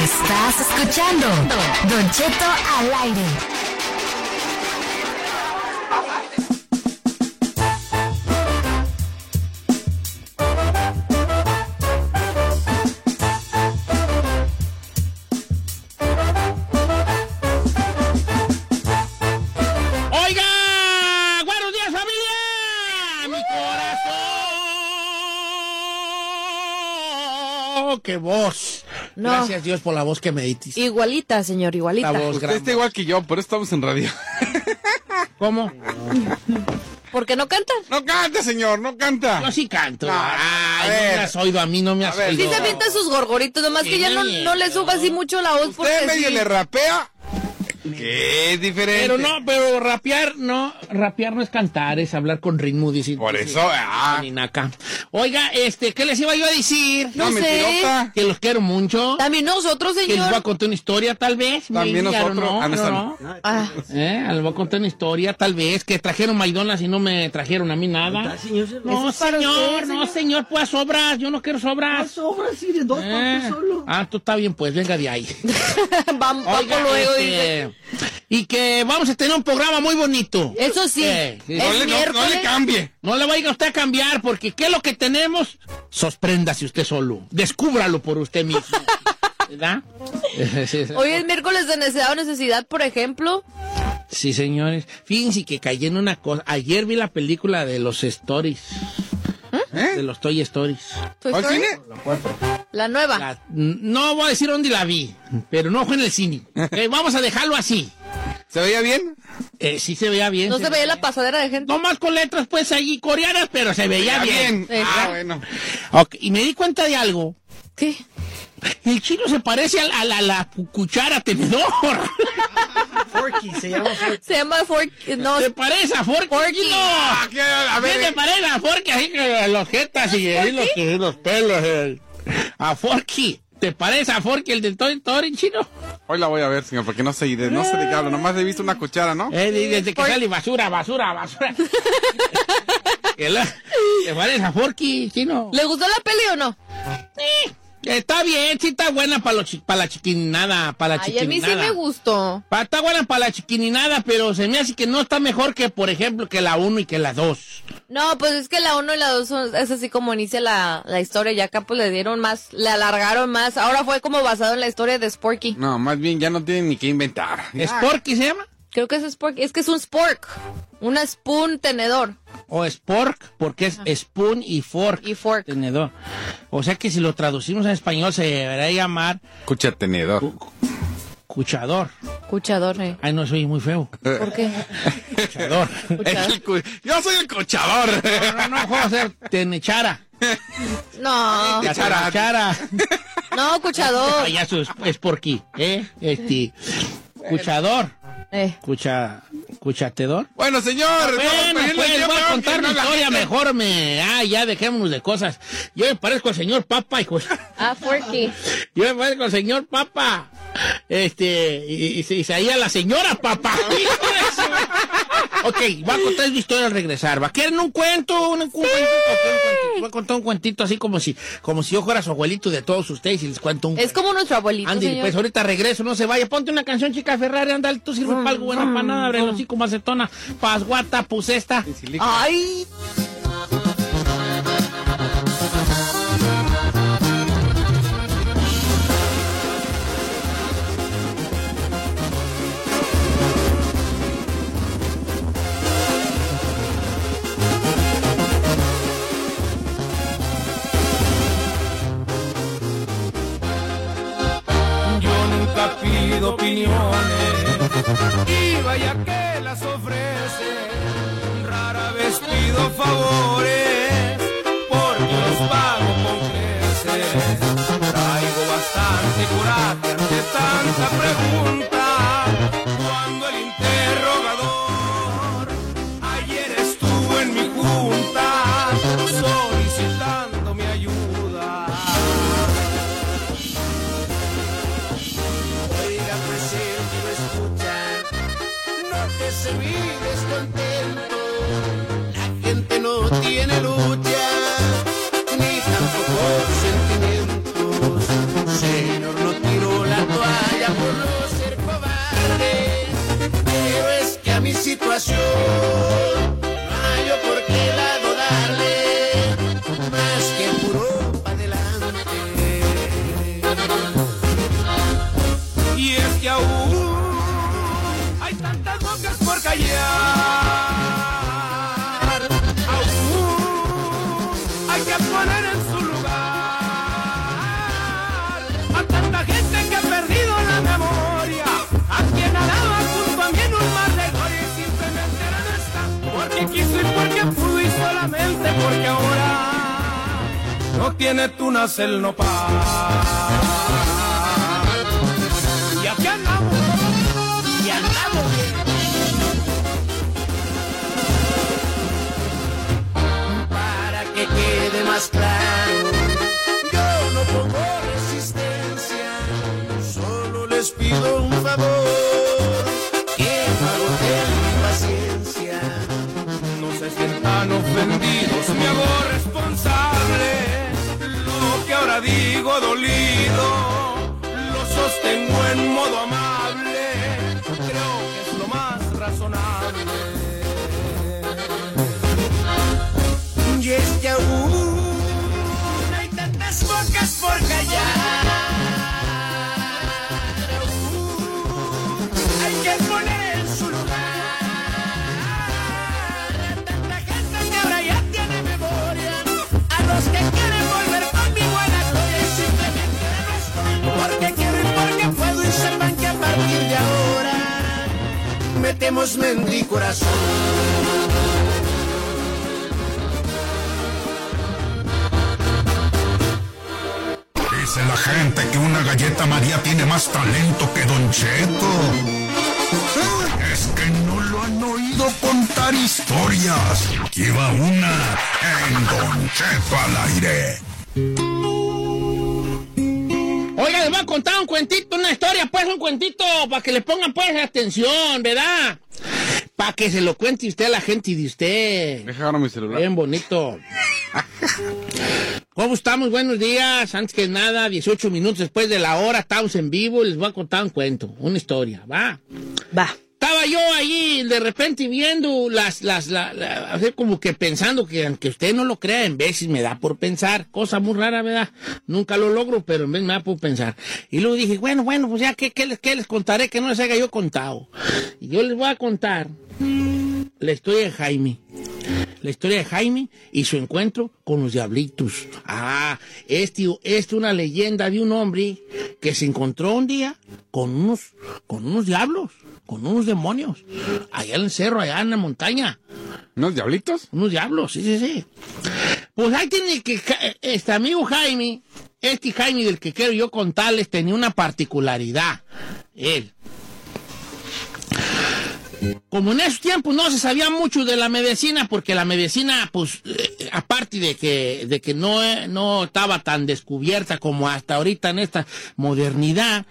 Estás escuchando Don Cheto al aire. ¡Oiga! ¡Buenos días, familia! ¡Mi corazón! ¡Qué voz! No. Gracias, Dios, por la voz que me diste. Igualita, señor, igualita. La voz Usted grande. está igual que yo, por eso estamos en radio. ¿Cómo? ¿Por qué no cantan? No canta, señor, no canta. Yo sí canto. No, Ay, a no me has oído a mí, no me has A ver. oído. Sí se avienta sus gorgoritos, nomás que ya no, no le suba así mucho la voz porque Usted medio sí. le rapea. Que es diferente. Pero no, pero rapear, no, rapear no es cantar, es hablar con ritmo, dice. Por eso, ah. Ninaca. Oiga, este, ¿qué les iba yo a decir? No No, sé. mentirota. Que los quiero mucho. También nosotros, Que les voy a señor. contar una historia, tal vez. También nosotros. know, Ah, no están. know. Ah, ¿Eh? Les voy a contar una historia, tal vez, que trajeron McDonald's y no me trajeron a mí nada. No, señor, usted, no, señor. señor, pues sobras, yo no quiero sobras. Sobra así de dos Eh. solo. Ah, tú está bien, pues, venga de ahí. vamos, luego. este, dice. Y que vamos a tener un programa muy bonito. Eso sí, Eh, No le, no- no miércoles. le cambie. No le vaya usted a cambiar, porque ¿qué es lo que tenemos? Sorpréndase usted solo. Descúbralo por usted mismo. ¿Verdad? Hoy es miércoles de necesidad o necesidad, por ejemplo. Sí, señores. Fíjense que caí en una cosa. Ayer vi la película de los Stories. ¿Eh? De los Toy Stories. Toy ¿Al Story. cine? La nueva. La- no voy a decir dónde la vi, pero no fue en el cine. Eh, vamos a dejarlo así. ¿Se veía bien? Eh, sí se veía bien. no se veía la pasadera de gente. No más con letras, pues, ahí coreanas, pero se veía bien. Ah, bueno. Y me di cuenta de algo. ¿Qué? El chino se parece a, la- a la, la cuchara tenedor. Forky, se llama Forky. Se llama Fork. No, Se parece a Forky. Forky. No. Ah, que- a ¿A ver, te parece a Forky? Así que los jetas y ahí los, pelos. eh. A Forky. ¿Te parece a Forky el del Toy Story chino? Hoy la voy a ver, señor, porque no sé, de- no sé de qué hablo. Nomás he visto una cuchara, ¿no? Eh, de- desde que sale basura, basura, basura. Que la- ¿Te parece a Forky chino? ¿Le gustó la peli o no? Está bien, sí está buena para la chiquininada, para la Ay, a mí sí chiquininada. me gustó. Pa- Está buena para la chiquininada, pero se me hace que no está mejor que, por ejemplo, que la 1 y que la 2. No, pues es que la 1 y la 2 es así como inicia la, la historia. Ya acá pues le dieron más, le alargaron más. Ahora fue como basado en la historia de Sporky. No, más bien ya no tienen ni que inventar. ¿Sporky se llama? Creo que es Sporky. Es que es un spork. Una spoon tenedor. O Spork, porque es spoon y fork. Y fork. Tenedor. O sea que si lo traducimos en español se debería llamar Escucha tenedor. cuchador. Cuchador, eh. Ay, no, soy muy feo. ¿Por qué? Cuchador. Cu- Yo soy el cochador. No, no, no, puedo hacer tenechara. No, Cuchara. Cuchara. no, cuchador. Payaso es, es porquí, ¿eh? Este. Cuchador. Eh. Cucha. Cuchatedor. Bueno, señor. Bueno, pues voy a contar la historia gente- mejor, me... Ah, ya dejémonos de cosas. Yo me parezco al señor Papa, hijo. Ah, Forky. Yo me parezco al señor Papa. Este, y, y, y ahí a la señora Papa. Ok, voy a contar mi historia al regresar. ¿Va? ¿Quieren un cuento? Un, un cuentito, ¿Quieren un cuentito? Voy a contar un cuentito así como si, como si yo fuera su abuelito de todos ustedes y les cuento un Es como nuestro abuelito, Andy, señor. pues ahorita regreso, no se vaya. Ponte una canción, chica Ferrari, anda, tú sirve para algo buena para nada, abre el hocico, macetona, pasguata, pues esta. Ay, y vaya que las ofrece. Rara vez pido favores se descontento. La gente no tiene lucha, ni tampoco sentimientos. Señor, no tiro la toalla por no ser cobarde, pero es que a mi situación. porque ahora no tiene tunas el nopal. Y aquí andamos, y andamos. Para que quede más claro, yo no pongo. Digo dolido, lo sostengo en modo amable. Metemos mi corazón. Dice la gente que una galleta María tiene más talento que Don Cheto. Es que no lo han oído contar historias. Aquí va una en Don Cheto al aire. Oiga, les voy a contar un cuentito, historia, pues, un cuentito, para que le pongan, pues, atención, ¿verdad? Para que se lo cuente usted a la gente de usted. Dejaron mi celular. Bien bonito. ¿Cómo estamos? Buenos días. Antes que nada, 18 minutos después de la hora, estamos en vivo. Les voy a contar un cuento, una historia, ¿va? Va. Estaba yo ahí de repente viendo las, las, la, como que pensando que aunque usted no lo crea, en veces me da por pensar, cosa muy rara, ¿verdad? Nunca lo logro, pero en vez me da por pensar. Y luego dije, bueno, bueno, pues ya, ¿qué, qué les, qué les contaré que no les haya yo contado? Y yo les voy a contar la historia de Jaime. La historia de Jaime y su encuentro con los diablitos. Ah, este es una leyenda de un hombre que se encontró un día con unos, con unos diablos, con unos demonios, allá en el cerro, allá en la montaña. ¿Unos diablitos? Unos diablos, sí, sí, sí. Pues ahí tiene que, este amigo Jaime, este Jaime del que quiero yo contarles, tenía una particularidad. Él. Como en esos tiempos no se sabía mucho de la medicina, porque la medicina, pues, eh, aparte de que, de que no, eh, no estaba tan descubierta como hasta ahorita en esta modernidad,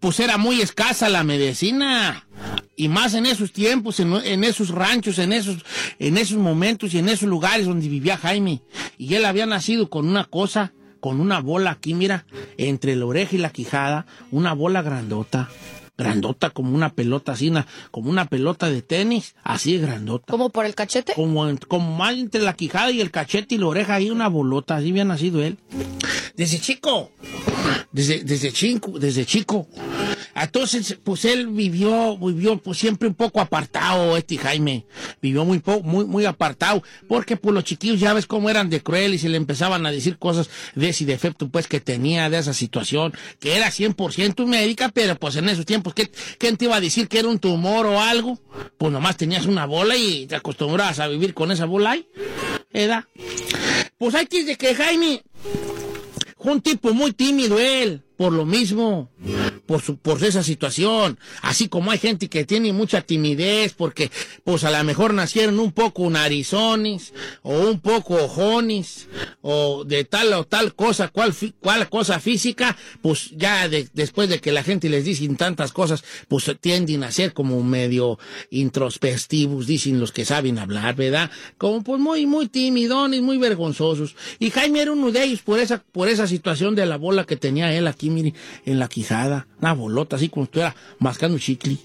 pues era muy escasa la medicina. Y más en esos tiempos, en, en esos ranchos, en esos, en esos momentos y en esos lugares donde vivía Jaime. Y él había nacido con una cosa, con una bola aquí, mira, entre la oreja y la quijada, una bola grandota. Grandota como una pelota así, una- como una pelota de tenis, así de grandota. ¿Como por el cachete? Como, como más entre la quijada y el cachete y la oreja, ahí una bolota, así había nacido él. Desde chico, desde, desde chico, desde chico. Entonces, pues él vivió, vivió pues siempre un poco apartado, este Jaime. Vivió muy poco, muy, muy apartado, porque pues los chiquillos ya ves cómo eran de crueles y le empezaban a decir cosas de ese defecto pues que tenía de esa situación, que era 100% médica, pero pues en esos tiempos, ¿qué, ¿quién te iba a decir que era un tumor o algo? Pues nomás tenías una bola y te acostumbrabas a vivir con esa bola ahí, ¿verdad? Pues hay que que Jaime un tipo muy tímido él, por lo mismo, por, su, por esa situación. Así como hay gente que tiene mucha timidez porque, pues a lo mejor nacieron un poco narizones, o un poco ojones, o de tal o tal cosa, cual, cual cosa física, pues ya de- después de que la gente les dicen tantas cosas, pues tienden a ser como medio introspectivos, dicen los que saben hablar, ¿verdad? Como pues muy, muy timidones, muy vergonzosos. Y Jaime era uno de ellos por esa, por esa situación de la bola que tenía él aquí, en la quijada, una bolota así como si estuviera mascando chicle.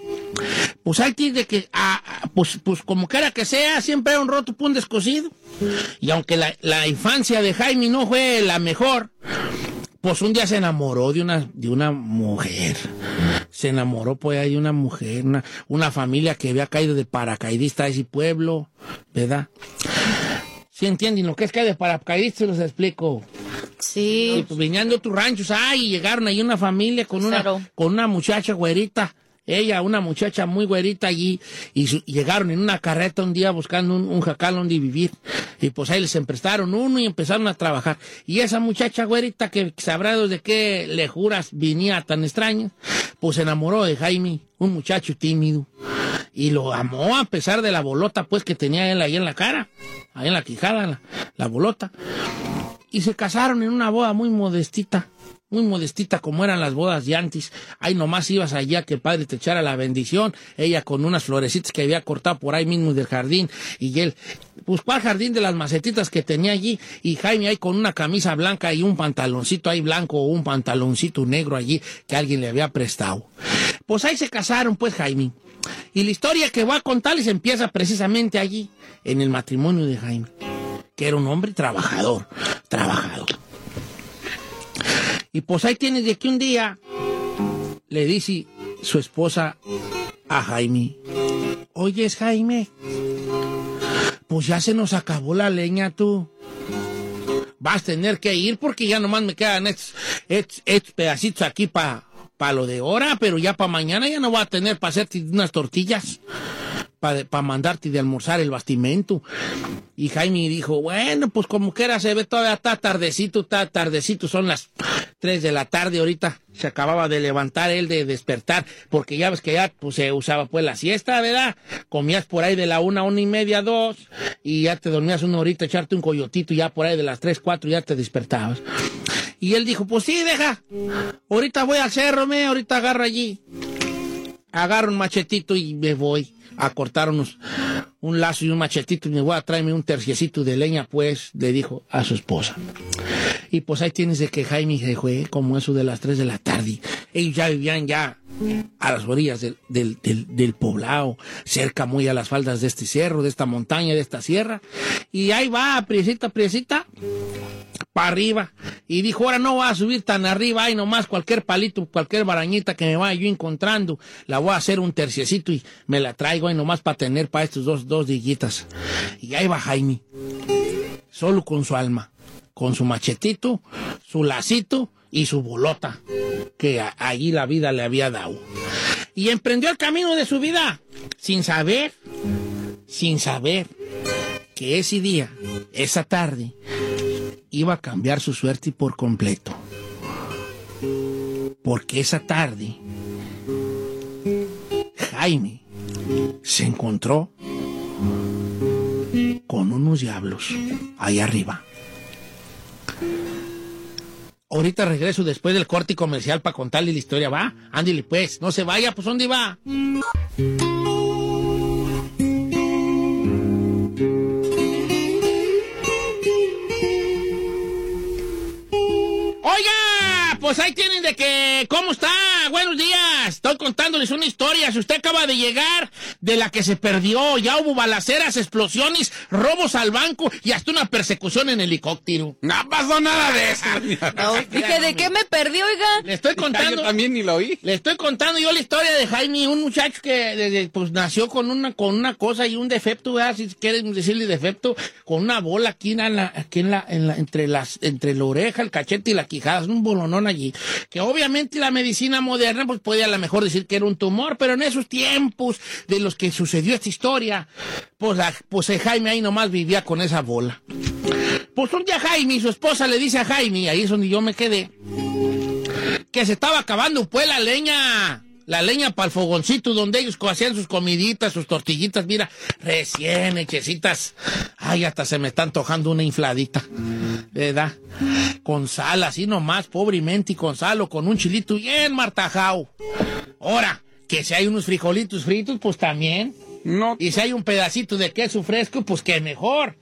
Pues hay de que, ah, ah, pues, pues como quiera que sea, siempre era un roto un descosido. Y aunque la, la infancia de Jaime no fue la mejor, pues un día se enamoró de una, de una mujer. Se enamoró pues de una mujer, una, una familia que había caído de paracaidista a ese pueblo, ¿verdad? ¿Sí entienden lo que es caer de paracaidista? Se los explico. Y Sí. pues venían de otros ranchos, ay, y llegaron ahí una familia con una, Claro. con una muchacha güerita, ella, una muchacha muy güerita allí, y llegaron en una carreta un día buscando un, jacal donde vivir. Y pues ahí les emprestaron uno y empezaron a trabajar. Y esa muchacha güerita que sabrá de qué lejuras venía tan extraña, pues se enamoró de Jaime, un muchacho tímido. Y lo amó a pesar de la bolota pues que tenía él ahí en la cara, ahí en la quijada, la bolota. Y se casaron en una boda muy modestita, muy modestita como eran las bodas de antes. Ahí nomás ibas allá que el padre te echara la bendición, ella con unas florecitas que había cortado por ahí mismo del jardín, y él, pues cuál jardín de las macetitas que tenía allí, y Jaime ahí con una camisa blanca y un pantaloncito ahí blanco o un pantaloncito negro allí que alguien le había prestado. Pues ahí se casaron pues Jaime. Y la historia que voy a contarles empieza precisamente allí, en el matrimonio de Jaime, que era un hombre trabajador, trabajador. Y pues ahí tienes de que un día le dice su esposa a Jaime, oyes Jaime, pues ya se nos acabó la leña tú. Vas a tener que ir porque ya nomás me quedan estos, estos- estos pedacitos aquí para lo de hora, pero ya para mañana ya no voy a tener para hacerte unas tortillas para mandarte de almorzar el bastimento. Y Jaime dijo, bueno, pues como quiera se ve todavía está tardecito, está tardecito, son las 3 de la tarde ahorita. Se acababa de levantar él de despertar, porque ya ves que ya pues, se usaba pues la siesta, ¿verdad? Comías por ahí de la una, una y media, dos, y ya te dormías una horita, echarte un coyotito, y ya por ahí de las 3, 4 ya te despertabas. Y él dijo, pues sí, deja, ahorita voy al cerro, me, ahorita agarro allí. Agarro un machetito y me voy a cortar un lazo y un machetito y me voy a traerme un terciecito de leña, pues, le dijo a su esposa. Y pues ahí tienes de que Jaime se fue como eso de las 3 de la tarde. Ellos ya vivían ya a las orillas del, del, del, del poblado, cerca muy a las faldas de este cerro, de esta montaña, de esta sierra. Y ahí va, priecita, priecita, para arriba. Y dijo, ahora no voy a subir tan arriba, ahí nomás cualquier palito, cualquier barañita que me vaya yo encontrando, la voy a hacer un terciecito y me la traigo ahí nomás para tener para estos dos, dos. Y ahí va Jaime, solo con su alma, con su machetito, su lacito y su bolota, que allí la vida le había dado. Y emprendió el camino de su vida, sin saber, sin saber que ese día, esa tarde, iba a cambiar su suerte por completo. Porque esa tarde, Jaime se encontró con unos diablos ahí arriba. Ahorita regreso después del corte comercial para contarle la historia, ¿va? Ándale pues, no se vaya, pues ¿dónde va? Pues ahí tienen de que, ¿cómo está? Buenos días. Estoy contándoles una historia. Si usted acaba de llegar de la que se perdió, ya hubo balaceras, explosiones, robos al banco y hasta una persecución en helicóptero. No pasó nada de eso. Dije, ¿de qué me perdí, oiga? Le estoy Yo contando. también ni lo oí. Le estoy contando yo la historia de Jaime, un muchacho que pues nació con una con una cosa y un defecto, ¿verdad? si quieren decirle defecto, con una bola aquí en la, aquí en la, en la- entre las entre la oreja, el cachete y la quijada, es un bolonón allí, que obviamente la medicina moderna pues puede a lo mejor decir que era un tumor, pero en esos tiempos de los que sucedió esta historia, pues, la- pues Jaime ahí nomás vivía con esa bola. Pues un día Jaime y su esposa le dice a Jaime, ahí es donde yo me quedé, que se estaba acabando pues la leña. La leña para el fogoncito donde ellos hacían sus comiditas, sus tortillitas, mira, recién hechecitas. Ay, hasta se me está antojando una infladita, ¿verdad? Con sal, así nomás, pobremente, y con sal o con un chilito bien martajao. Ahora, que si hay unos frijolitos fritos, pues también. No. Y si hay un pedacito de queso fresco, pues que mejor.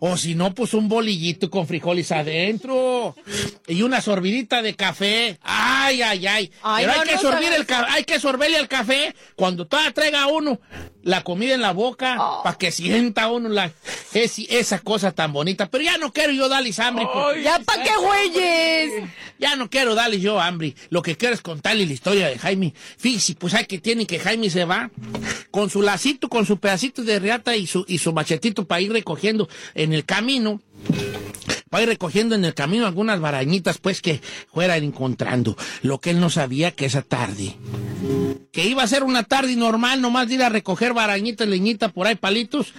O si no, pues un bolillito con frijoles adentro. Y una sorbidita de café. Ay, ay, ay. Ay, Pero no, hay, que no sorbir sabes. el hay que sorberle el café cuando todavía traiga uno la comida en la boca Oh. para que sienta uno la, esi- esa cosa tan bonita. Pero ya no quiero yo darles hambre. porque- ¿Ya pa' qué, güeyes? ya no quiero darle yo hambre. Lo que quiero es contarle la historia de Jaime. Fíjese, pues hay que tiene que Jaime se va con su lacito, con su pedacito de reata y su, y su machetito para ir recogiendo en el camino. Para ir recogiendo en el camino algunas barañitas, pues, que fueran encontrando. Lo que él no sabía que esa tarde que iba a ser una tarde normal, nomás de ir a recoger barañitas, leñita, por ahí palitos,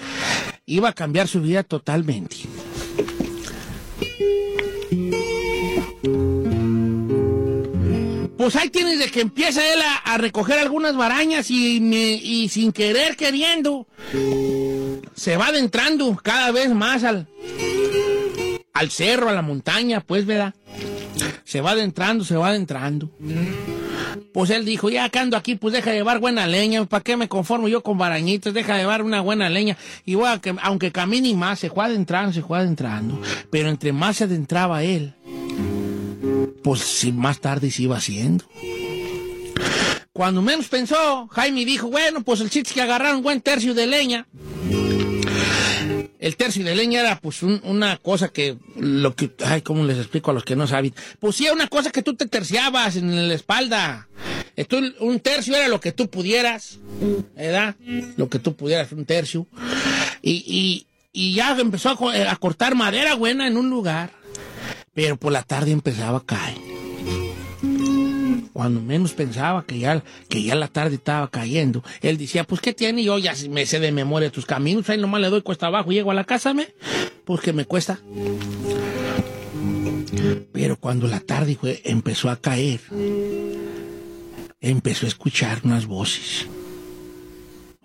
iba a cambiar su vida totalmente. Pues ahí tienes de que empieza él a, a recoger algunas barañas y, me- y sin querer queriendo se va adentrando cada vez más al, al cerro, a la montaña, pues, ¿verdad? Se va adentrando, se va adentrando. Pues él dijo, ya que ando aquí, pues deja de llevar buena leña, ¿para qué me conformo yo con barañitas? Deja de llevar una buena leña. Y voy a que, aunque camine más, se fue adentrando, se fue adentrando. Pero entre más se adentraba él, pues más tarde se iba haciendo. Cuando menos pensó, Jaime dijo, bueno, pues el chiste que agarraron buen tercio de leña. El tercio de leña era pues un- una cosa que, lo que, ay, ¿cómo les explico a los que no saben? Pues sí, una cosa que tú te terciabas en la espalda. Esto, un tercio era lo que tú pudieras, ¿verdad? Lo que tú pudieras, un tercio. Y, y, y ya empezó a, co- a cortar madera buena en un lugar. Pero por la tarde empezaba a caer. Cuando menos pensaba que ya, que ya la tarde estaba cayendo, él decía, pues ¿qué tiene? Yo ya me sé de memoria tus caminos, ahí nomás le doy cuesta abajo, llego a la casa, ¿me? Pues que me cuesta. Pero cuando la tarde empezó a caer, empezó a escuchar unas voces.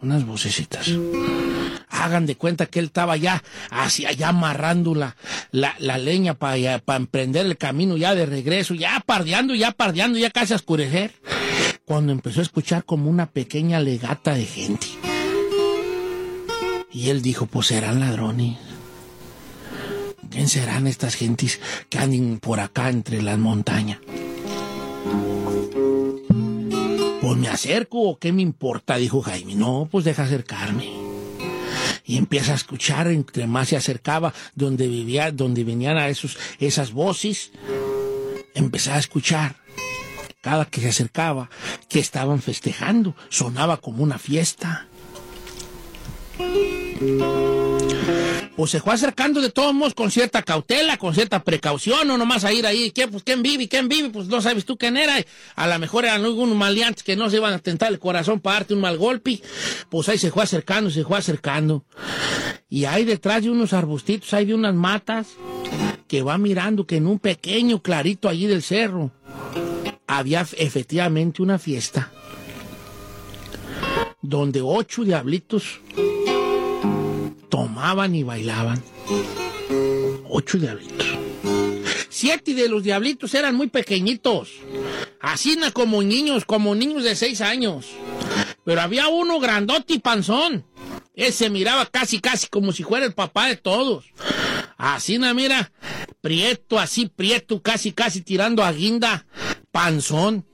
Unas vocecitas. Hagan de cuenta que él estaba ya hacia allá amarrando la, leña para emprender el camino ya de regreso, ya pardeando, ya pardeando, ya casi a oscurecer. Cuando empezó a escuchar como una pequeña legata de gente. Y él dijo, pues serán ladrones. ¿Quién serán estas gentes que anden por acá entre las montañas? Pues me acerco o qué me importa, dijo Jaime. No, pues deja acercarme. Y empieza a escuchar, entre más se acercaba, donde vivía, donde venían a esos, esas voces, empezaba a escuchar. Cada que se acercaba, que estaban festejando, sonaba como una fiesta. Pues se fue acercando de todos modos con cierta cautela, con cierta precaución, no nomás a ir ahí, ¿quién, pues, ¿quién vive? ¿quién vive? Pues no sabes tú quién era. A lo mejor eran algunos maleantes que no se iban a tentar el corazón para darte un mal golpe. Pues ahí se fue acercando, se fue acercando. Y ahí detrás de unos arbustitos, hay de unas matas, que va mirando que en un pequeño clarito allí del cerro había efectivamente una fiesta. Donde ocho diablitos tomaban y bailaban. Ocho diablitos. Siete de los diablitos eran muy pequeñitos. Así como niños, como niños de seis años. Pero había uno grandote y panzón. Ese miraba casi, casi como si fuera el papá de todos. Así na, mira, prieto, así prieto, casi, casi tirando a guinda, panzón.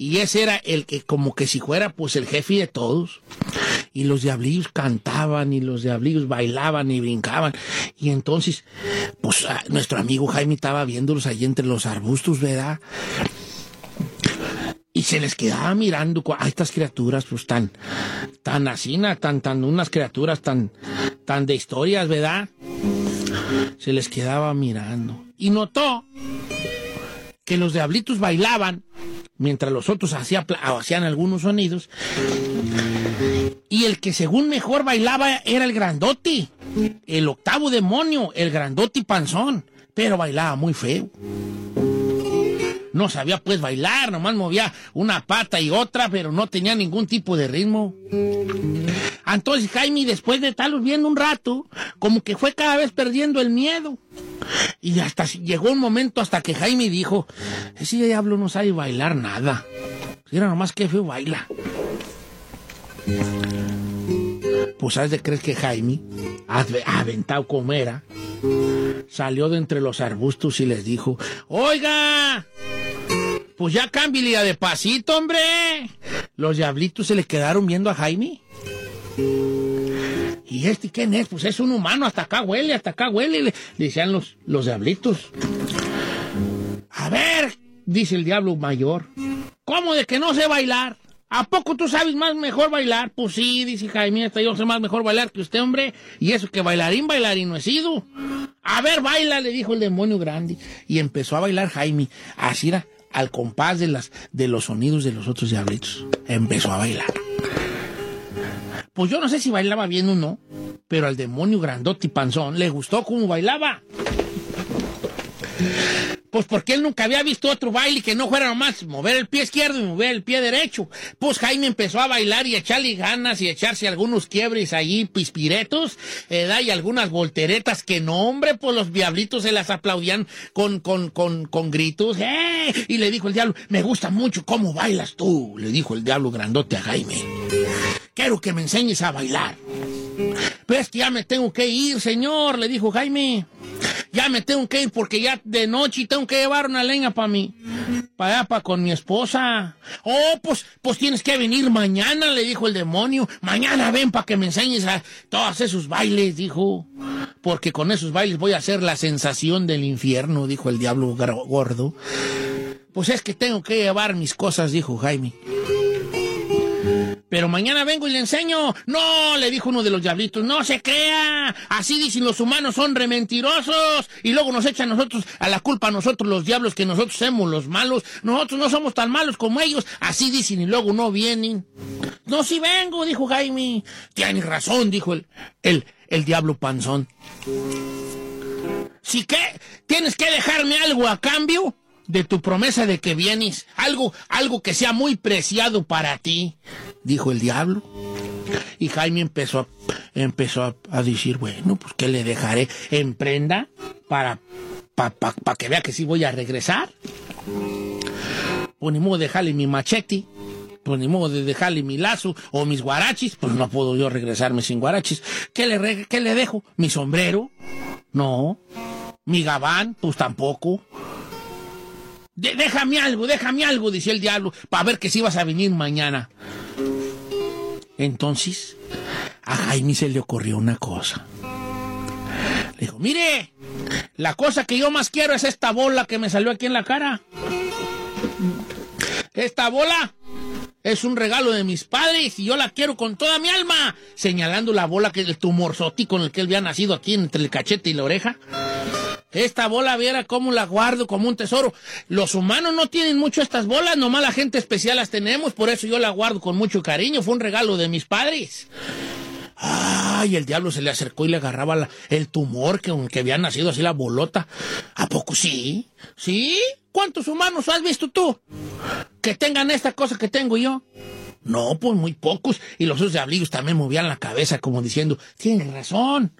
Y ese era el que como que si fuera pues el jefe de todos. Y los diablillos cantaban y los diablillos bailaban y brincaban. Y entonces, pues nuestro amigo Jaime estaba viéndolos ahí entre los arbustos, ¿verdad? Y se les quedaba mirando a estas criaturas, pues tan, tan así, na, tan, tan, unas criaturas tan, tan de historias, ¿verdad? Se les quedaba mirando. Y notó que los diablitos bailaban mientras los otros hacían algunos sonidos. Y el que según mejor bailaba era el grandote, el octavo demonio, el grandote panzón, pero bailaba muy feo. No sabía pues bailar, nomás movía una pata y otra, pero no tenía ningún tipo de ritmo. Entonces Jaime, después de estarlos viendo un rato, como que fue cada vez perdiendo el miedo. Y hasta llegó un momento hasta que Jaime dijo, ese diablo no sabe bailar nada. Mira nomás que feo baila. Pues ¿sabes de crees que Jaime, aventado como era, salió de entre los arbustos y les dijo, oiga, pues ya cámbiale de pasito, hombre. Los diablitos se le quedaron viendo a Jaime. ¿Y este quién es? Pues es un humano, hasta acá huele, hasta acá huele, le decían los, los diablitos. A ver, dice el diablo mayor, ¿cómo de que no sé bailar? ¿A poco tú sabes más mejor bailar? Pues sí, dice Jaime, hasta yo sé más mejor bailar que usted, hombre. Y eso que bailarín, bailarín no he sido. A ver, baila, le dijo el demonio grande. Y empezó a bailar Jaime. Así era, al compás de, las, de los sonidos de los otros diablitos. Empezó a bailar. Pues yo no sé si bailaba bien o no, pero al demonio grandote y panzón le gustó cómo bailaba. Pues porque él nunca había visto otro baile que no fuera nomás mover el pie izquierdo y mover el pie derecho. Pues Jaime empezó a bailar y a echarle ganas y echarse algunos quiebres allí, pispiretos, eh, y algunas volteretas que no, hombre, pues los diablitos se las aplaudían con, con, con, con gritos. ¡Eh! Y le dijo el diablo, me gusta mucho cómo bailas tú, le dijo el diablo grandote a Jaime. Quiero que me enseñes a bailar. Pero es que ya me tengo que ir, señor, le dijo Jaime. Ya me tengo que ir porque ya de noche tengo que llevar una leña para mí. Para allá, para con mi esposa. Oh, pues, pues tienes que venir mañana, le dijo el demonio. Mañana ven para que me enseñes a todos esos bailes, dijo. Porque con esos bailes voy a hacer la sensación del infierno, dijo el diablo gordo. Pues es que tengo que llevar mis cosas, dijo Jaime. Pero mañana vengo y le enseño. No, le dijo uno de los diablitos, no se crea. Así dicen los humanos, son rementirosos. Y luego nos echan nosotros a la culpa a nosotros los diablos que nosotros somos los malos. Nosotros no somos tan malos como ellos. Así dicen y luego no vienen. No, si vengo, dijo Jaime. Tienes razón, dijo el, el, el diablo panzón. Si que tienes que dejarme algo a cambio de tu promesa de que vienes, algo, algo que sea muy preciado para ti, dijo el diablo. Y Jaime empezó a, empezó a, decir, bueno, pues ¿qué le dejaré en prenda para, para que vea que sí voy a regresar? Pues ni modo de dejarle mi machete, pues ni modo de dejarle mi lazo o mis guarachis, pues no puedo yo regresarme sin guarachis. ¿Qué le, qué le dejo? ¿Mi sombrero? No. ¿Mi gabán? Pues tampoco. De- déjame algo, déjame algo, decía el diablo, para ver que si vas a venir mañana. Entonces, a Jaime se le ocurrió una cosa. Le dijo, mire, la cosa que yo más quiero es esta bola que me salió aquí en la cara. Esta bola es un regalo de mis padres y yo la quiero con toda mi alma. Señalando la bola que el tumorzotti con el que él había nacido aquí entre el cachete y la oreja. Esta bola, viera cómo la guardo como un tesoro. Los humanos no tienen mucho estas bolas, nomás la gente especial las tenemos, por eso yo la guardo con mucho cariño. Fue un regalo de mis padres. Ay, el diablo se le acercó y le agarraba el tumor que, que había nacido así la bolota. ¿A poco sí? ¿Sí? ¿Cuántos humanos has visto tú? Que tengan esta cosa que tengo yo. No, pues muy pocos. Y los otros diablillos también movían la cabeza como diciendo, tienes razón.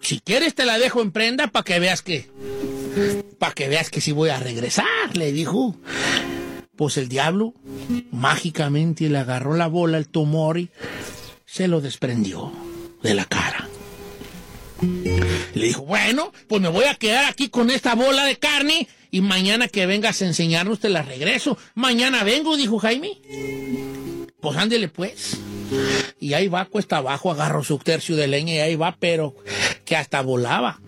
Si quieres te la dejo en prenda para que veas que... Para que veas que sí voy a regresar, le dijo. Pues el diablo mágicamente le agarró la bola, el tumor y se lo desprendió de la cara. Le dijo, bueno, pues me voy a quedar aquí con esta bola de carne y mañana que vengas a enseñarnos te la regreso. Mañana vengo, dijo Jaime. Pues ándele pues. Y ahí va cuesta abajo, agarró su tercio de leña y ahí va, pero que hasta volaba.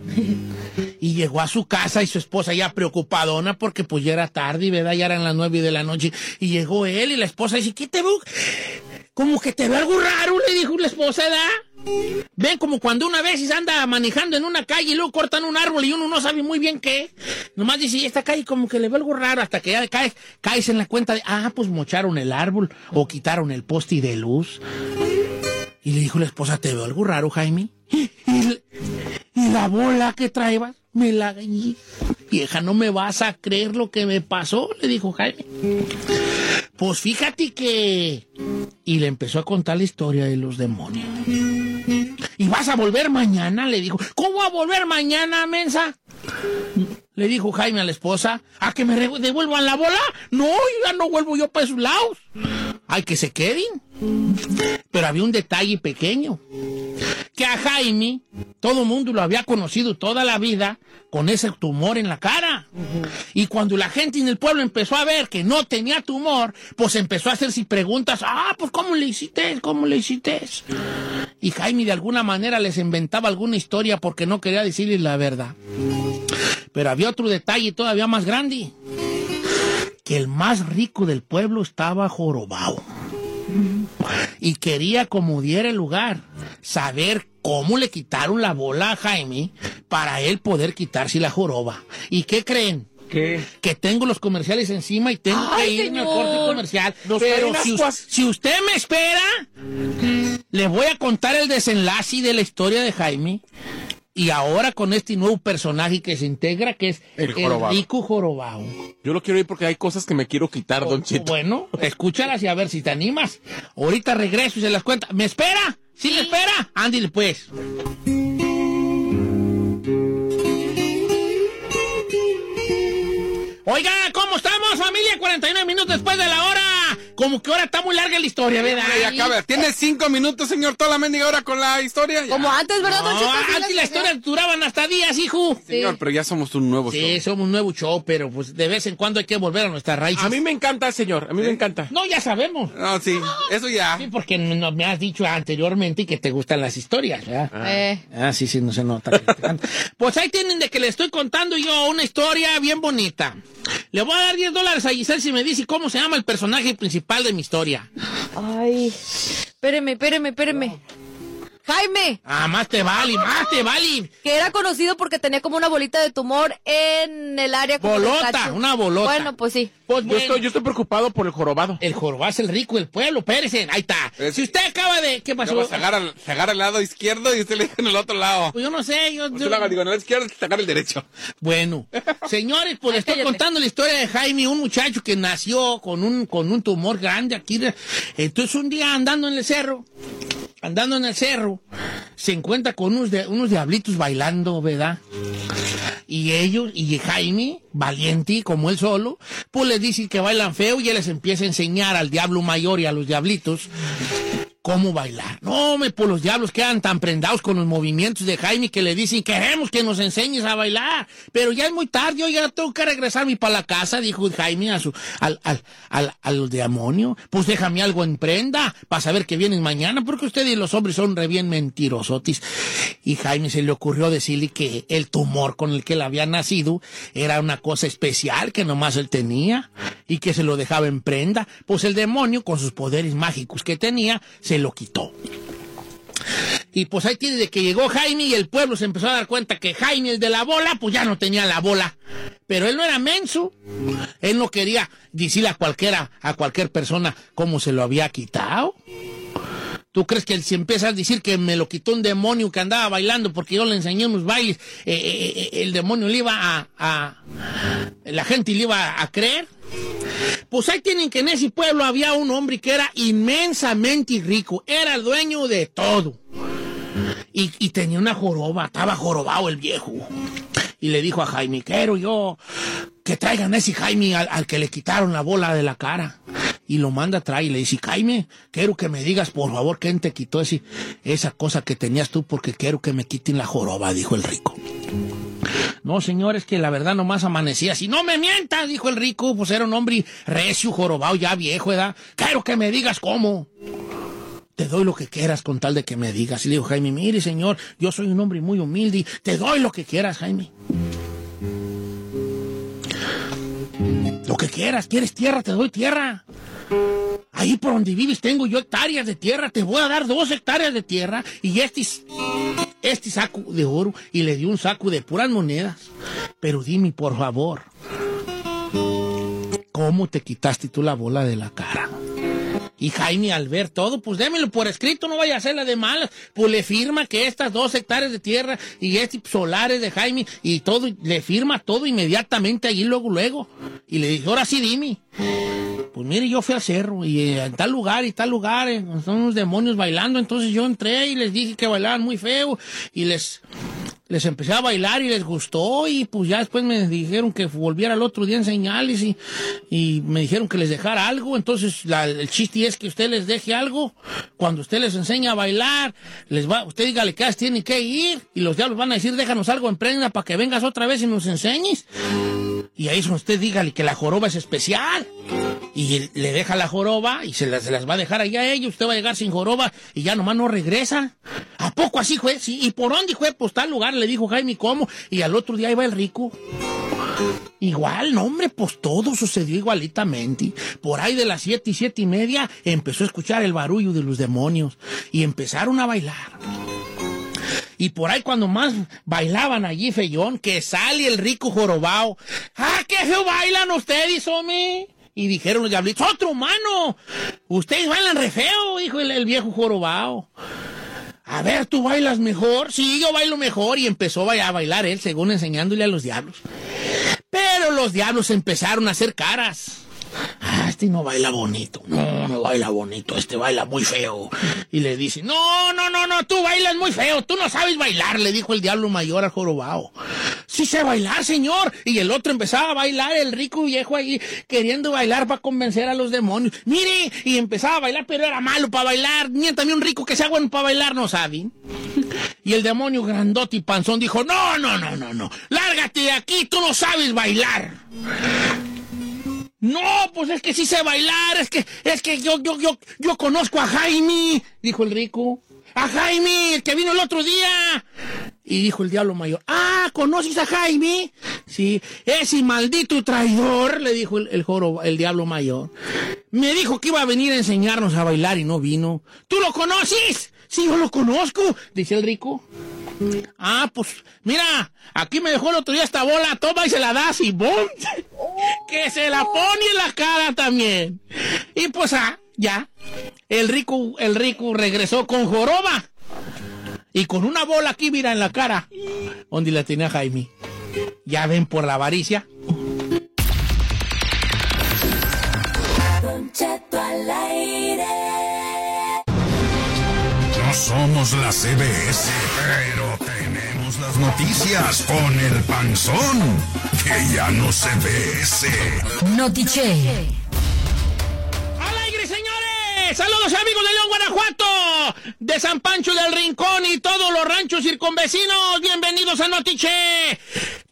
Y llegó a su casa y su esposa ya preocupadona porque pues ya era tarde, ¿verdad? Ya eran las nueve de la noche. Y llegó él y la esposa dice, ¿qué te? Como que te ve algo raro, le dijo la esposa, ¿verdad? Ven como cuando una vez anda manejando en una calle y luego cortan un árbol y uno no sabe muy bien qué. Nomás dice, esta calle como que le ve algo raro hasta que ya caes, caes en la cuenta de, ah, pues mocharon el árbol o quitaron el poste de luz. Y le dijo la esposa, ¿te veo algo raro, Jaime? Y, la bola que traebas, me la... y- Vieja, no me vas a creer lo que me pasó, le dijo Jaime. Pues fíjate que... Y le empezó a contar la historia de los demonios. ¿Y vas a volver mañana? Le dijo. ¿Cómo a volver mañana, mensa? Le dijo Jaime a la esposa. ¿A que me devuelvan la bola? No, ya no vuelvo yo para esos lados. Hay que se queden. Pero había un detalle pequeño. Que a Jaime, todo el mundo lo había conocido toda la vida con ese tumor en la cara. Y cuando la gente en el pueblo empezó a ver que no tenía tumor, pues empezó a hacerse preguntas. Ah, pues ¿cómo le hiciste? ¿Cómo le hiciste? Y Jaime de alguna manera les inventaba alguna historia porque no quería decirles la verdad. Pero había otro detalle todavía más grande. Que el más rico del pueblo estaba jorobado. Y quería, como diera el lugar, saber cómo le quitaron la bola a Jaime para él poder quitarse la joroba. ¿Y qué creen? Que tengo los comerciales encima y tengo Ay, que irme al corte comercial. Nos Pero si, si usted me espera, le voy a contar el desenlace de la historia de Jaime. Y ahora con este nuevo personaje que se integra, que es El el, jorobado. rico jorobado. Yo lo quiero ir porque hay cosas que me quiero quitar, Don Cheto. Bueno, escúchalas y a ver si te animas. Ahorita regreso y se las cuenta. ¿Me espera? ¿Sí, me espera? Ándale pues. Oiga, ¿cómo estamos, familia? 49 minutos después de la hora. Como que ahora está muy larga la historia, ¿verdad? Ya acaba. Tiene cinco minutos, señor, toda la mendiga hora con la historia. Ya. Como antes, ¿verdad, No? Sí antes las- las historias duraban hasta días, hijo. Señor, pero ya somos un nuevo Sí, show. somos un nuevo show, pero pues de vez en cuando hay que volver a nuestras raíces. A mí me encanta, señor. A mí me encanta. No, ya sabemos. No, sí, eso ya. Sí, porque no me has dicho anteriormente que te gustan las historias, ¿verdad? Eh, Ah, sí, sí, no se nota. pues ahí tienen de que le estoy contando yo una historia bien bonita. Le voy a dar 10 dólares a Giselle si me dice cómo se llama el personaje principal de mi historia. Ay, espéreme, espéreme, espéreme. Jaime, Ah, más te vale, más te vale. que era conocido porque tenía como una bolita de tumor en el área Bolota, una bolota. Bueno, pues sí. Pues Yo estoy, yo estoy preocupado por el jorobado. el jorobado es el rico del pueblo, espérese, ahí está. Es- Si usted acaba de... ¿Qué pasó? Se agarra, se agarra el lado izquierdo y usted le dice en el otro lado. Pues yo no sé, yo... Usted yo- lo haga, digo, en el lado izquierdo se agarra el derecho. Bueno, señores, pues le estoy cállate. contando la historia de Jaime, un muchacho que nació con un, con un tumor grande aquí. Entonces un día andando en el cerro, andando en el cerro, se encuentra con unos, unos diablitos bailando, ¿verdad? Y ellos, y Jaime, valiente como él solo, pues les dice que bailan feo y él les empieza a enseñar al diablo mayor y a los diablitos cómo bailar. No, me, pues los diablos quedan tan prendados con los movimientos de Jaime que le dicen, queremos que nos enseñes a bailar. Pero ya es muy tarde, yo ya tengo que regresarme para la casa, dijo Jaime a su, al, al, al, al demonio. Pues déjame algo en prenda para saber que vienen mañana, porque ustedes y los hombres son re bien mentirosotis. Y Jaime se le ocurrió decirle que el tumor con el que él había nacido era una cosa especial que nomás él tenía y que se lo dejaba en prenda. Pues el demonio, con sus poderes mágicos que tenía, se lo quitó. Y pues ahí tiene de que llegó Jaime y el pueblo se empezó a dar cuenta que Jaime, el de la bola, pues ya no tenía la bola. Pero él no era menso. Él no quería decirle a cualquiera, a cualquier persona cómo se lo había quitado. ¿Tú crees que si empieza a decir que me lo quitó un demonio que andaba bailando porque yo le enseñé unos bailes, eh, eh, eh, el demonio le iba a, a- la gente le iba a creer? Pues ahí tienen que en ese pueblo había un hombre que era inmensamente rico, era el dueño de todo. Y, y tenía una joroba, estaba jorobado el viejo. Y le dijo a Jaime, quiero yo que traigan a ese Jaime al, que le quitaron la bola de la cara. Y lo manda a traer y le dice, Jaime, quiero que me digas por favor quién te quitó ese, esa cosa que tenías tú porque quiero que me quiten la joroba, dijo el rico. No, señor, es que la verdad nomás amanecía así. No me mientas, dijo el rico, pues era un hombre recio, jorobado, ya viejo, ¿verdad? Quiero que me digas cómo. Te doy lo que quieras con tal de que me digas. Y le dijo Jaime, mire, señor, yo soy un hombre muy humilde. y Te doy lo que quieras, Jaime. Lo que quieras, ¿quieres tierra? Te doy tierra. Ahí por donde vives tengo yo hectáreas de tierra. Te voy a dar dos hectáreas de tierra y este, este saco de oro. Y le dio un saco de puras monedas. Pero dime, por favor, ¿cómo te quitaste tú la bola de la cara? Y Jaime, al ver todo, pues démelo por escrito, no vaya a hacerla de malas. Pues le firma que estas dos hectáreas de tierra y este solares de Jaime y todo, le firma todo inmediatamente allí, luego, luego. Y le dije, ahora sí, dime. Pues mire, yo fui al cerro y eh, en tal lugar y tal lugar, eh, son unos demonios bailando. Entonces yo entré y les dije que bailaban muy feo y les, les empecé a bailar y les gustó y pues ya después me dijeron que volviera el otro día en señales y, y me dijeron que les dejara algo. Entonces la- el chiste es que usted les deje algo. Cuando usted les enseña a bailar, les va, usted dígale que tienen que ir y los diablos van a decir déjanos algo en prenda para que vengas otra vez y nos enseñes. Y ahí es usted dígale que la joroba es especial. Y le deja la joroba y se las, va a dejar allá a ellos. Usted va a llegar sin joroba y ya nomás no regresa. ¿A poco así? Sí. ¿Y por dónde fue? Pues tal lugar, le dijo Jaime, ¿cómo? Y al otro día iba el rico. Igual, no, hombre, pues todo sucedió igualitamente. Por ahí de las siete y siete y media empezó a escuchar el barullo de los demonios y empezaron a bailar. Y por ahí cuando más bailaban allí, feyón, que sale el rico jorobao. ¡Ah, qué feo bailan ustedes, hombre! Y dijeron los diablitos, ¡otro humano! Ustedes bailan re feo, dijo el, el viejo jorobao. A ver, ¿tú bailas mejor? Sí, yo bailo mejor. Y empezó a bailar él, según enseñándole a los diablos. Pero los diablos empezaron a hacer caras. Ah, este no baila bonito. No, no baila bonito. Este baila muy feo. Y le dice, no, no, no, no, tú bailas muy feo. Tú no sabes bailar, le dijo el diablo mayor al jorobao. Sí sé bailar, señor. Y el otro empezaba a bailar, el rico viejo ahí, queriendo bailar para convencer a los demonios. Mire, y empezaba a bailar, pero era malo para bailar. Ni un rico que sea bueno para bailar, no saben. Y el demonio grandote y panzón dijo, no, no, no, no, no. Lárgate de aquí, tú no sabes bailar. No, pues es que sí sé bailar, es que, es que yo, yo, yo, yo conozco a Jaime, dijo el rico. A Jaime, el que vino el otro día. Y dijo el diablo mayor, ah, ¿conoces a Jaime? Sí, ese maldito traidor, le dijo el, el, joro, el diablo mayor. Me dijo que iba a venir a enseñarnos a bailar y no vino. ¿Tú lo conoces? Sí, yo lo conozco, dice el rico. Ah, pues, mira, aquí me dejó el otro día esta bola, toma y se la das y ¡bum! que se la pone en la cara también. Y pues, ah, ya, el rico, el rico regresó con joroba. Y con una bola aquí, mira, en la cara, donde la tenía Jaime. Ya ven por la avaricia. Somos la CBS, pero tenemos las noticias con el panzón, que ya no se ve ese. Notiche. ¡Al aire, señores! ¡Saludos, amigos de León, Guanajuato! De San Pancho del Rincón y todos los ranchos circunvecinos. Bienvenidos a Notiche,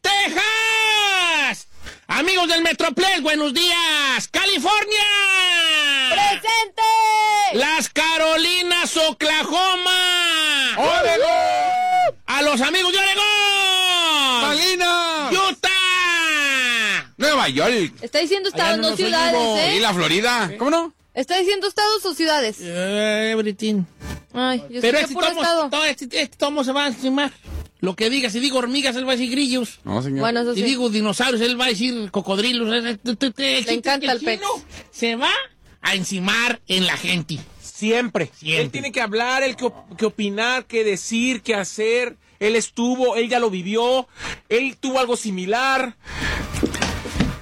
Texas. Amigos del Metroplex, buenos días. California. Las Carolinas, Oklahoma. ¡Oregón! A los amigos de Oregón. ¡Salinas! Utah. Nueva York. Está diciendo estados, no ciudades, oímos. Y ¿eh? la Florida. ¿Cómo no? Está diciendo estados o ciudades. Eh, Everything. Ay, yo Pero sé este que tomo, estado. todo este, este tomo se va a encimar. Lo que diga, si digo hormigas, él va a decir grillos. No, señor. Bueno, eso Si sí. digo dinosaurios, él va a decir cocodrilos. Eh, eh, chiste encanta el pez. Se va a encimar en la gente. Siempre. Siempre. Él tiene que hablar, él que, op- que opinar, que decir, que hacer. Él estuvo, él ya lo vivió, él tuvo algo similar.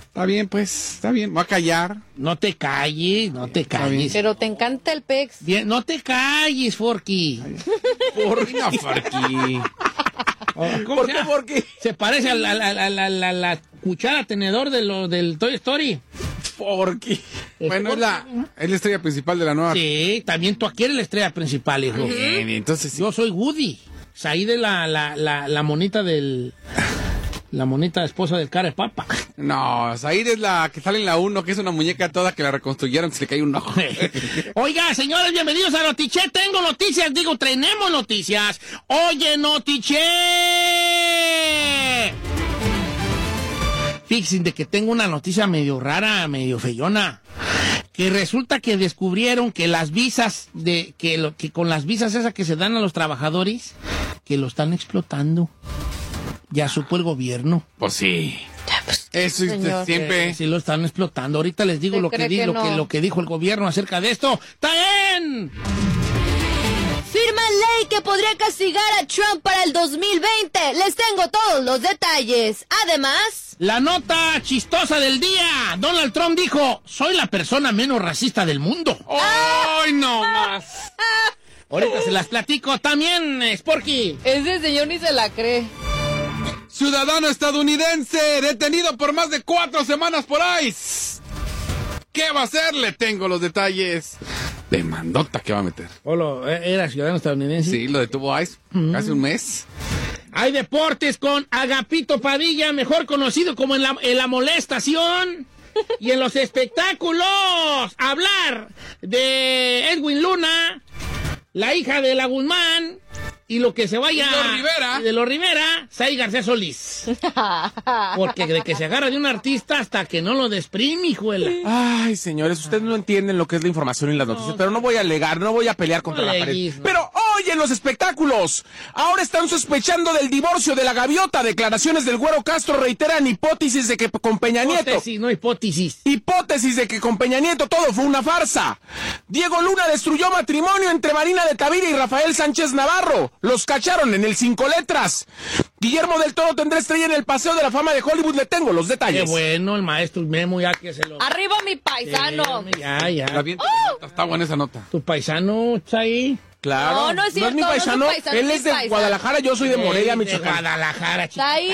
Está bien, pues. Está bien. Voy a callar. No te calles, no te calles. Pero te encanta el pex. Bien, no te calles, Forky. No. ¿Cómo ¿Por se qué? qué? Se parece a la, la- la- la- la- la cuchara tenedor de lo, del Toy Story. Porque. Bueno, es la, es la estrella principal de la nueva. Sí, también tú aquí eres la estrella principal, hijo. Bien, entonces sí. Yo soy Woody. Saí de la, la, la, la monita del... La monita esposa del cara de papa. No, Zaire es la que sale en la 1, que es una muñeca toda que la reconstruyeron, que se le cae un ojo. Oiga, señores, bienvenidos a Notiche. Tengo noticias, digo, tenemos noticias. Oye, Notiche. De que tengo una noticia medio rara, medio feyona. Que resulta que descubrieron que las visas de que lo que con las visas esas que se dan a los trabajadores que lo están explotando. Ya supo el gobierno. Pues sí. Eso Señor. siempre. Eh, sí lo están explotando. Ahorita les digo ¿Usted lo que, cree di- que lo, que, no? lo que dijo el gobierno acerca de esto. ¡Taen! Firman ley que podría castigar a Trump para el 2020. Les tengo todos los detalles. Además, La nota chistosa del día. Donald Trump dijo, soy la persona menos racista del mundo. ¡Ay, no más! Ahorita se las platico también, Sporky. ese señor ni se la cree. Ciudadano estadounidense detenido por más de cuatro semanas por ICE. ¿Qué va a hacer? Le tengo los detalles. Demandota que va a meter. Hola, eh, era ciudadano estadounidense. Sí, lo detuvo ICE hace un mes. Hay deportes con Agapito Padilla, mejor conocido como en la, en la molestación. Y en los espectáculos, hablar de Edwin Luna, la hija de la Guzmán, y lo que se vaya... Y los Rivera. y de los Rivera, Sai García Solís. Porque de que se agarra de un artista hasta que no lo desprime, hijuela. Ay, señores, ustedes no entienden lo que es la información y las noticias, pero no voy a alegar, no voy a pelear contra la pared. Pero y en los espectáculos. Ahora están sospechando del divorcio de la gaviota. Declaraciones del Güero Castro reiteran hipótesis de que con Peña Nieto. Hipótesis, no hipótesis. Hipótesis de que con Peña Nieto todo fue una farsa. Diego Luna destruyó matrimonio entre Marina de Tavira y Rafael Sánchez Navarro. Los cacharon en el cinco letras. Guillermo del Toro tendrá estrella en el Paseo de la Fama de Hollywood. Le tengo los Qué detalles. bueno, el maestro Memo ya que se lo... Arriba mi paisano. Ya, ya. La avienta ¡Oh! Está buena esa nota. Tu paisano está ahí. Claro. No, no es cierto, mi no es un paisano. paisano, Él es es de paisano. Guadalajara, yo soy de Morelia, Michoacán. De Guadalajara. Said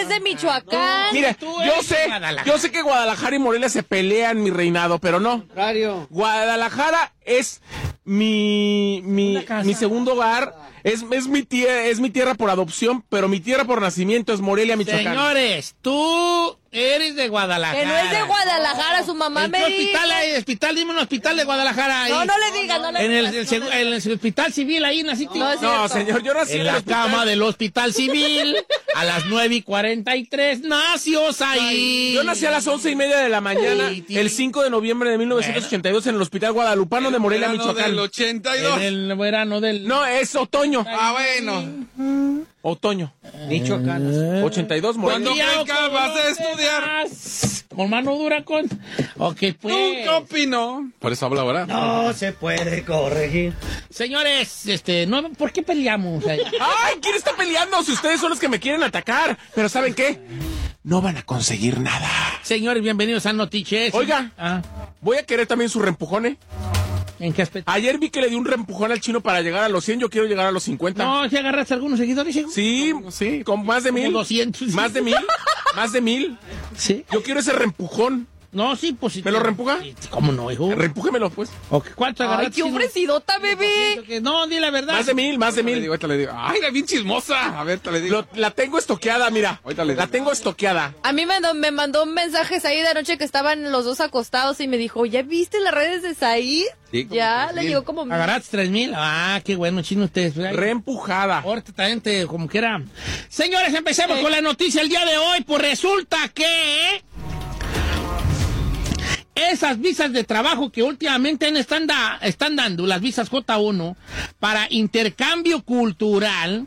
es de Michoacán. Mire, Tú yo sé, yo sé que Guadalajara y Morelia se pelean mi reinado, pero no. Contrario. Guadalajara es mi mi, mi segundo hogar, es, es mi tierra, es mi tierra por adopción, pero mi tierra por nacimiento es Morelia, Michoacán. Señores, tú eres de Guadalajara. Que no es de Guadalajara, su mamá ¿En me dijo. hospital hay? Hospital, dime un hospital de Guadalajara. ahí. No, no le digas, no le En el, digas. el en el hospital civil ahí naciste. No, No, señor, yo nací en, en el la hospital. cama del hospital civil a las 9 y 43 nació ahí. Yo nací a las once y media de la mañana, Sí, sí. el 5 de noviembre de 1982 en el Hospital Guadalupano de Morelia, Michoacán. del 82. En el verano del... No, es otoño. Ah, bueno. Otoño. Michoacán. 82, Morelia. Cuando Día crezcas con vas a los estudiar. demás. Con mano dura con... Ok, pues... Nunca opinó. Por eso habla ahora. No se puede corregir. Señores, este, no, ¿por qué peleamos? ahí? ¡Ay! ¿Quién está peleando? Si ustedes son los que me quieren atacar. Pero ¿saben qué? No van a conseguir nada. Señores, bienvenidos a Notiches. Oiga. Ah, Voy a querer también su reempujón, ¿eh? ¿En qué aspecto? Ayer vi que le di un reempujón al chino para llegar a los 100. Yo quiero llegar a los 50. No, si agarraste algunos seguidores, hijo? Sí, sí, con más de mil. 200. Más de mil. Más de mil. Sí. Yo quiero ese reempujón. No, sí, pues sí. ¿Me lo reempuja? Sí, ¿Cómo no, hijo? Reempújemelo, pues. Ok, ¿Cuánto Ay, agarraste? qué chino? ofrecidota, bebé. Que No, di la verdad. Más de mil, más de Le mil. digo, ahorita le digo. Ay, era bien chismosa. A ver, te le digo. Lo- la tengo estoqueada, mira. Ahorita le La digo. tengo estoqueada. A mí me, me mandó un mensaje Said de anoche que estaban los dos acostados y me dijo, ¿ya viste las redes de Said? Sí, ya, le digo como... Agarraste tres mil. Ah, qué bueno, chino ustedes. Reempujada. Ahorita también te, como quiera. Señores, empecemos con la noticia el día de hoy. Pues resulta que esas visas de trabajo que últimamente están, da- están dando, las visas J1, para intercambio cultural,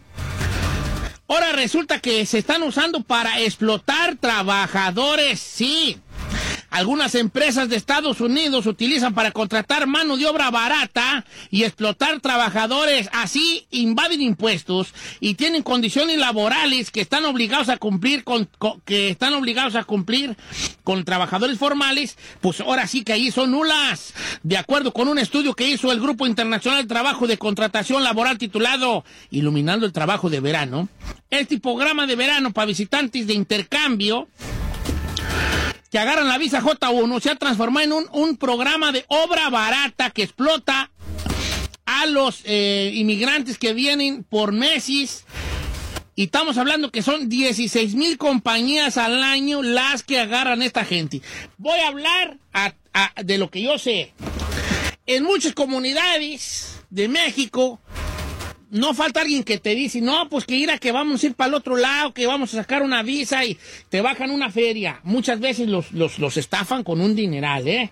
ahora resulta que se están usando para explotar trabajadores, sí. Algunas empresas de Estados Unidos utilizan para contratar mano de obra barata y explotar trabajadores, así invaden impuestos y tienen condiciones laborales que están obligados a cumplir con, que están obligados a cumplir con trabajadores formales, pues ahora sí que ahí son nulas. De acuerdo con un estudio que hizo el Grupo Internacional de Trabajo de Contratación Laboral titulado Iluminando el Trabajo de Verano, este programa de verano para visitantes de intercambio que agarran la visa J1 se ha transformado en un, un programa de obra barata que explota a los eh, inmigrantes que vienen por meses. Y estamos hablando que son 16 mil compañías al año las que agarran esta gente. Voy a hablar a- a- de lo que yo sé. En muchas comunidades de México, no falta alguien que te dice, no, pues que ir a que vamos a ir para el otro lado, que vamos a sacar una visa y te bajan una feria. Muchas veces los, los, los estafan con un dineral, ¿eh?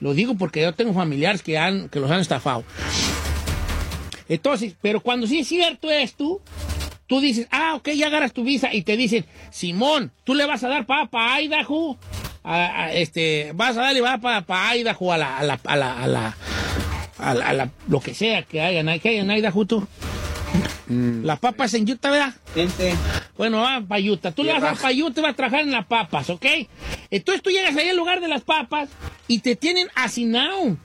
Lo digo porque yo tengo familiares que, han, que los han estafado. Entonces, pero cuando sí es cierto esto, tú dices, ah, ok, ya agarras tu visa y te dicen, Simón, tú le vas a dar papa a Idaho, este, vas a darle papa para Idaho a la, a la, a la, a la, a la- a la- lo que sea que haya, que haya en Idaho tú. Las papas en Utah, ¿verdad? Gente. Bueno, va para Utah. Tú le vas a para Utah y vas a trabajar en las papas, ¿ok? Entonces tú llegas ahí al lugar de las papas y te tienen hacinado.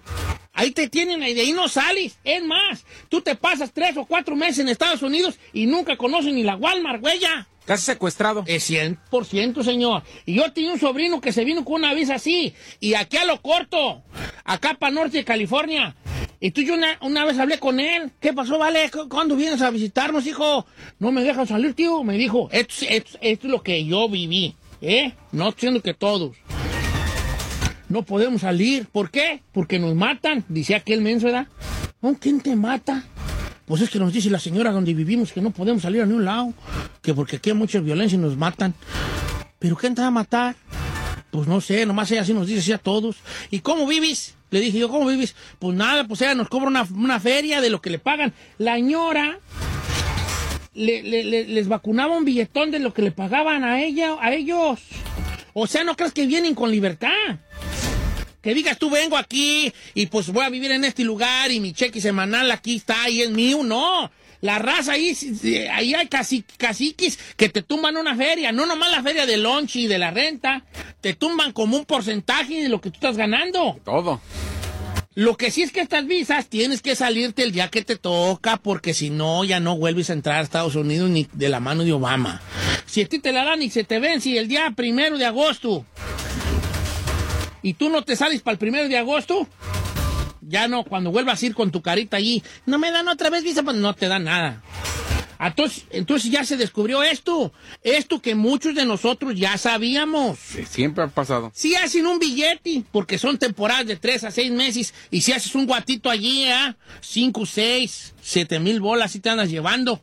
Ahí te tienen, y de ahí no sales. Es más, tú te pasas tres o cuatro meses en Estados Unidos y nunca conoces ni la Walmart, güey, ya. Casi secuestrado. Es 100%, señor. Y yo tenía un sobrino que se vino con una visa así. Y aquí a lo corto, acá para norte de California. Y tú yo una, una vez hablé con él. ¿Qué pasó, vale? ¿Cu- ¿Cuándo vienes a visitarnos, hijo? No me dejan salir, tío. Me dijo, esto, es- esto, esto es lo que yo viví. ¿Eh? No diciendo que todos. No podemos salir. ¿Por qué? Porque nos matan. Dice aquel menso, ¿verdad? ¿No? ¿Quién te mata? Pues es que nos dice la señora donde vivimos que no podemos salir a ningún lado, que porque aquí hay mucha violencia y nos matan. ¿Pero quién te va a matar? Pues no sé, nomás ella así nos dice así a todos. ¿Y cómo vives? Le dije yo, ¿cómo vives? Pues nada, pues ella nos cobra una, feria de lo que le pagan. La señora le- le- le- les vacunaba un billetón de lo que le pagaban a ella, a ellos. O sea, no crees que vienen con libertad. Que digas tú vengo aquí y pues voy a vivir en este lugar y mi cheque semanal aquí está y es mío. No. La raza ahí, ahí hay casi, caciques que te tumban una feria. No nomás la feria de lunch y de la renta. Te tumban como un porcentaje de lo que tú estás ganando. Todo. Lo que sí es que estas visas tienes que salirte el día que te toca, porque si no, ya no vuelves a entrar a Estados Unidos ni de la mano de Obama. Si a ti te la dan y se te vence el día primero de agosto, y tú no te sales para el primero de agosto, ya no, cuando vuelvas a ir con tu carita allí, no me dan otra vez visa, pues no te dan nada. Entonces, entonces ya se descubrió esto, esto que muchos de nosotros ya sabíamos. Sí, siempre ha pasado. Si hacen un billete, porque son temporadas de tres a seis meses, y si haces un guatito allí, ¿ah? cinco, seis, siete mil bolas, si te andas llevando.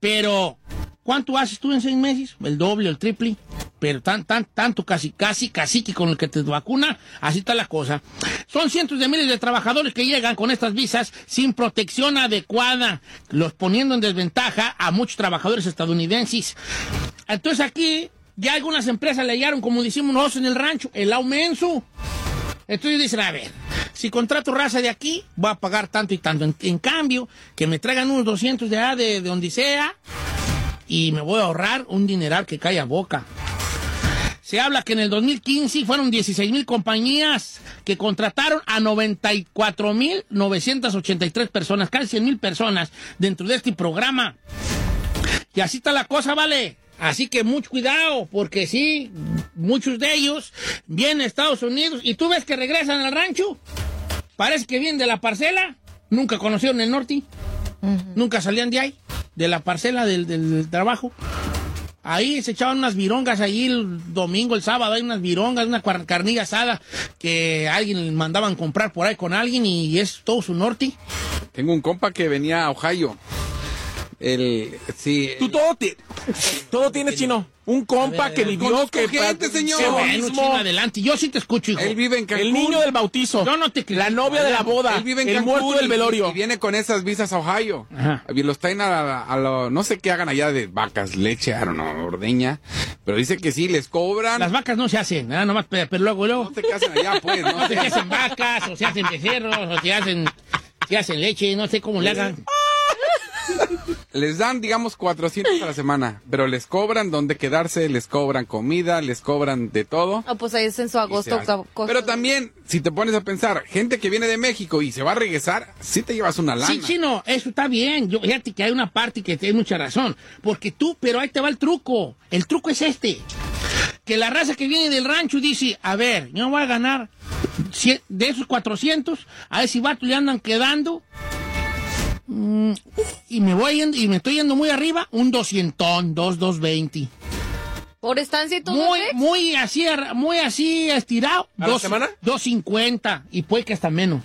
Pero, ¿cuánto haces tú en seis meses? El doble, el triple. Pero tan, tan, tanto, casi, casi, casi que con el que te vacuna, así está la cosa. Son cientos de miles de trabajadores que llegan con estas visas sin protección adecuada, los poniendo en desventaja a muchos trabajadores estadounidenses. Entonces aquí, ya algunas empresas le hallaron, como decimos nosotros en el rancho, el aumento. Entonces dicen, a ver, si contrato raza de aquí, voy a pagar tanto y tanto. En, cambio, que me traigan unos 200 de, de, de donde sea y me voy a ahorrar un dineral que cae a boca. Se habla que en el 2015 fueron 16 mil compañías que contrataron a 94 mil 983 personas, casi 100 mil personas dentro de este programa. Y así está la cosa, ¿vale? Así que mucho cuidado, porque sí, muchos de ellos vienen a Estados Unidos y tú ves que regresan al rancho. Parece que vienen de la parcela, nunca conocieron el norte, nunca salían de ahí, de la parcela del, del- trabajo. Ahí se echaban unas virongas ahí el domingo, el sábado, hay unas virongas, una carnilla asada que alguien mandaban comprar por ahí con alguien y es todo su norte. Tengo un compa que venía a Ohio. El, sí. Tú todo, ti- todo tienes, chino. Un compa ver, que vivió que gente, señor. que mismo. chino, adelante. Yo sí te escucho, hijo. Él vive en Cancún. El niño del bautizo. Yo no te critico, La novia de la boda. Él vive en el Cancún muerto del y- velorio. Y, viene con esas visas a Ohio. Ajá. Y los traen a, a lo, no sé qué hagan allá de vacas, leche, I don't know, ordeña. Pero dice que sí, les cobran. Las vacas no se hacen, nada nomás, pero, pero luego, luego. No sé qué hacen allá, pues, no No sé hacen vacas, o se hacen becerros, o se hacen, se hacen leche, no sé cómo le hagan. Les dan, digamos, 400 a la semana, pero les cobran dónde quedarse, les cobran comida, les cobran de todo. Ah, pues ahí es en su agosto. Pero también, si te pones a pensar, gente que viene de México y se va a regresar, sí te llevas una lana. Sí, chino, eso está bien. Yo, fíjate que hay una parte que tiene mucha razón. Porque tú, pero ahí te va el truco. El truco es este. Que la raza que viene del rancho dice, a ver, yo voy a ganar de esos 400, a ese vato le andan quedando. Mm, y me voy yendo, y me estoy yendo muy arriba, un 200, 2, 220. Por estancia y todo. Muy, muy así, muy así estirado. ¿A la semana? 250 y puede que hasta menos.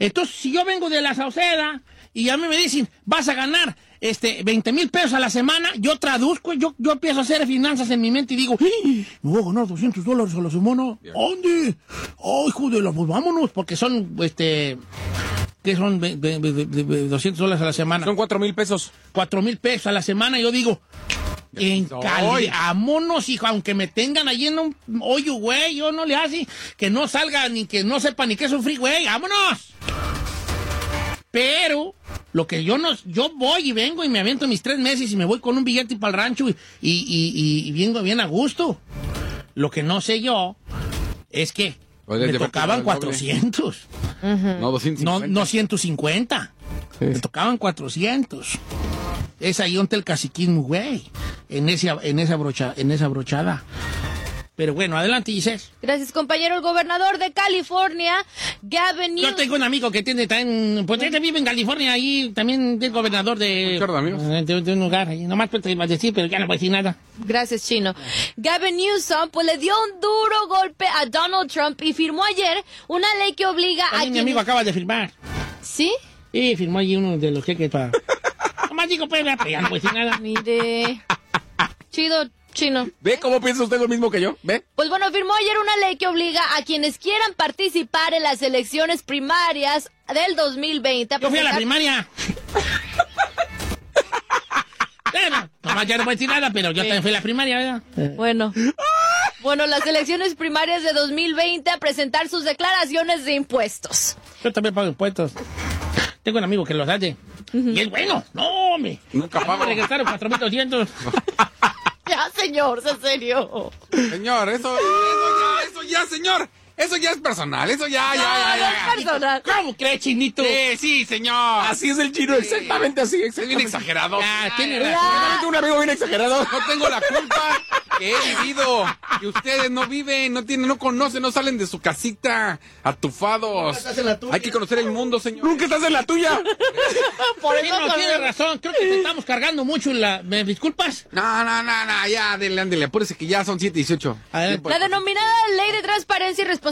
Entonces, si yo vengo de la Sauceda y a mí me dicen, vas a ganar este 20 mil pesos a la semana, yo traduzco, yo, yo empiezo a hacer finanzas en mi mente y digo, me voy a ganar 200 dólares a la semana. ¿Dónde? ¡Ay, hijo de la, pues vámonos! Porque son, este, que son Ve- ve- ve- ve- ve- 200 dólares a la semana. Son cuatro mil pesos. cuatro mil pesos a la semana, yo digo, en. Cali, vámonos, hijo, aunque me tengan allí en un hoyo, güey, yo no le hace que no salga ni que no sepa ni que sufrí, güey, vámonos. Pero lo que yo no, yo voy y vengo y me aviento mis tres meses y me voy con un billete para el rancho y, y, y, y vengo bien a gusto. Lo que no sé yo es que Les me tocaban cobrar el doble. 400. No, 250. No, no 150. Me tocaban 400. Es ahí donde el caciquismo, güey. En, ese, en, esa brocha, en esa brochada. Pero bueno, adelante, Giselle. Gracias, compañero. El gobernador de California, Gavin Yo Newsom. tengo un amigo que tiene también, pues él vive en California, ahí también es gobernador de, de amigos. de, de un lugar. Ahí. Nomás te iba a decir, pero ya no voy a decir nada. Gracias, Chino. Gavin Newsom, pues le dio un duro golpe a Donald Trump y firmó ayer una ley que obliga a mi amigo acaba de firmar. ¿Sí? Sí, firmó allí uno de los cheques para... Nomás digo, pues, pero ya no voy a decir nada. Mire. Chido, Chino. ¿Ve cómo piensa usted lo mismo que yo? ¿Ve? Pues bueno, firmó ayer una ley que obliga a quienes quieran participar en las elecciones primarias del 2020 a Yo fui a la presentar- primaria. bueno, nomás ya no voy a decir nada, pero yo también fui a la primaria, ¿verdad? Bueno. Bueno, las elecciones primarias de 2020 a presentar sus declaraciones de impuestos. Yo también pago impuestos. Tengo un amigo que los hace. Y es bueno. No, hombre. Nunca pago. Regresaron 4.200. Ya, señor, en serio. Señor, eso, eso ya, eso ya, señor. Eso ya es personal, eso ya, ya, ya, No, no ya. es personal. ¿Cómo crees, chinito? Sí, sí, señor. Así es el chino, exactamente así. Es bien Exactamente. exagerado. Ah, Ya, tiene ya, razón. ya. Un amigo bien exagerado. No tengo la culpa que he vivido. Que ustedes no viven, no tienen, no conocen, no salen de su casita atufados. estás en la tuya. Hay que conocer el mundo, señor. Nunca estás en la tuya. Por Sí, no, tiene razón. Creo que te estamos cargando mucho la... ¿Me disculpas? No, no, no, no, ya, ándele, ándele. Apúrese que ya son 7 y 18. Adelante. La denominada Ley de Transparencia y Responsabilidad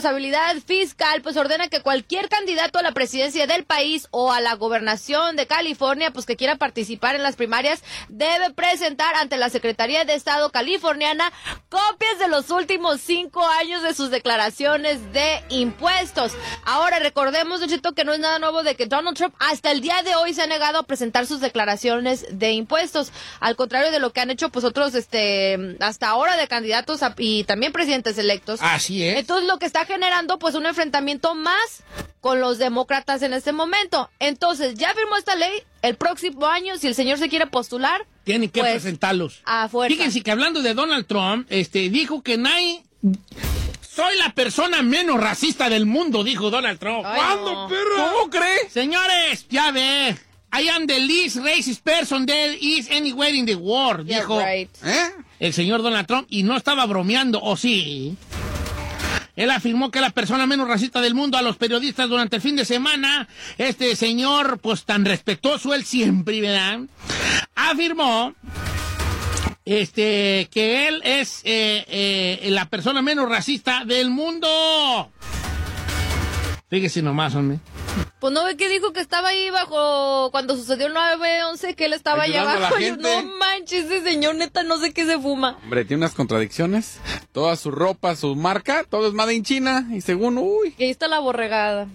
Fiscal pues ordena que cualquier candidato a la presidencia del país o a la gobernación de California pues que quiera participar en las primarias debe presentar ante la Secretaría de Estado californiana copias de los últimos cinco años de sus declaraciones de impuestos. Ahora recordemos, Don Cheto, que no es nada nuevo de que Donald Trump hasta el día de hoy se ha negado a presentar sus declaraciones de impuestos. Al contrario de lo que han hecho pues otros este hasta ahora de candidatos a- y también presidentes electos. Así es. Entonces lo que está generando pues un enfrentamiento más con los demócratas en este momento. Entonces ya firmó esta ley, el próximo año si el señor se quiere postular, Tienen que pues, presentarlos. a fuerza. Fíjense que hablando de Donald Trump, este, dijo que nadie... Soy la persona menos racista del mundo, dijo Donald Trump. Ay, no. ¿Cómo cree? Señores, ya ve. I am the least racist person there is anywhere in the world, Yeah, dijo right. ¿Eh? el señor Donald Trump y no estaba bromeando, ¿o sí? Él afirmó que la persona menos racista del mundo a los periodistas durante el fin de semana, este señor, pues tan respetuoso él siempre, ¿verdad? Afirmó este, que él es eh, eh, la persona menos racista del mundo. Fíjese nomás, hombre. Pues no ve que dijo que estaba ahí bajo cuando sucedió el 9-11, que él estaba allá Ayudando a la abajo. Yo, no manches, ese señor neta no sé qué se fuma. Hombre, tiene unas contradicciones. Toda su ropa, su marca, todo es made in China. Y según, uy. Que ahí está la borregada.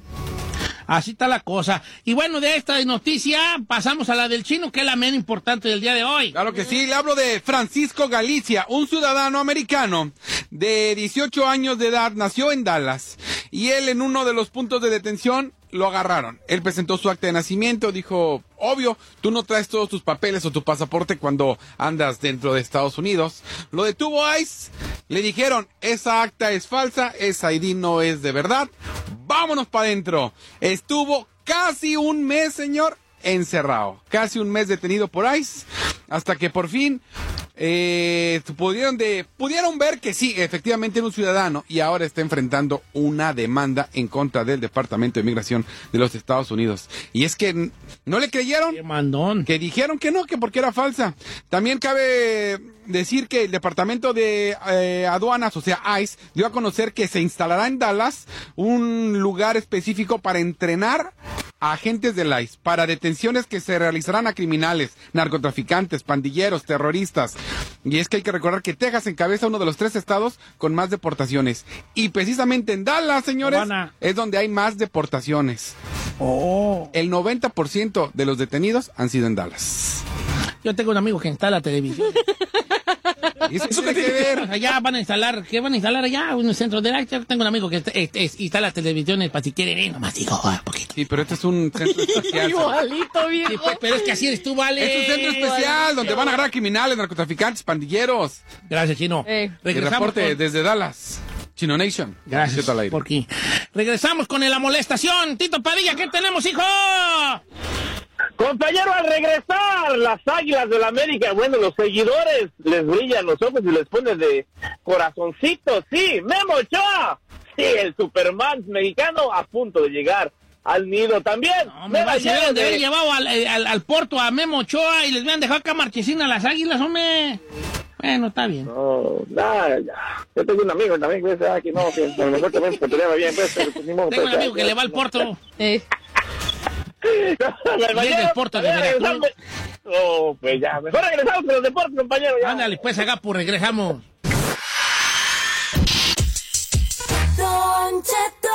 Así está la cosa. Y bueno, de esta noticia pasamos a la del chino, que es la menos importante del día de hoy. Claro que sí, le hablo de Francisco Galicia, un ciudadano americano de 18 años de edad, nació en Dallas y él en uno de los puntos de detención lo agarraron. Él presentó su acta de nacimiento, dijo, obvio, tú no traes todos tus papeles o tu pasaporte cuando andas dentro de Estados Unidos. Lo detuvo ICE, le dijeron, esa acta es falsa, esa ID no es de verdad, vámonos para adentro. Estuvo casi un mes, señor, encerrado. Casi un mes detenido por ICE. Hasta que por fin eh, pudieron, de, pudieron ver que sí, efectivamente era un ciudadano y ahora está enfrentando una demanda en contra del Departamento de Migración de los Estados Unidos. Y es que no le creyeron que dijeron que no, que porque era falsa. También cabe decir que el Departamento de eh, Aduanas, o sea, ICE, dio a conocer que se instalará en Dallas un lugar específico para entrenar a agentes del ICE para detenciones que se realizarán a criminales, narcotraficantes, pandilleros, terroristas. Y es que hay que recordar que Texas encabeza uno de los tres estados con más deportaciones. Y precisamente en Dallas, señores, Habana. es donde hay más deportaciones. Oh. El 90% de los detenidos han sido en Dallas. Yo tengo un amigo que instala televisión. ¿Y eso, tiene que ver? Allá van a instalar, ¿qué van a instalar allá? Un centro de Yo tengo un amigo que instala televisiones para si quieren ir, nomás digo, ah, poquito. Sí, pero este es un centro especial. Igualito, Sí, viejo. pues, pero es que así eres tú, vale. Es un centro especial donde van a agarrar criminales, narcotraficantes, pandilleros. Gracias, Chino. Eh. El Regresamos reporte con- desde Dallas. Chino Nation. Gracias por aquí. Regresamos con el amolestación. Tito Padilla, ¿qué tenemos, hijo? Compañero, al regresar, las águilas de la América, bueno, los seguidores les brillan los ojos y les ponen de corazoncito. Sí, Memo Ochoa. Sí, el Superman mexicano a punto de llegar al nido también. Hombre, va, se deben de haber llevado al, eh, al- al Porto a Memo Ochoa y les habían dejado acá marchesina a las águilas, hombre. Bueno, está bien. No, nada, ya. Yo tengo un amigo también, pues, ah, que no, que a lo mejor también se peleaba bien, pues, pero pues, ni modo, Tengo un pues, amigo que ya. le va al Porto. Eh. Medallero, del Porto de Veracruz. Oh, pues ya, mejor regresamos con los deportes, compañero. Ya. Ándale, pues, Agapo, regresamos. Don Cheto.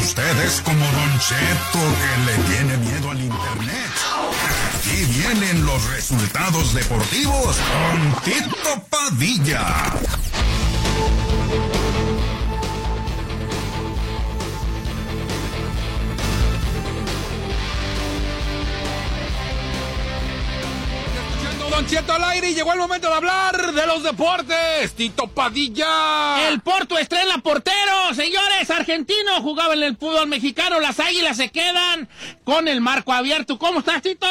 Usted es como Don Cheto que le tiene miedo al internet. Aquí vienen los resultados deportivos con Tito Padilla. Don Cheto al aire y llegó el momento de hablar de los deportes. Tito Padilla. El Porto estrena portero, señores. Argentino jugaba en el fútbol mexicano. Las águilas se quedan con el marco abierto. ¿Cómo estás, Tito?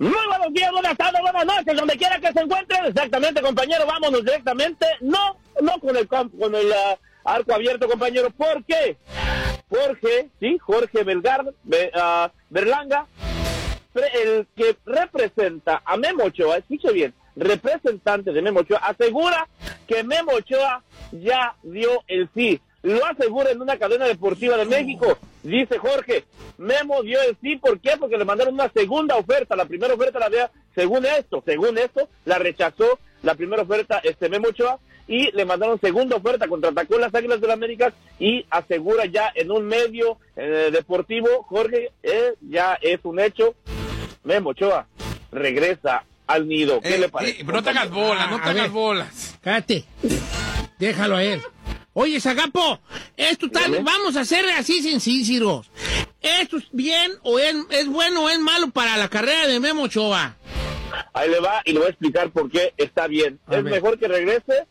Muy buenos días, buenas tardes, buenas noches, donde quiera que se encuentren. Exactamente, compañero, vámonos directamente. No, no con el campo, con el ah, arco abierto, compañero. ¿Por qué? Jorge, sí, Jorge Belgar, Be- ah, Berlanga, el que representa a Memo Ochoa, escuche bien, representante de Memo Ochoa, asegura que Memo Ochoa ya dio el sí. Lo asegura en una cadena deportiva de México. Dice Jorge, Memo dio el sí, ¿por qué? Porque le mandaron una segunda oferta. La primera oferta la había, según esto, según esto, la rechazó la primera oferta este Memo Ochoa y le mandaron segunda oferta, contraatacó las Águilas del América y asegura ya en un medio eh, deportivo, Jorge, eh, ya es un hecho, Memo Ochoa regresa al nido. ¿Qué Eh, le parece? eh, no te hagas bolas, no te hagas bolas. Cállate. Déjalo a él. Oye, Zagapo, esto tal, Dígame. vamos a hacer así sencillos. ¿Esto es bien o es, es bueno o es malo para la carrera de Memo Ochoa? Ahí le va y le voy a explicar por qué está bien. A es ver. mejor que regrese.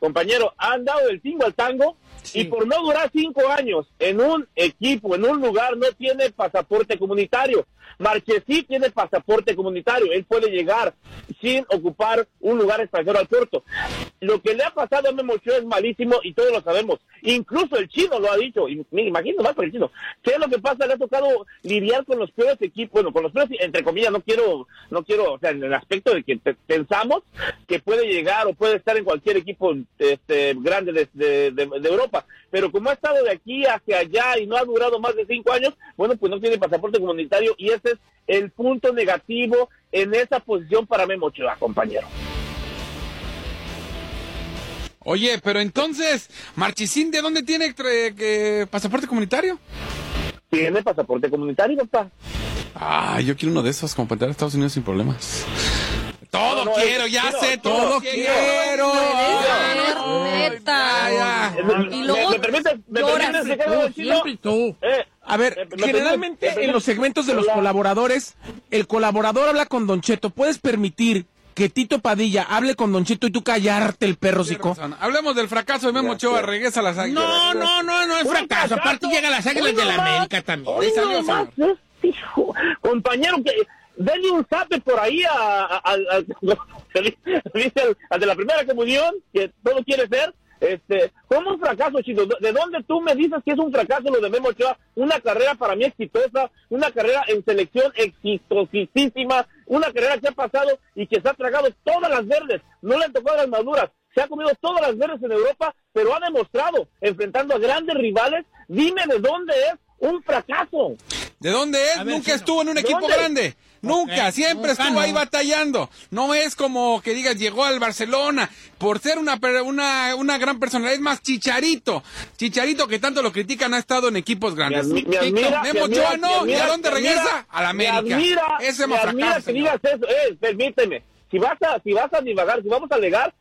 Compañero, han dado del tingo al tango y por no durar cinco años en un equipo, en un lugar, no tiene pasaporte comunitario. Marchesí tiene pasaporte comunitario. Él puede llegar sin ocupar un lugar extranjero al puerto. Lo que le ha pasado a Memo es malísimo y todos lo sabemos. Incluso el chino lo ha dicho. Y me imagino más por el chino. ¿Qué es lo que pasa? Le ha tocado lidiar con los peores equipos. Bueno, con los peores, entre comillas, no quiero, no quiero, o sea, en el aspecto de que pe- pensamos que puede llegar o puede estar en cualquier equipo este, grande de, de- Europa. Pero como ha estado de aquí hacia allá y no ha durado más de cinco años, bueno, pues no tiene pasaporte comunitario y ese es el punto negativo en esa posición para Memo Ochoa, compañero. Oye, pero entonces, Marchisín, ¿de dónde tiene que- pasaporte comunitario? Tiene pasaporte comunitario, papá. Ah, yo quiero uno de esos como para entrar a Estados Unidos sin problemas. Todo No, no, quiero, es- ya no, sé, todo todo quiero. quiero. Eres neta. Ya, ya. Y ¿Me, luego me permites, me lloras. permites Tú, chino? siempre tú. Eh, A ver, me generalmente en los segmentos de los colaboradores, el colaborador habla con Don Cheto. ¿Puedes permitir que Tito Padilla hable con Don Cheto y tú callarte el perro razón. Hablemos del fracaso de Memo Ochoa, regresa a las águilas. No, no, no, no es fracaso. Aparte llega a las águilas de la. América también. Este hijo. Compañero, que denle un zape por ahí a, al, al de la primera comunión, que todo quiere ser. Este, ¿Cómo un fracaso, chino? ¿De dónde tú me dices que es un fracaso lo de Memo Ochoa? Una carrera para mí exitosa, una carrera en selección exitosísima, una carrera que ha pasado y que se ha tragado todas las verdes, no le han tocado las maduras, se ha comido todas las verdes en Europa, pero ha demostrado, enfrentando a grandes rivales, dime de dónde es un fracaso. ¿De dónde es? Ver, Nunca Chino. estuvo en un equipo ¿Dónde? grande. Nunca, siempre nunca estuvo ahí no. batallando. No es como que digas, llegó al Barcelona por ser una, una, una gran personalidad. Es más, Chicharito. Chicharito, que tanto lo critican, ha estado en equipos Me, grandes. admi- me admira, Memo me Ochoa no. me ¿Y a dónde me regresa? admira- A la me América. admira- Ese es me admira que señor. digas eso. Eh, permíteme. Si vas a, si vas a divagar, si vamos a alegar,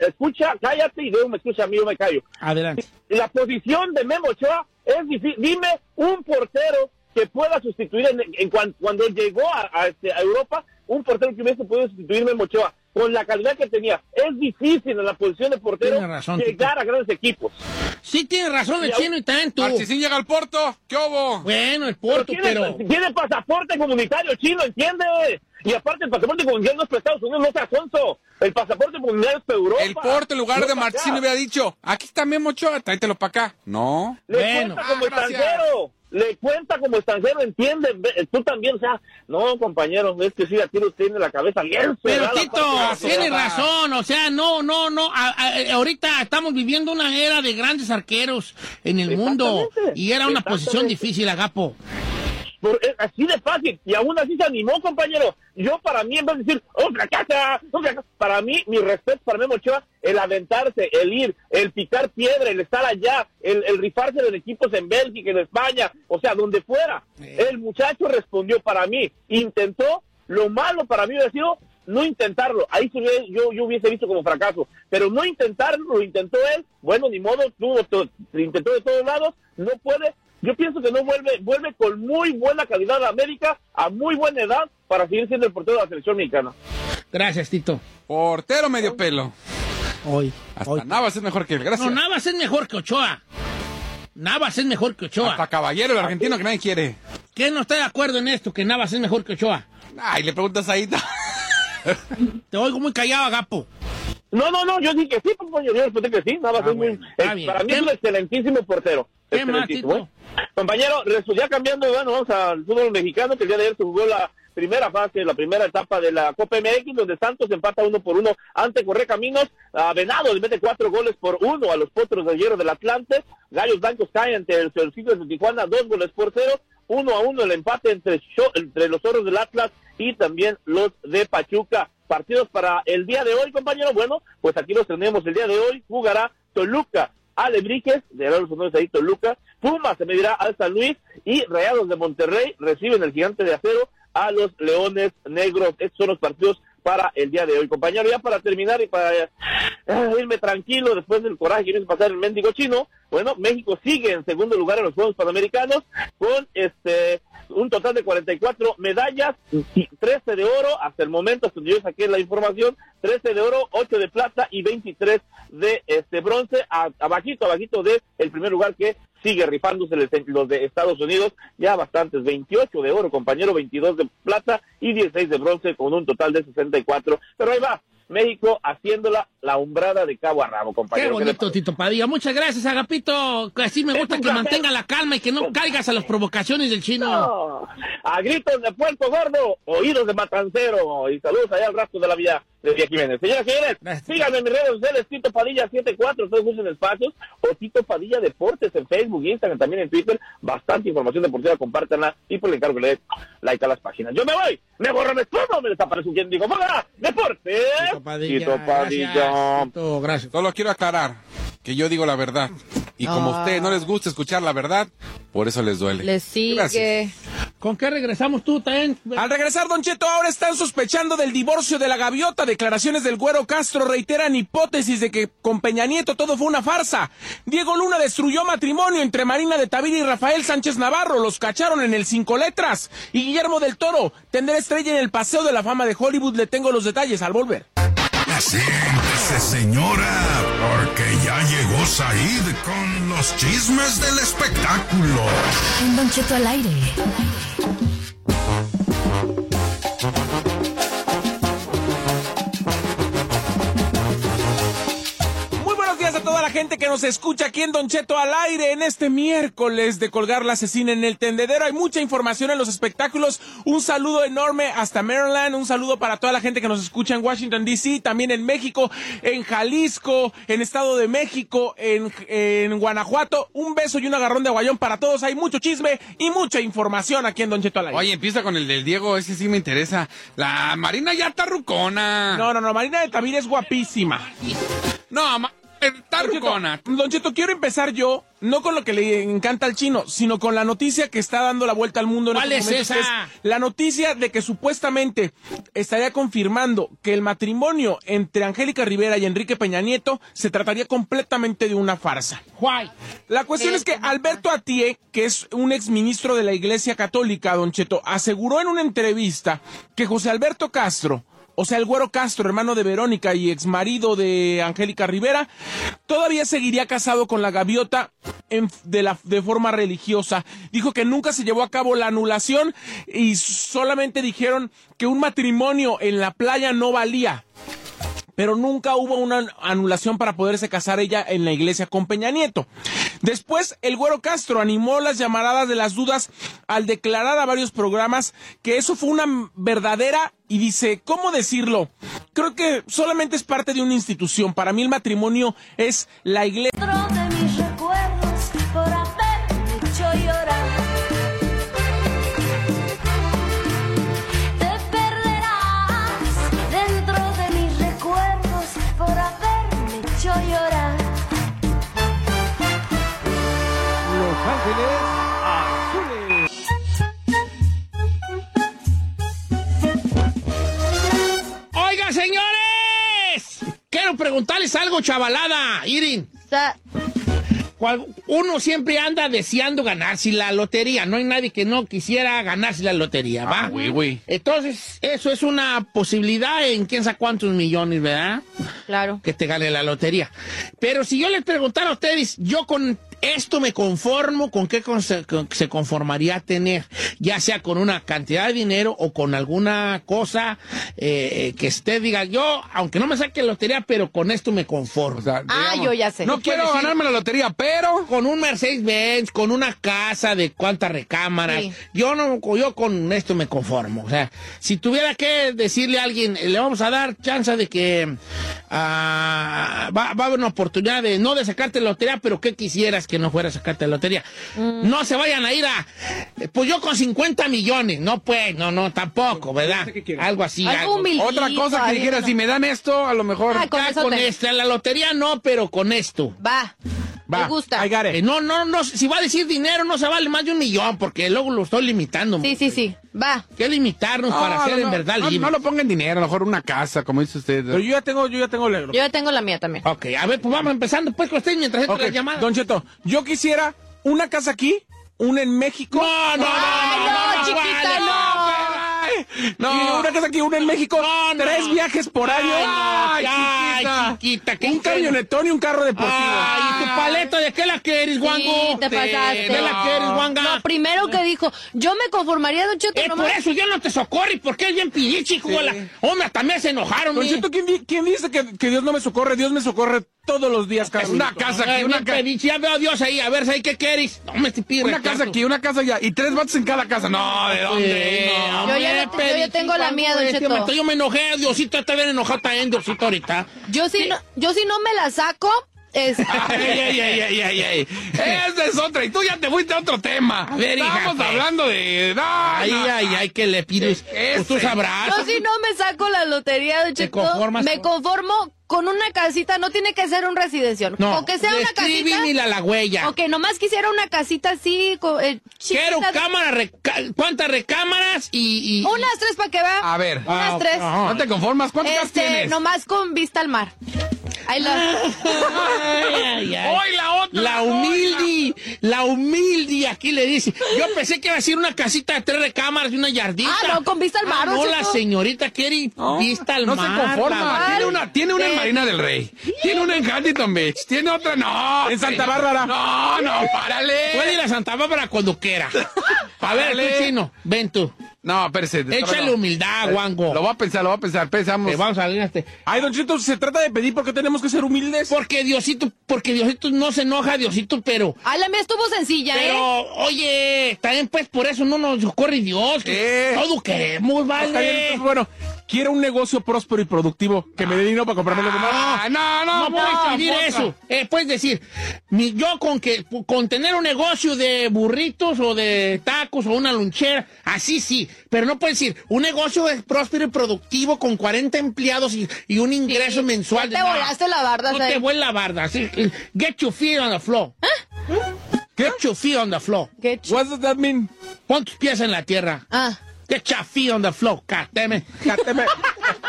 escucha, cállate y luego me escucha a mí, yo me callo. Adelante. La posición de Memo Ochoa es difícil. Dime un portero que pueda sustituir en, en cuan- cuando llegó a, a, este, a Europa, un portero que hubiese podido sustituir Memo Ochoa con la calidad que tenía. Es difícil en la posición de portero razón, llegar a grandes equipos. Sí tiene razón el chino y tú. Marchesín llega al Porto. ¿Qué hubo? Bueno, el Pero Porto, tiene, pero... tiene pasaporte comunitario chino, ¿entiende? Y aparte el pasaporte comunitario no es para Estados Unidos, no sea sonso. El pasaporte comunitario es para Europa. El Porto, en lugar no de Marchesín, hubiera dicho, aquí está Memo Ochoa, tráetelo para acá. No. Le Bueno. como Ah, gracias. extranjero. Le cuenta como extranjero, ¿entiende? Tú también, o sea, no, compañero, es que sí, a ti lo tiene la cabeza bien Pero Tito, tienes papá. razón, o sea, no, no, no, a- a- ahorita estamos viviendo una era de grandes arqueros en el mundo y era una posición difícil, Agapo. Por, es así de fácil. Y aún así se animó, compañero. Yo, para mí, en vez de decir, un fracaso, un fracaso", para mí, mi respeto para Memo Ochoa, el aventarse, el ir, el picar piedra, el estar allá, el, el rifarse de equipos en Bélgica, en España, o sea, donde fuera. El muchacho respondió para mí, intentó, lo malo para mí hubiera sido no intentarlo, ahí yo, yo hubiese visto como fracaso, pero no intentarlo, lo intentó él, bueno, ni modo, tuvo, intentó de todos lados, no puede, yo pienso que no vuelve, vuelve con muy buena calidad a América, a muy buena edad, para seguir siendo el portero de la selección mexicana. Gracias, Tito. Portero medio pelo. Hoy. Hasta Navas es mejor que él, gracias. No, Navas es mejor que Ochoa. Navas es mejor que Ochoa. Hasta caballero, el argentino que nadie quiere. ¿Quién no está de acuerdo en esto? Que Navas es mejor que Ochoa. Ay, le preguntas ahí. Te oigo muy callado, Agapo. No, no, no, yo dije que sí, compañero, yo respondí que sí, nada más Ah, es muy, bueno, para mí ¿Qué- es un excelentísimo portero. ¿Qué más, Excelentísimo? ¿eh? Compañero, ya cambiando, bueno, vamos al fútbol mexicano, que el día de ayer se jugó la primera fase, la primera etapa de la Copa MX, donde Santos empata uno por uno ante Correcaminos, a Venado le mete cuatro goles por uno a los Potros de Hierro del Atlante, Gallos Blancos caen ante el Solcitos de Tijuana, dos goles por cero, uno a uno el empate entre, entre los Oros del Atlas y también los de Pachuca. Partidos para el día de hoy, compañero. Bueno, pues aquí los tenemos el día de hoy. Jugará Toluca, Alebrijes, de los honores ahí Toluca. Pumas se medirá al San Luis y Rayados de Monterrey reciben el gigante de acero a los Leones Negros. Estos son los partidos para el día de hoy, compañero. Ya para terminar y para eh, irme tranquilo después del coraje que viene a pasar el mendigo chino. Bueno, México sigue en segundo lugar en los Juegos Panamericanos con este un total de 44 medallas, y 13 de oro hasta el momento, hasta donde yo saqué la información, 13 de oro, 8 de plata y 23 de este bronce, a- abajito, abajito de el primer lugar que sigue rifándose los de Estados Unidos, ya bastantes, 28 de oro, compañero, 22 de plata y 16 de bronce con un total de 64. Pero ahí va, México haciéndola la umbrada de cabo a rabo, compañero. ¿Qué bonito, Tito Padilla. Muchas gracias, Agapito. Así me Es gusta que placer. mantenga la calma y que no caigas a las provocaciones del chino. No, a gritos de puerco gordo, oídos de matancero. Y saludos allá al rastro de la vía de Vía Jiménez. Señoras y señores, Gracias. síganme en mis redes sociales, Tito Padilla 74, ustedes usen espacios, o Tito Padilla Deportes en Facebook, Instagram, también en Twitter. Bastante información deportiva, compártanla y por el encargo le like a las páginas. Yo me voy, me borro, me escondo, me desaparece quien digo, ¡Ponga! ¡Deporte! Tito Padilla. Tito Padilla. Gracias, Tito, gracias. Solo quiero aclarar que yo digo la verdad. Y como a ustedes no les gusta escuchar la verdad, por eso les duele. Le sigue. Gracias. ¿Con qué regresamos tú, también? Al regresar, Don Cheto, ahora están sospechando del divorcio de la gaviota. Declaraciones del Güero Castro reiteran hipótesis de que con Peña Nieto todo fue una farsa. Diego Luna destruyó matrimonio entre Marina de Tavira y Rafael Sánchez Navarro. Los cacharon en el cinco letras. Y Guillermo del Toro tendrá estrella en el Paseo de la Fama de Hollywood. Le tengo los detalles al volver. Siéntese, señora, porque ya llegó Said con los chismes del espectáculo. En Don al aire. La gente que nos escucha aquí en Don Cheto al aire en este miércoles de colgar la asesina en el tendedero. Hay mucha información en los espectáculos. Un saludo enorme hasta Maryland. Un saludo para toda la gente que nos escucha en Washington DC, también en México, en Jalisco, en Estado de México, en, en Guanajuato. Un beso y un agarrón de aguayón para todos. Hay mucho chisme y mucha información aquí en Don Cheto al aire. Oye, empieza con el del Diego, ese sí me interesa. La Marina ya está rucona. No, no, no. Marina de Tavira es guapísima. No, ma- Don Cheto, rucona. Don Cheto, quiero empezar yo, no con lo que le encanta al chino, sino con la noticia que está dando la vuelta al mundo en ¿Cuál estos es momentos, esa? es la noticia de que supuestamente estaría confirmando que el matrimonio entre Angélica Rivera y Enrique Peña Nieto se trataría completamente de una farsa. Why? La cuestión es que Alberto Atié, que es un exministro de la Iglesia Católica, Don Cheto, aseguró en una entrevista que José Alberto Castro, o sea, el güero Castro, hermano de Verónica y exmarido de Angélica Rivera, todavía seguiría casado con la gaviota en- de, la, de forma religiosa. Dijo que nunca se llevó a cabo la anulación y solamente dijeron que un matrimonio en la playa no valía pero nunca hubo una anulación para poderse casar ella en la iglesia con Peña Nieto. Después, el Güero Castro animó las llamaradas de las dudas al declarar a varios programas que eso fue una verdadera y dice, ¿cómo decirlo? Creo que solamente es parte de una institución. Para mí el matrimonio es la iglesia. Quiero preguntarles algo, chavalada, Irin. Sa- Uno siempre anda deseando ganarse la lotería. No hay nadie que no quisiera ganarse la lotería, ¿va? Ah, güey. Entonces, eso es una posibilidad en quién sabe cuántos millones, ¿verdad? Claro. Que te gane la lotería. Pero si yo les preguntara a ustedes, yo con esto me conformo, ¿con qué con- se, con- se conformaría tener? Ya sea con una cantidad de dinero o con alguna cosa eh, que usted diga, yo, aunque no me saque la lotería, pero con esto me conformo. O sea, Ah, yo ya sé. No quiero decir- ganarme la lotería, pero... con un Mercedes-Benz, con una casa de cuántas recámaras. Sí. Yo no, yo con esto me conformo. O sea, si tuviera que decirle a alguien, le vamos a dar chance de que ah, va, va a haber una oportunidad de no de sacarte la lotería, pero que quisieras que no fuera a sacarte la lotería. Mm. No se vayan a ir a, pues yo con 50 millones, no pues, no, no, tampoco, ¿verdad? Algo así. Algo algo. humildito, Otra cosa que dijera, si me dan esto, a lo mejor... Ah, con eso con te- esta, la lotería no, pero con esto. Va. Va, Me gusta. I got it. Eh, no, no, no, si va a decir dinero no se vale más de un millón, porque luego lo estoy limitando. Sí, sí, sí. Va. ¿Qué limitarnos para No, ser no, en verdad no, libres? no lo ponga en dinero, a lo mejor una casa, como dice usted. Pero yo ya tengo, yo ya tengo el Yo ya tengo la mía también. Ok, a ver, pues vamos empezando pues con usted mientras entra Ok, la llamada. Don Cheto, yo quisiera una casa aquí, una en México. No, no, no, no, no, no, chiquita, vale, no. No. Y una casa aquí, una en México. No, no. Tres viajes por año. Ay, Ay, chiquita, qué un camionetón y un carro deportivo. Ay, ¿y tu paleta de qué la quieres, Wango? Sí, te pasaste. ¿De la quieres, Wanga? Lo primero que dijo, yo me conformaría, Don Cheto, Es por eso yo no te socorro, porque es bien pidichi, hijo de la- Hombre, también se enojaron, Don mi. Cheto, ¿quién, quién dice que, que Dios no me socorre? Dios me socorre todos los días, cada Una minuto. casa Ay, aquí, una, bien ca- pedichi, ya veo a Dios ahí, a ver, ¿ahí qué quieres? No me estoy pidiendo una casa aquí, una casa allá. Y tres vatos en cada casa. No, ¿de dónde? No. Yo ya no- yo ya tengo la mía, Don Cheto. Yo me enojé, Diosito está bien enojado también, Diosito, ahorita. Yo sí, no, yo sí no me la saco. Es, Ay, ay, ay, ay, ay, ay. Esa es otra. Y tú ya te fuiste a otro tema. A ver, hija, Estamos pues. hablando de. No, Ay, no. ay, ay, que le pides. Pues tú sabrás. yo sí no me saco la lotería, Don ¿Te Cheto. conformas Me con- conformo con una casita, no tiene que ser un residencial. No, Con que sea una casita. ni la, la huella. Ok, nomás quisiera una casita así, eh, Quiero cámara, reca- ¿cuántas recámaras y...? y- Unas tres para que vea. A ver. Unas Ah, tres. ¿No te conformas? ¿Cuántas Este, tienes? nomás con vista al mar. Ay, ay, ay. Hoy la otra. La humilde, la humilde, aquí le dice. Yo pensé que iba a ser una casita de tres recámaras y una yardita. Ah, no, con vista al mar, Ah, no, la señorita quiere vista al no mar. se conforma. Tiene una, tiene una en. Marina del Rey. Tiene una en Huntington Beach. Tiene otra. No. En Santa Bárbara. No, no, párale. Puede ir a Santa Bárbara cuando quiera. A ver, tú, chino, ven tú. No, espérese. Échale no. humildad, Wango. Lo voy a pensar, lo voy a pensar. Pensamos. Eh, vamos a ver este. Ay, Don Cheto, se trata de pedir porque tenemos que ser humildes. Porque Diosito, porque Diosito no se enoja, Diosito, pero... Ay, la mía estuvo sencilla, Pero, ¿eh? oye, también pues por eso no nos ocurre Dios. que Eh. Todo queremos, Está bien, vale. entonces, bueno, quiero un negocio próspero y productivo que me dé dinero para comprarme lo demás. Ah, no, no, No puedes no, pedir otra. eso. Eh, puedes decir, mi- yo con que con tener un negocio de burritos o de tacos o una lonchera, así sí, pero no puedes decir un negocio es próspero y productivo con 40 empleados y, y un ingreso Sí, mensual. ya te volaste la barda, No ¿sabes? te vuelas la barda. sí. Get your feet on the floor. Get your feet on the floor. Qué ch- What does that mean? Pon tus pies en la tierra. Ah, Get your feet on the floor. God damn it.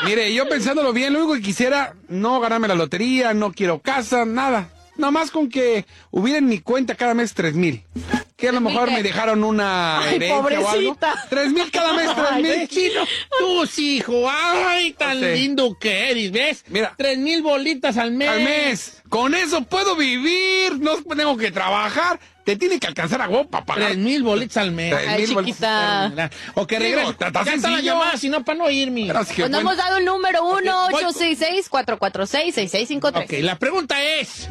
Mire, yo pensándolo bien, lo único que quisiera, no ganarme la lotería, no quiero casa, nada. Nada más con que hubiera en mi cuenta cada mes tres mil. Que a lo mejor me dejaron una Ay, herencia o algo. pobrecita. Tres mil cada mes, tres mil. chino. Tú, sí, hijo. Ay, tan lindo que eres, ¿ves? Mira. Tres mil bolitas al mes. Al mes. Con eso puedo vivir, no tengo que trabajar. Te tiene que alcanzar a vos para pagar. Tres mil bolitas al mes. Ay, chiquita. O que regrese. ya está la llamada, si no, para no irme. Pues no bueno. hemos dado el número voy- 1-866-446-6653. Ok, la pregunta es...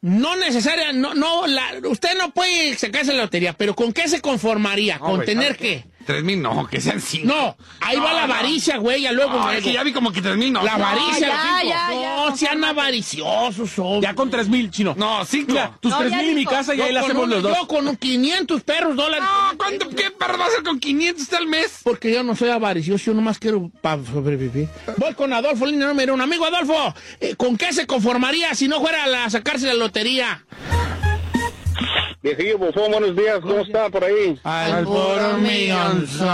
No necesaria, no, no, la, usted no puede sacarse la lotería, pero ¿con qué se conformaría? No, ¿Con tener ¿sabes qué? Tres mil no, que sean cinco. No, ahí va la no. avaricia, güey, ya luego... No, es que ya vi como que tres mil no. La avaricia, ya, ya, ya, No, no, sean avariciosos, hombre. Ya con tres mil, chino. No, cinco. Mira, tus tres mil y mi casa y ahí la hacemos los dos. Yo con un 500 perros dólares. No, ¿cuánto, ¿qué perro va a ser con 500 al mes? Porque yo no soy avaricioso, yo nomás quiero para sobrevivir. Voy con Adolfo, línea número uno. Amigo Adolfo, eh, ¿con qué se conformaría si no fuera a sacarse la lotería? Viejillo bufón, buenos días, ¿cómo está por ahí? Al puro millonzón.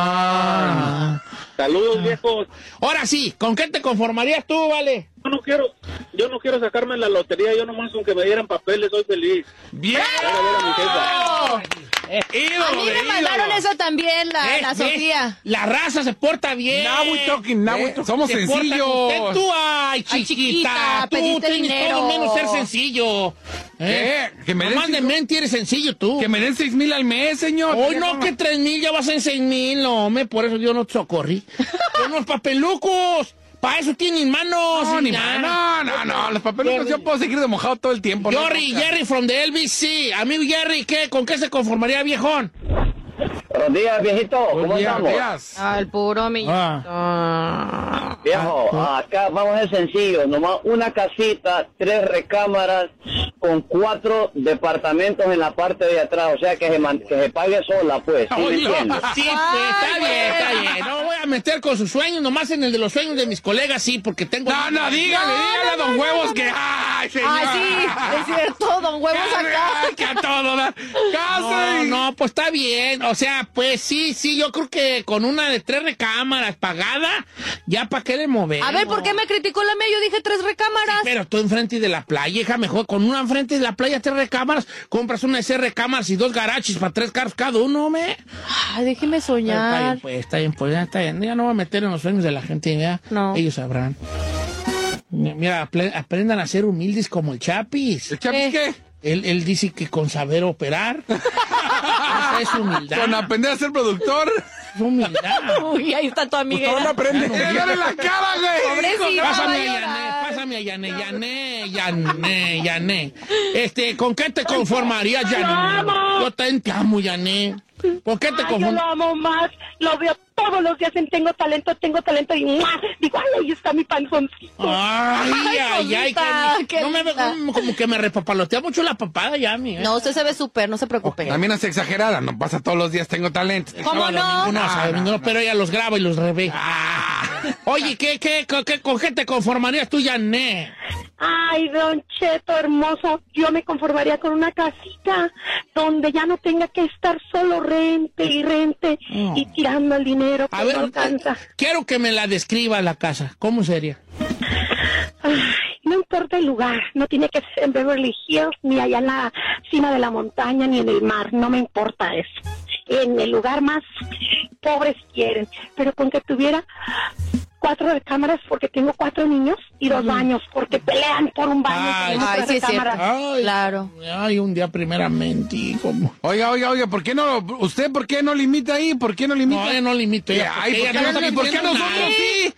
Saludos, viejos. Ahora sí, ¿con qué te conformarías tú, vale? Yo no quiero, yo no quiero sacarme la lotería, yo nomás con que me dieran papeles soy feliz. ¡Bien! A ver a mi jefa. Ídolo A mí me mandaron ídolos. eso también, la, ¿Ves? la ¿Ves? Sofía. La raza se porta bien. Now we talking, now we Eh, talking. Somos Se porta sencillos. contento. Tú, ay, Ay, chiquita. chiquita, tú tienes dinero. todo menos ser sencillo. ¿Eh? ¿Que me den Nomás de mente eres sencillo tú. Que me den seis mil al mes, señor. Hoy no, que tres mil, ya vas en seis mil, no, hombre, por eso yo no te socorrí. Son unos papelucos, para eso tienen manos. No, ni. No, no, no. Los papeles yo puedo seguir de mojado todo el tiempo. no Jerry, importa. Jerry from the LBC. Amigo Jerry, ¿qué? ¿Con qué se conformaría, viejón? Buenos días, viejito, Buenos días, buenos días. Al puro millón. Ah. Viejo, acá vamos a ser sencillo, nomás una casita, tres recámaras con cuatro departamentos en la parte de atrás, o sea que se, man- que se pague sola, pues, ¿sí me entiendes? Sí, pues, está bien, está bien. No voy a meter con sus sueños, nomás en el de los sueños de mis colegas, sí, porque tengo... No, no, dígale, dígale a don Huevos que. ¡Ay, señor! Ah, sí, es cierto, don Huevos acá. Ay, que a todo. Casa No, no, pues está bien. O sea, pues sí, sí, yo creo que con una de tres recámaras pagada, ya para qué le movemos. A ver, ¿por qué me criticó la mía? Yo dije tres recámaras. Pero tú enfrente de la playa, hija, mejor con una enfrente de la playa, tres recámaras, compras una de seis recámaras y dos garaches para tres carros cada uno, me. Ay, déjeme Está bien, soñar. pues, está bien, pues, ya está bien. Ya no voy a meter en los sueños de la gente, ya. No. Ellos sabrán. Mira, apre- aprendan a ser humildes como el Chapis. ¿El Chapis qué? Él, él dice que con saber operar. Esa es humildad. Con aprender a ser productor. Es humildad. Uy, ahí está tu amiga. Usted no aprende. ¡Eh, dale la cara, güey! Pobrecita, Pásame a Yané, pásame a Yané, Yané, Yané, Yané. Este, ¿con qué te conformarías, Yané? Yo te amo, Yané. ¿Con qué te Ay, yo lo conformarías? amo más, lo veo todos los días en Tengo Talento, Tengo Talento y ¡mua! digo, ay, ahí está mi panzoncito. Ay, ay, ay, que- no me linda. como, que me repapalotea mucho la papada ya, mi. ¿eh? No, usted se ve súper, no se preocupe. También es exagerada, no pasa todos los días, tengo talento. ¿Cómo no? Ah, no, no. pero ella los graba y los revé. Oye, ¿qué, qué, qué, con qué te conformarías tú, Yané? Ay, Don Cheto, hermoso, yo me conformaría con una casita donde ya no tenga que estar solo rente y rente y tirando el dinero que A ver, alcanza. quiero que me la describa la casa. ¿Cómo sería? Ay, no importa el lugar, no tiene que ser en Beverly Hills, ni allá en la cima de la montaña, ni en el mar, no me importa eso. En el lugar más pobre si quieren, pero con que tuviera cuatro recámaras porque tengo cuatro niños y dos baños porque pelean por un baño. Ay, Ay, tres sí es cierto. recámaras. Ay, Claro. Ay, un día primeramente, y como... Oiga, oiga, oiga, ¿por qué no, usted por qué no limita ahí? ¿Por qué no limita? No, yo no limito. ella, Ay, porque ¿por ella qué no por qué nosotros nada. sí?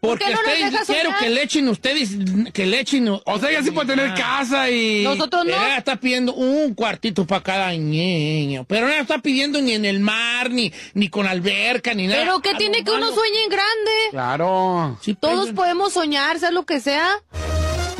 Porque ¿Por qué no nos ustedes quiero soñar? que le echen ustedes, que le echen... O sea, ella sí puede tener casa y... Nosotros no. Ella está pidiendo un cuartito para cada niño. Pero no está pidiendo ni en el mar, ni, ni con alberca, ni nada. Pero ¿qué A tiene que uno sueñe en grande? Claro. Sí, Todos pues, podemos soñar, sea lo que sea.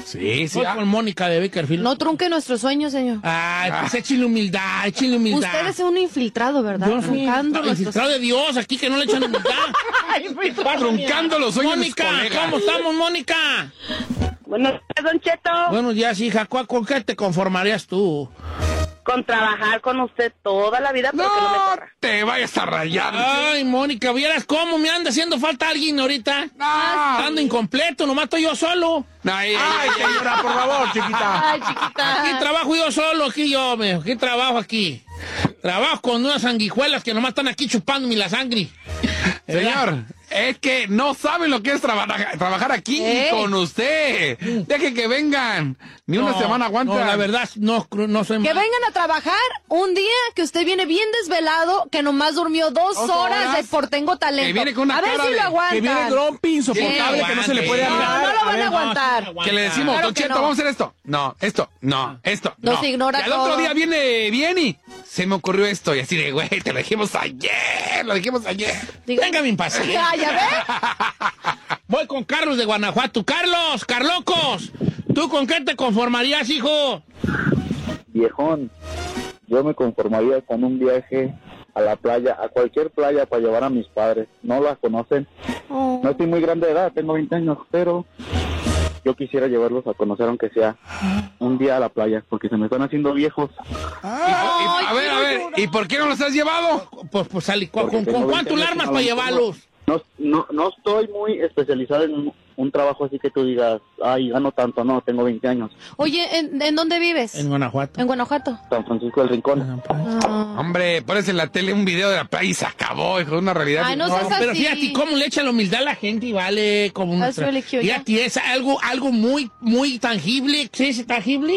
Sí, sí. voy ah. con Mónica de Bakerfield. No trunque nuestros sueños, señor. Ay, pues échale humildad, échale humildad. Usted es un infiltrado, ¿verdad? Yo soy Truncando el nuestros- infiltrado de Dios, aquí que no le echan humildad. Truncando los sueños Mónica. ¿cómo estamos, Mónica? Buenos días, Don Cheto, Buenos días, hija. ¿Cu- ¿Con qué te conformarías tú? Con trabajar con usted toda la vida porque no, me No corra. te vayas a rayar. Ay, Mónica, ¿vieras cómo me anda haciendo falta alguien ahorita? No. Ando incompleto, nomás estoy yo solo. Ay, Ay, señora, por favor, chiquita. Ay, chiquita. Aquí trabajo yo solo, aquí yo, me, aquí trabajo aquí. Trabajo con unas sanguijuelas que nomás están aquí chupándome la sangre. Señor, es que no saben lo que es traba- trabajar aquí Ey. con usted. Deje que vengan. Ni una No, semana aguanta. No, la verdad, no, no soy Que mal. vengan a trabajar un día que usted viene bien desvelado, que nomás durmió dos, horas, horas. de por tengo talento. Que viene con una a ver cara si de- lo aguantan. Que viene grumpy, insoportable, que no se le puede No, hablar. no lo van a aguantar. Que le decimos, Claro Cheto, no. vamos a hacer esto. No, esto, no, esto. Nos no. ignora Y al otro día viene bien y se me ocurrió esto. Y así de, güey, te lo dijimos ayer, lo dijimos ayer. Venga, mi impaciencia. ¿ya ve? Voy con Carlos de Guanajuato. Carlos, Carlocos, ¿tú con qué te conformarías, hijo? Viejón, yo me conformaría con un viaje a la playa, a cualquier playa para llevar a mis padres. No la conocen. Oh. No estoy muy grande de edad, tengo 20 años, pero yo quisiera llevarlos a conocer aunque sea un día a la playa, porque se me están haciendo viejos. Y- y- a ver, a ver, ¿y por qué no los has llevado? Pues, pues, ¿con, con- tengo con 20 cuánto años armas sin para llevarlos? No, no, estoy muy especializado en un, un trabajo así que tú digas, ay, gano tanto, no, tengo 20 años. Oye, ¿en, en dónde vives? En Guanajuato. En Guanajuato. San Francisco del Rincón. Ah. Hombre, pones en la tele un video de la playa y se acabó, hijo, una realidad. Ay, no seas Pero así. fíjate cómo le echa la humildad a la gente y vale como nuestra. really Fíjate, es algo, algo muy, muy tangible. ¿Qué es tangible?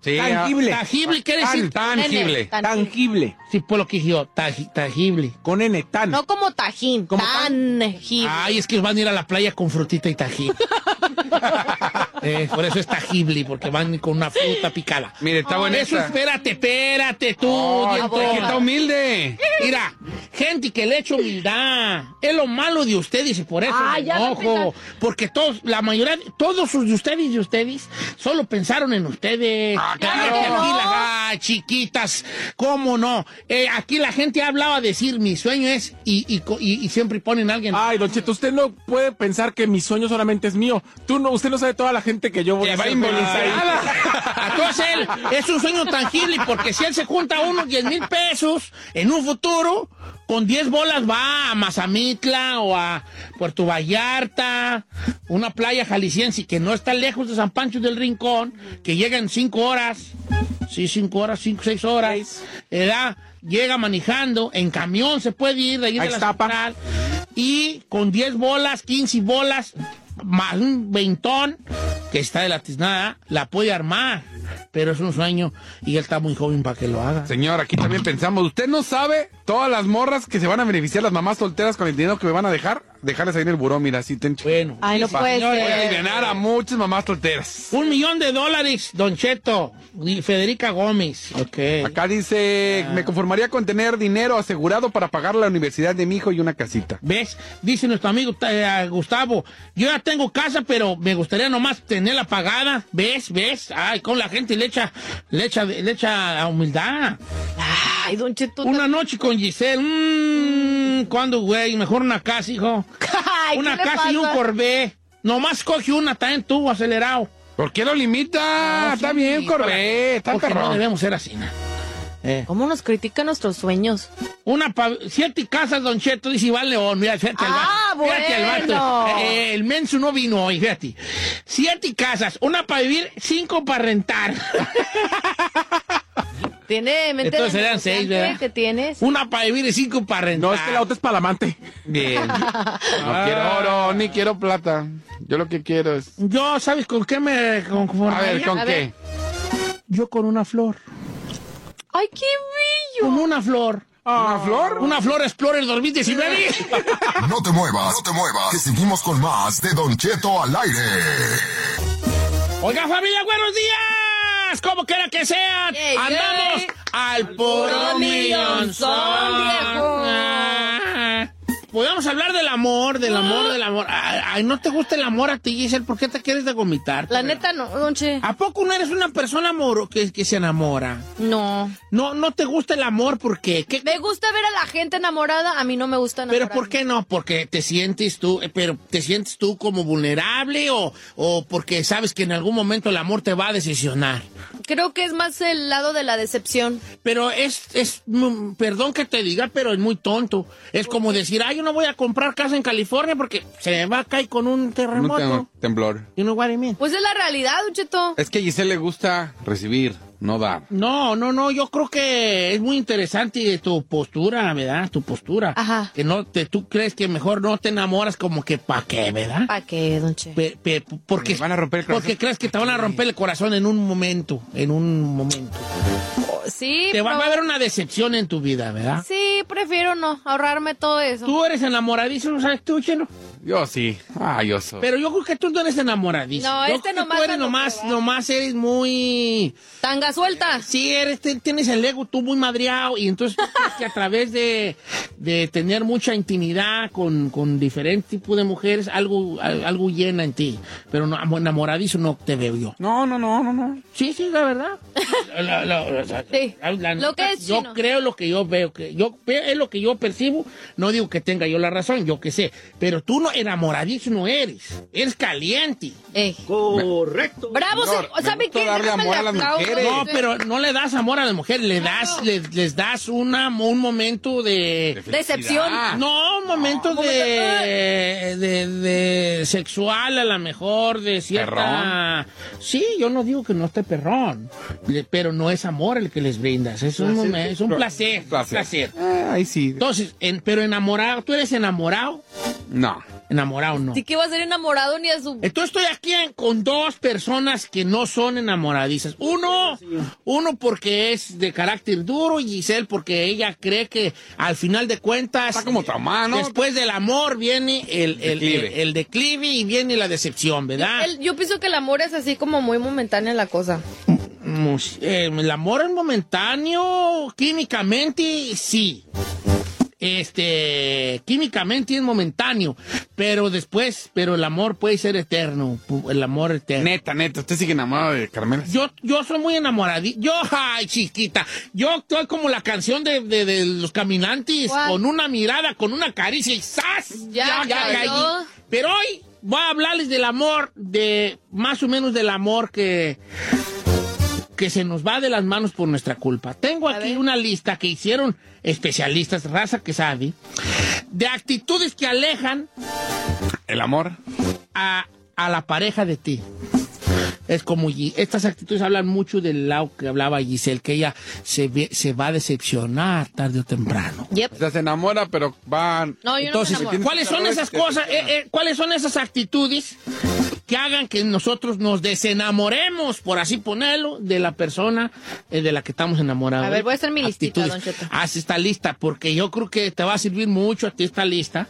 Sí, Tangible. Tangible quiere Tan- decir. tangible. Tan- Tangible. Sí, por lo que yo, tangi- tangible. Con N, tan. No como tajín, Como tangible. Ay, es que van a ir a la playa con frutita y tajín. Eh, por eso es tangible, porque van con una fruta picada. Mire, está buena Eso, espérate, espérate tú, dientón. porque está humilde. Mira, gente que le echa humildad. Es lo malo de ustedes y por eso Ah, me enojo. Porque todos, la mayoría, todos sus de ustedes y de ustedes solo pensaron en ustedes. Ah, claro. Cállate No. aquí, la- ah, chiquitas. ¿Cómo no? Eh, aquí la gente hablaba a decir, mi sueño es, y, y, y- y siempre ponen a alguien. Ay, Don Cheto, usted no puede pensar que mi sueño solamente es mío. Tú no, usted no sabe toda la gente que yo voy a va. Entonces él es un sueño tangible porque si él se junta unos 10 mil pesos en un futuro, con 10 bolas va a Mazamitla o a Puerto Vallarta, una playa jalisciense que no está lejos de San Pancho del Rincón, que llega en 5 horas, sí, 5 horas, 5, 6 horas, ¿verdad? Llega manejando, en camión se puede ir de ahí de Ahí la está, pa. central, y con 10 bolas, 15 bolas, más un veintón que está de la tiznada, la puede armar. Pero es un sueño y él está muy joven para que lo haga. Señor, aquí también pensamos, usted no sabe todas las morras que se van a beneficiar las mamás solteras con el dinero que me van a dejar, dejarles ahí en el buró, mira, así ten Bueno, Ay, no puede. Voy a aliviar a muchas mamás solteras. Un millón de dólares, Don Cheto y Federica Gómez. Ok. Acá dice, me conformaría con tener dinero asegurado para pagar la universidad de mi hijo y una casita. ¿Ves? Dice nuestro amigo eh, Gustavo, yo ya tengo casa, pero me gustaría nomás tenerla pagada. ¿Ves? ¿Ves? Ay, con la gente le echa, le echa, le echa a humildad. Ay, Don Cheto. Una noche con Giselle. Mmm, ¿Cuándo, güey? Mejor una casa, hijo. Ay, ¿qué una casa y un? Corvette. Nomás coge una, también tú, acelerado. ¿Por qué lo limita? No, está sí, bien, Corvette, está Porque no debemos ser así, ¿no? Eh. ¿Cómo nos critican nuestros sueños? Una pa- siete casas, Don Cheto, dice Iván León. Mira, fíjate al Ah, vato. Fíjate vato. bueno. Eh, el menso no vino hoy, fíjate. Siete casas, una para vivir, cinco para rentar. Tiene mente Entonces de serían seis, ¿verdad? que tienes. una para vivir y cinco para rentar. No, es que la otra es para la amante. Bien. No Ah. quiero oro, ni quiero plata. Yo lo que quiero es... Yo, ¿sabes con qué me A conformaría? ver, ¿con A qué? ver. Yo con una flor. Ay, qué bello. Con una flor. ¿Una flor? Una flor Explorer 2019. No te muevas, no te muevas, que seguimos con más de Don Cheto al aire. Oiga, familia, buenos días. Como quiera que sea, Yay, andamos al puro millonzón, viejo. Ah. Podemos hablar del amor, del amor, del amor. Ay, ay, ¿no te gusta el amor a ti, Giselle? ¿Por qué te quieres de vomitar? La neta, no, Don Che. ¿A poco no eres una persona amor que, que se enamora? No. No, no te gusta el amor porque ¿qué? Me gusta ver a la gente enamorada, a mí no me gusta Pero enamorarme. ¿por qué no? Porque te sientes tú, eh, pero te sientes tú como vulnerable o, o porque sabes que en algún momento el amor te va a decepcionar. Creo que es más el lado de la decepción. Pero es, es, mm, perdón que te diga, pero es muy tonto. Es como decir, ay, yo no voy a comprar casa en California porque se me va a caer con un Un terremoto. tem- temblor. You know what I mean? Pues es la realidad, Don Cheto. Es que a Giselle le gusta recibir, no dar. No, no, no, yo creo que es muy interesante tu postura, ¿verdad? Tu postura. Ajá. Que no te, tú crees que mejor no te enamoras como que pa' qué, ¿verdad? ¿Para qué, Don Che? Pe- pe- porque, Me van a romper el corazón. porque crees que te van a romper el corazón en un momento, en un momento. Sí, Te va, a haber una decepción en tu vida, ¿verdad? Sí, prefiero no, ahorrarme todo eso. Tú eres enamoradizo, ¿sabes tú, Cheno? Yo sí. Ah, yo soy. Pero yo creo que tú no eres enamoradizo. No, Yo este creo que nomás tú eres nomás, que nomás eres muy... Tanga suelta. Sí, eres, tienes el ego tú muy madreado y entonces tú crees que a través de, de tener mucha intimidad con, con diferentes tipos de mujeres, algo, al- algo llena en ti. Pero no, enamoradizo no te veo yo. No, no, no, no, no. Sí, sí, la verdad. La- la- Sí, la- la lo que es yo chino. creo lo que yo veo. que yo es lo que yo percibo. No digo que tenga yo la razón, yo que sé. Pero tú no enamoradizo no eres. Eres caliente. Ey. Correcto. Bravo, Señor, darle amor a las mujeres. No, pero no le das amor a las mujeres, le das, les, les das una, un momento de... Decepción. No, un momento de, de, de sexual a lo mejor, de cierta... Sí, yo no digo que no esté perrón, pero no es amor el que les brindas, es un, momen- es un placer, Placer. placer. Ahí sí. Entonces, en- pero enamorado, ¿tú eres enamorado? No. Enamorado no. Sí que va a ser enamorado ni a su... Entonces estoy aquí en- con dos personas que no son enamoradizas. Uno, uno porque es de carácter duro y Giselle porque ella cree que al final de cuentas... Está como traumada, ¿no? Después del amor viene el, el, Declive. el- el declive y viene la decepción, ¿verdad? El- yo pienso que el amor es así como muy momentánea la cosa. Eh, el amor es momentáneo, químicamente sí. Este, químicamente es momentáneo, pero después, pero el amor puede ser eterno, el amor eterno. Neta, neta, usted sigue enamorado de Carmela. Yo, yo soy muy enamoradito. Yo, ay, chiquita. Yo estoy como la canción de, de- de los caminantes, ¿Cuál? con una mirada, con una caricia y ¡zas! Ya cayó. caí. Pero hoy voy a hablarles del amor, de más o menos del amor que que se nos va de las manos por nuestra culpa. Tengo A aquí ver. una lista que hicieron especialistas, raza que sabe, de actitudes que alejan El amor. a, a la pareja de ti. Es como estas actitudes hablan mucho del lado que hablaba Giselle, que ella se, ve- se va a decepcionar tarde o temprano. Yep. O sea, se enamora, pero va... No, yo Entonces, no me. ¿cuáles son esas cosas? eh, eh, ¿Cuáles son esas actitudes que hagan que nosotros nos desenamoremos, por así ponerlo, de la persona eh, de la que estamos enamorados? A ver, voy a hacer mi listita, Actitudes. Don Cheto. Haz esta lista, porque yo creo que te va a servir mucho a ti esta lista.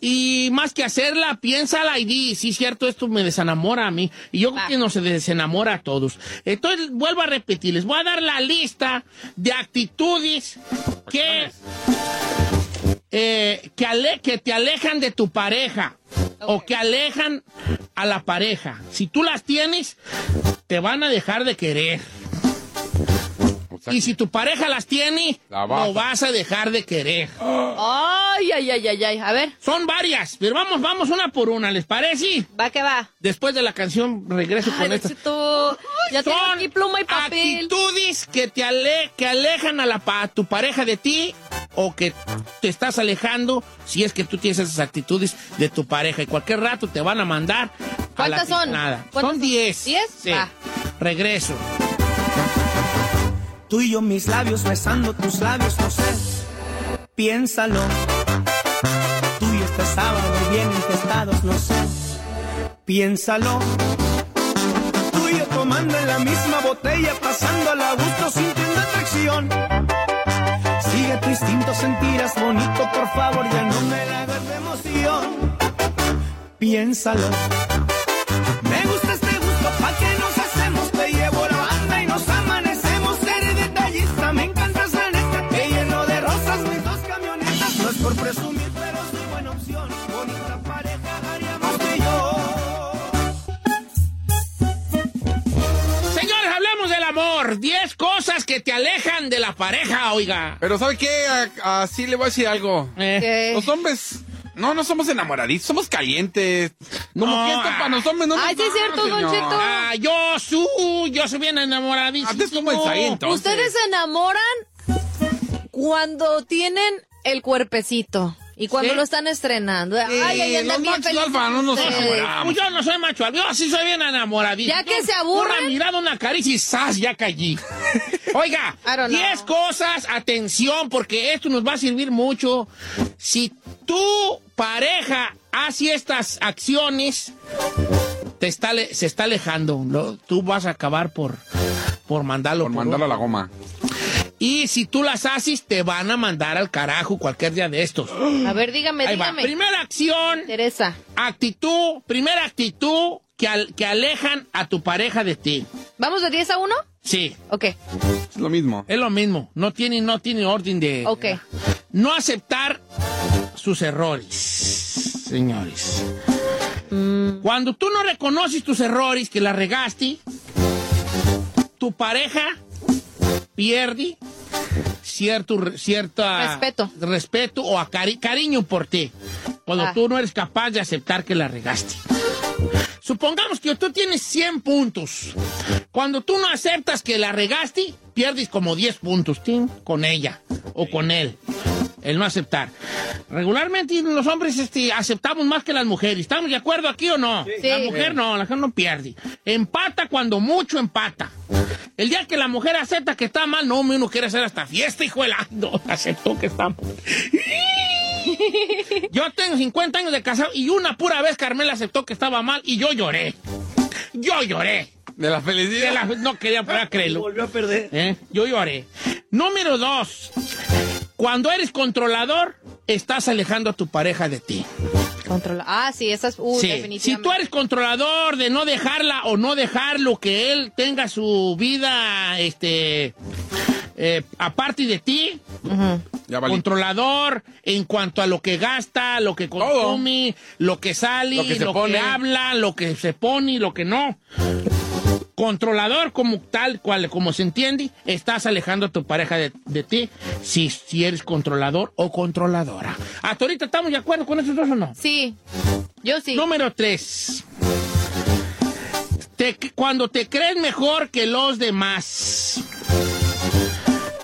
Y más que hacerla, piénsala y di, sí, cierto, esto me desenamora a mí. Y yo creo que nos desenamora a todos. Entonces, vuelvo a repetir, les voy a dar la lista de actitudes que, eh, que, ale- que te alejan de tu pareja o que alejan a la pareja. Si tú las tienes, te van a dejar de querer. O sea, Y si tu pareja las tiene, La vas lo a- vas a dejar de querer. Ay, ay, ay, ay, ay. A ver, Son varias, pero vamos, vamos una por una, ¿les parece? va que va. Después de la canción regreso Ay, con esta. Ya tengo Son aquí pluma y papel. actitudes que te ale- que alejan a, la, pa- a tu pareja de ti o que te estás alejando si es que tú tienes esas actitudes de tu pareja y cualquier rato te van a mandar a la ¿Cuántas son? nada. ¿Cuántas Son son? 10. ¿Diez? Sí. Va. Regreso. Tú y yo mis labios besando tus labios, no sé. Piénsalo. Tú y este sábado bien infestados, no sé. Piénsalo. Tú y yo tomando en la misma botella, pasando a gusto, sintiendo atracción. Sigue tu instinto, sentirás bonito, por favor, ya no me la hagas de emoción. Piénsalo. Amor. 10 cosas que te alejan de la pareja, oiga. Pero ¿sabe qué? Así le voy a decir algo. Eh. Los hombres... No, no somos enamoraditos, somos calientes. Como No, que esto para los hombres no nos Ay, sí es cierto, Don. Cheto. Ah, yo su, yo soy bien enamoradísimo. Antes como el Saí, entonces. Ustedes se enamoran cuando tienen el cuerpecito y cuando ¿Sí? lo están estrenando. Ay, ay, andan bien felices alfa no nos enamoramos. Pues yo no soy macho alfa, yo sí soy bien enamoradísimo. Ya que se aburren. Una mirada, una caricia y ¡zas! Ya caí. Oiga, I don't know. 10 cosas, atención, porque esto nos va a servir mucho. Si tu pareja hace estas acciones, te está, se está alejando. ¿no? Tú vas a acabar por, por mandarlo. Por por mandarlo a la goma. Y si tú las haces, te van a mandar al carajo cualquier día de estos. A ver, dígame, Ahí va. dígame. Primera acción, Teresa, actitud, primera actitud que, al- que alejan a tu pareja de ti. ¿vamos de 10 a 1? Sí, Ok, Es lo mismo. es lo mismo. No tiene, no tiene orden de... ok. No aceptar sus errores, señores. Cuando tú no reconoces tus errores, que la regaste, tu pareja pierde cierto, cierta Respeto. respeto o a cari- cariño por ti. Cuando Ah. tú no eres capaz de aceptar que la regaste. Supongamos que tú tienes 100 puntos. Cuando tú no aceptas que la regaste, pierdes como 10 puntos con ella o con él. El no aceptar. Regularmente los hombres este, aceptamos más que las mujeres. ¿Estamos de acuerdo aquí o no? Sí. La mujer no, la mujer no pierde. Empata cuando mucho empata. El día que la mujer acepta que está mal, no, uno quiere hacer hasta fiesta, hijo de la... No, aceptó que está mal. Yo tengo 50 años de casado y una pura vez Carmela aceptó que estaba mal y yo lloré. Yo lloré. De la De felicidad. la- no quería poder creerlo. Volvió a perder. ¿Eh? Yo lloré. Número dos. Cuando eres controlador, estás alejando a tu pareja de ti. Controla. Ah, sí, esa es. Uh, Sí. definitivamente. Si tú eres controlador de no dejarla o no dejarlo que él tenga su vida, este, eh, aparte de ti, Ya controlador en cuanto a lo que gasta, lo que consume, lo que sale, Lo lo que que, se pone. habla, lo que se pone y lo que no. Controlador como tal, cual, como se entiende, estás alejando a tu pareja de, de ti si, si eres controlador o controladora. Hasta ahorita estamos de acuerdo con esos dos o no. Sí. Yo sí. Número tres. Te- cuando te crees mejor que los demás.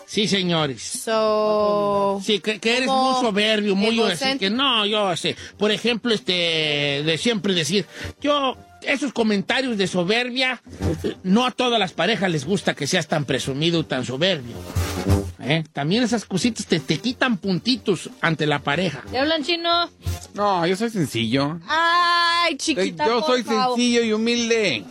Sí, señores. So. Sí, que, que eres muy soberbio, muy así, que no, yo sé. Por ejemplo, este, de siempre decir, yo, esos comentarios de soberbia, no a todas las parejas les gusta que seas tan presumido, tan soberbio. ¿Eh? También esas cositas te, te quitan puntitos ante la pareja. ¿Te hablan chino? No, yo soy sencillo. Ay, Eh, chiquita. Yo soy favor. sencillo y humilde.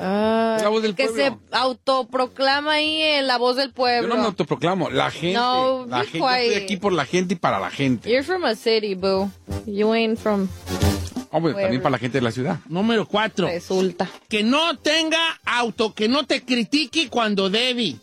Ah, La voz del que pueblo. se autoproclama ahí en la voz del Yo pueblo. no me autoproclamo. La gente. No, la gente. Yo estoy aquí por la gente y para la gente. You're from a city, boo. You ain't from. Hombre, también Pueblo. para la gente de la ciudad. Número cuatro. Resulta. que no tenga auto, que no te critique cuando debe.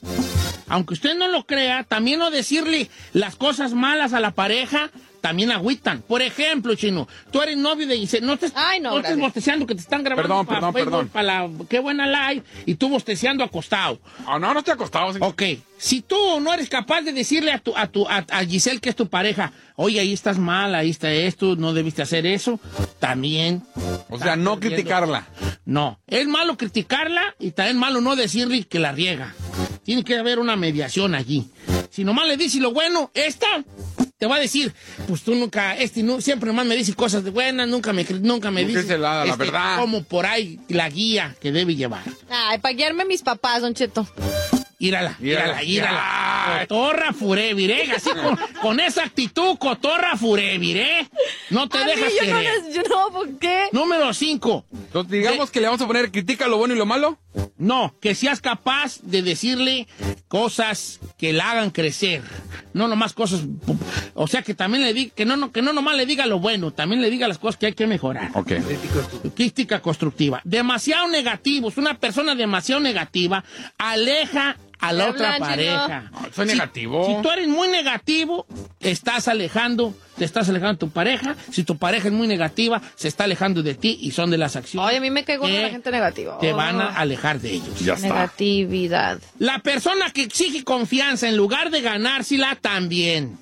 Aunque usted no lo crea, también no decirle las cosas malas a la pareja, también agüitan. Por ejemplo, Chino, tú eres novio de Giselle, no te Ay, no, estés gracias. bosteceando que te están grabando Perdón, para perdón, Facebook, perdón. para la qué buena live, y tú bosteceando acostado. Ah, no, no estoy acostado. señor. Ok, si tú no eres capaz de decirle a, tu, a, tu, a, a Giselle que es tu pareja, oye, ahí estás mal, ahí está esto, no debiste hacer eso, también. O sea, no perdiendo. criticarla. No, es malo criticarla y también malo no decirle que la riega. Tiene que haber una mediación allí. Si nomás le dices lo bueno, esta te va a decir, pues tú nunca, este no, siempre nomás me dices cosas de buenas, nunca me, nunca me dice la- la verdad. como por ahí la guía que debe llevar. Ay, para guiarme mis papás, Don Cheto. Írala, írala, Írala. Cotorra furevir, ¿eh? Así con, con esa actitud, cotorra furevir, ¿eh? No te A mí, dejas yo no, les- yo no, ¿por qué? Número 5. Entonces, digamos que le vamos a poner critica lo bueno y lo malo. No, que seas capaz de decirle cosas que la hagan crecer. No nomás cosas. O sea, que también le diga, que no, no, que no nomás le diga lo bueno, también le diga las cosas que hay que mejorar. Ok. Crítica constructiva. Demasiado negativos. Una persona demasiado negativa aleja a la ¿Qué otra hablan, pareja. No, soy Si- negativo. Si tú eres muy negativo, estás alejando, te estás alejando de tu pareja. Si tu pareja es muy negativa, se está alejando de ti y son de las acciones. Oye, a mí me cae gorda que la gente negativa. Te Oh. van a alejar de ellos. Ya está. Negatividad. La persona que exige confianza en lugar de ganársela también.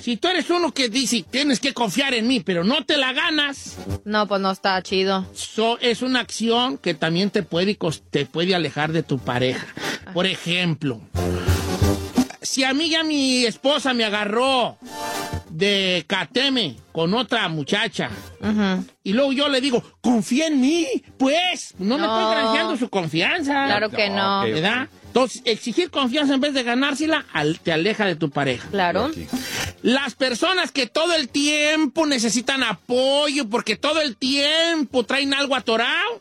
Si tú eres uno que dice tienes que confiar en mí, pero no te la ganas, No, pues no está chido. so- es una acción que también te puede, te puede alejar de tu pareja. Por ejemplo, si a mí ya mi esposa me agarró de cateme con otra muchacha y luego yo le digo, confía en mí, pues no, me estoy granjeando su confianza. Claro que no. ¿Verdad? Entonces, exigir confianza en vez de ganársela al- te aleja de tu pareja. Claro. Las personas que todo el tiempo necesitan apoyo porque todo el tiempo traen algo atorado,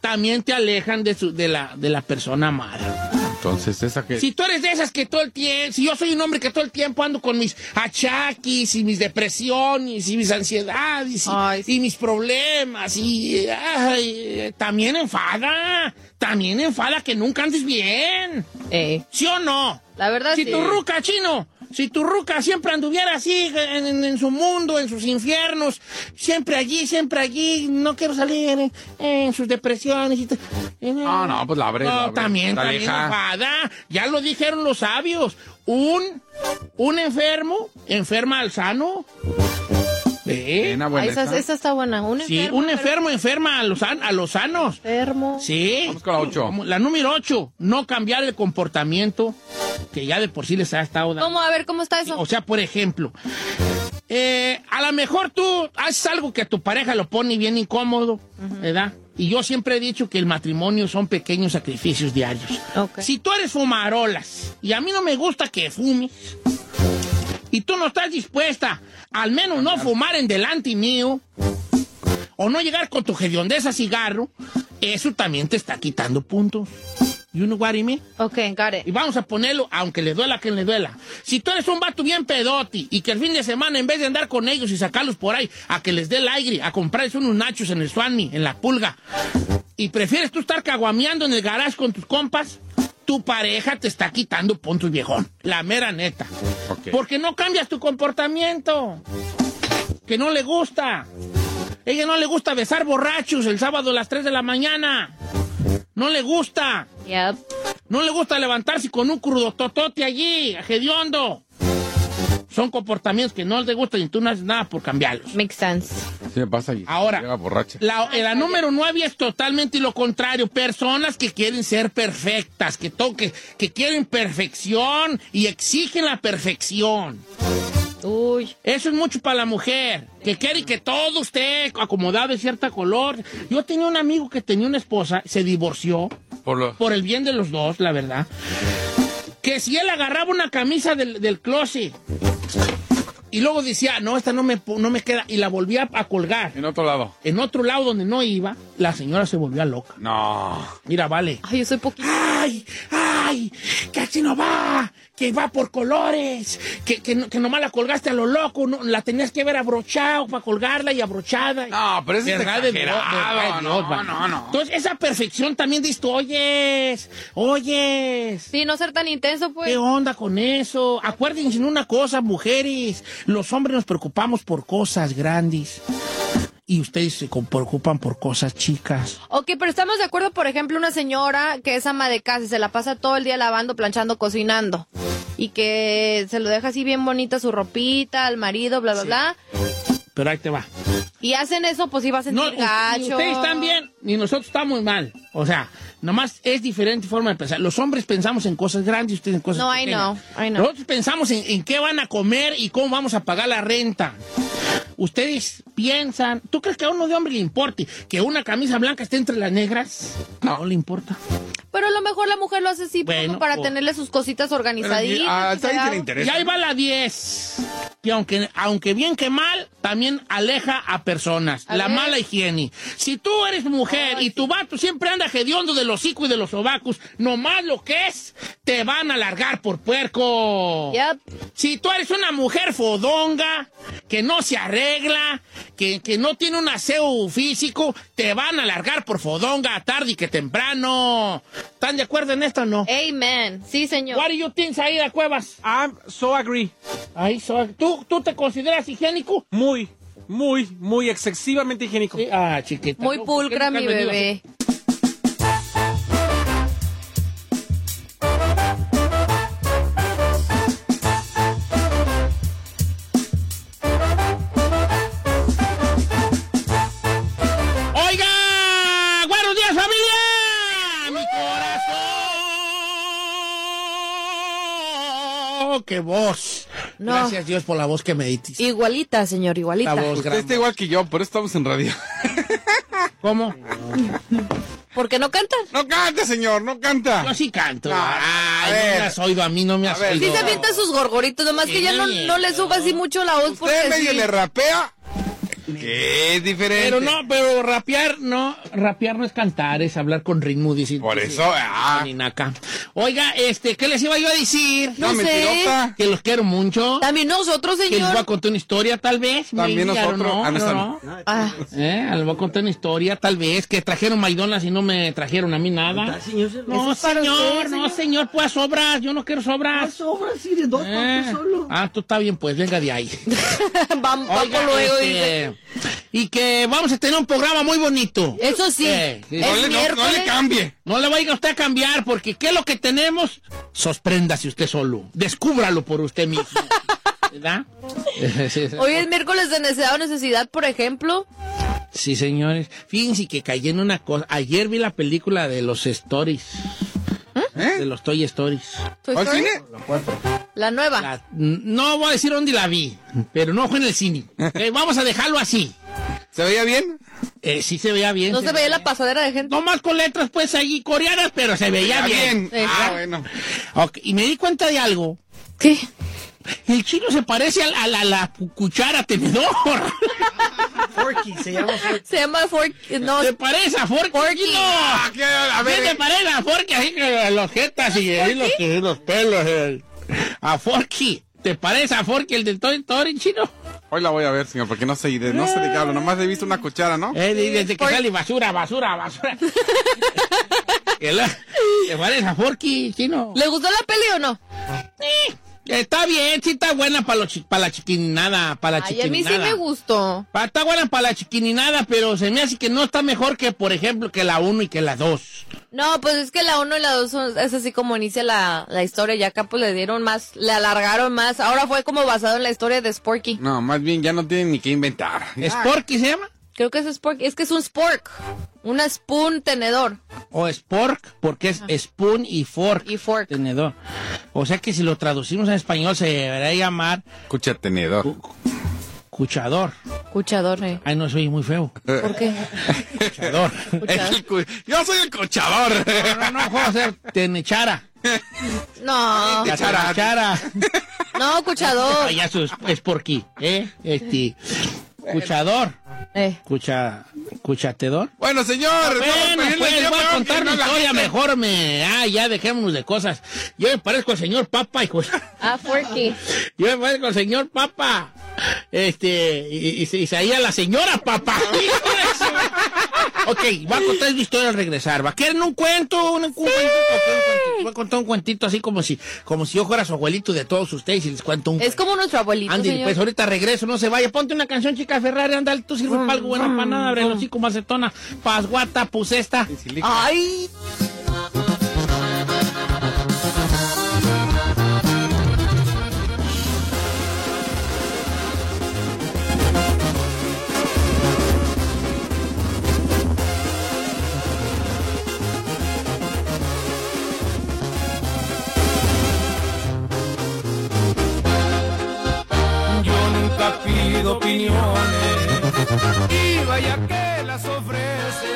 también te alejan de, su- de, la, de la persona amada. Entonces, esa que. Si tú eres de esas que todo el tiempo, si yo soy un hombre que todo el tiempo ando con mis achaquis y mis depresiones y mis ansiedades y, Ay, sí. y mis problemas y ay, también enfada, también enfada que nunca andes bien. Eh, ¿Sí o no? la verdad Si sí. tu ruca, chino, si tu ruca siempre anduviera así en, en- en su mundo, en sus infiernos, siempre allí, siempre allí, no quiero salir en, en sus depresiones y t- No, no, pues la abre. No, la abre. también, La también enfada. Ya lo dijeron los sabios. un, un enfermo enferma al sano. ¿Eh? Bien, Ah, esa, esa. esa está buena. Un Sí, enfermo, un enfermo enferma a los, a los sanos. enfermo. Sí. Vamos con la ocho. La número 8, no cambiar el comportamiento que ya de por sí les ha estado dando. ¿Cómo? A ver, ¿cómo está eso? O sea, por ejemplo, eh, a lo mejor tú haces algo que a tu pareja lo pone bien incómodo, ¿verdad? Y yo siempre he dicho que el matrimonio son pequeños sacrificios diarios. Ok. Si tú eres fumarolas y a mí no me gusta que fumes, y tú no estás dispuesta al menos no fumar en delante mío, o no llegar con tu hediondez a cigarro, eso también te está quitando puntos. You know what I mean? Ok, got it. Y vamos a ponerlo, aunque le duela a quien le duela. Si tú eres un vato bien pedoti y que el fin de semana, en vez de andar con ellos y sacarlos por ahí, a que les dé el aire, a comprarles unos nachos en el Swami, en la pulga, y prefieres tú estar caguameando en el garage con tus compas, tu pareja te está quitando puntos, viejón. La mera neta. Porque no cambias tu comportamiento. Que no le gusta. Ella no le gusta besar borrachos el sábado a las 3 de la mañana. No le gusta. Yep. No le gusta levantarse con un crudo totote allí, hediondo. Son comportamientos que no le gustan y tú no haces nada por cambiarlos. Makes sense. Sí, pasa ahí. Ahora. Llega borracha. La, la número nueve es totalmente lo contrario. Personas que quieren ser perfectas, que, toque, que quieren perfección y exigen la perfección. Uy. Eso es mucho para la mujer, que quiere que todo esté acomodado de cierta color. Yo tenía un amigo que tenía una esposa, se divorció Por lo... por el bien de los dos, la verdad. Que si él agarraba una camisa del, del closet y luego decía, no, esta no me, no me queda, y la volvía a colgar En otro lado. en otro lado donde no iba, la señora se volvía loca. No. Mira, vale. Ay, yo soy poquito. ¡Ay! ¡Ay! ¡Que así no va! ¡Que va por colores! ¡Que, que, no- que nomás la colgaste a lo loco! No, la tenías que ver abrochado para colgarla y abrochada. No, pero eso es Verdad de exagerado. De Dios, No, no, no. Entonces, esa perfección también dices tú, oyes, oyes. Sí, no ser tan intenso, pues. ¿Qué onda con eso? Acuérdense de una cosa, mujeres. Los hombres nos preocupamos por cosas grandes. Y ustedes se preocupan por cosas chicas. Ok, pero estamos de acuerdo, por ejemplo, una señora que es ama de casa y se la pasa todo el día lavando, planchando, cocinando. Y que se lo deja así bien bonita su ropita al marido, bla, bla, bla. Pero ahí te va. Y hacen eso, pues iba a sentir No, gacho. ustedes están bien, ni nosotros estamos mal. O sea, nomás es diferente forma de pensar. Los hombres pensamos en cosas grandes y ustedes en cosas No, I pequeñas. know, I know. Nosotros pensamos en, en qué van a comer y cómo vamos a pagar la renta. Ustedes piensan, ¿tú crees que a uno de hombre le importe que una camisa blanca esté entre las negras? No, le importa. Pero a lo mejor la mujer lo hace así pues, Bueno, para o- tenerle sus cositas organizaditas. Ah, y está bien que se le da- interesa. Y ahí va la 10. Que aunque, aunque bien que mal, también aleja a personas. A la ver. mala higiene. Si tú eres mujer y tu vato siempre anda hediondo de los hocico y de los sobacos, nomás lo que es, te van a largar por puerco. Yep. Si tú eres una mujer fodonga, que no se arregla, que, que no tiene un aseo físico, te van a largar por fodonga tarde y que temprano. ¿Están de acuerdo en esto o no? Amen. Sí, señor. What do you think, Saida Cuevas? I'm so agree. Ahí soy. ¿Tú, ¿Tú te consideras higiénico? Muy, muy, muy excesivamente higiénico. Sí. Ah, chiquita. Muy ¿no? ¿Por qué pulcra, mi bebé. así? ¡Qué voz! No. Gracias, Dios, por la voz que me diste. Igualita, señor, igualita. La voz Usted está igual que yo, por eso estamos en radio. ¿Cómo? ¿Por qué no cantan? No canta, señor, no canta. Yo sí canto. No, Ay, a no me has oído a mí, no me has A ver, Sí oído. se avienta sus gorgoritos, nomás que ya no, no le suba así mucho la voz porque Usted medio sí. le rapea. Que es diferente. Pero no, pero rapear no, rapear no es cantar, es hablar con ritmo, dice. Por eso, ah. Oiga, este, ¿qué les iba yo a decir? No, No sé. mentirota. Que los quiero mucho. También nosotros, Que les voy a señor. contar una historia, tal vez. También nosotros. know, Ah, no están. know. Ah, Eh, les voy a contar una historia, tal vez, que trajeron McDonald's y no me trajeron a mí nada. Señor, No, señor, usted, no, señor. señor, pues sobras, yo no quiero sobras. sobra así de dos Eh, solo. Ah, tú está bien, pues, venga de ahí. vamos, luego, dice. este, Y que vamos a tener un programa muy bonito. Eso sí. Eh, No le, no- no le cambie. No le vaya usted a cambiar, porque ¿qué es lo que tenemos? Sorpréndase usted solo. Descúbralo por usted mismo. ¿Verdad? Hoy es miércoles de necesidad o necesidad, por ejemplo. Sí, señores. Fíjense que caí en una cosa. Ayer vi la película de los Stories. De los Toy Stories. Toy ¿Al Story. cine? La nueva. La- no voy a decir dónde la vi, pero no fue en el cine. Eh, vamos a dejarlo así. ¿Se veía bien? Eh, sí se veía bien. no se veía la pasadera de gente. No más con letras pues ahí coreanas, pero se veía bien. Eh. Ah, bueno. Ok, Y me di cuenta de algo. ¿Qué? El chino se parece a la, a la- la cuchara tenedor. Forky, se llama Forky. Se llama Fork. No, Se parece a Forky. chino. Ah, ¿qué? A ver, ¿Qué te eh. parece a Forky? Así que los jetas y ahí los, pelos. eh. A Forky. ¿Te parece a Forky el del Toy Story chino? Hoy la voy a ver, señor, porque no sé, de, no sé de qué hablo. Nomás he visto una cuchara, ¿no? Eh, de- desde que sale basura, basura, basura. ¿Te parece a Forky chino? ¿Le gustó la peli o no? Eh, Está bien, sí está buena para la chiquininada, para la Ay, a mí sí chiquininada. me gustó. Pa- Está buena para la chiquininada, pero se me hace que no está mejor que, por ejemplo, que la 1 y que la 2. No, pues es que la 1 y la 2 son- es así como inicia la, la historia. Y acá pues le dieron más, le alargaron más. Ahora fue como basado en la historia de Sporky. No, más bien ya no tienen ni que inventar. ¿Sporky se llama? Creo que es Sporky. Es que es un spork. Una spoon tenedor. O Spork, porque es spoon y fork. Y fork. Tenedor. O sea que si lo traducimos en español se debería llamar Escucha tenedor. cuchador. Cuchador, eh. Ay, no, soy muy feo. ¿Por qué? Cuchador. Cu- Yo soy el cochador. No, no, no, puedo ser tenechara. No. Cuchara. Cuchara. No, cuchador. Ay, eso es, es ¿eh? Este, cuchador. Eh. Cucha, cuchatedor. Bueno, señor. Bueno, perdiendo pues voy a contar mi no la historia mejor, me... Ah, ya dejémonos de cosas. Yo me parezco al señor Papa, hijo. Ah, Forky. Yo me parezco al señor Papa. Este, y, y, y se ahí a la señora Papa. Ok, voy a contar mi historia al regresar. ¿Va? ¿Quieren un cuento? ¿Un, un cuentito? Un cuentito. Voy a contar un cuentito así como si, como si yo fuera su abuelito de todos ustedes y les cuento un Es como nuestro abuelito, Andy, señor. pues ahorita regreso, no se vaya. Ponte una canción, chica Ferrari, ándale, tú sirve para algo buena para nada, abre el hocico, macetona, pasguata, pusesta. Ay. Opiniones y vaya que las ofrece.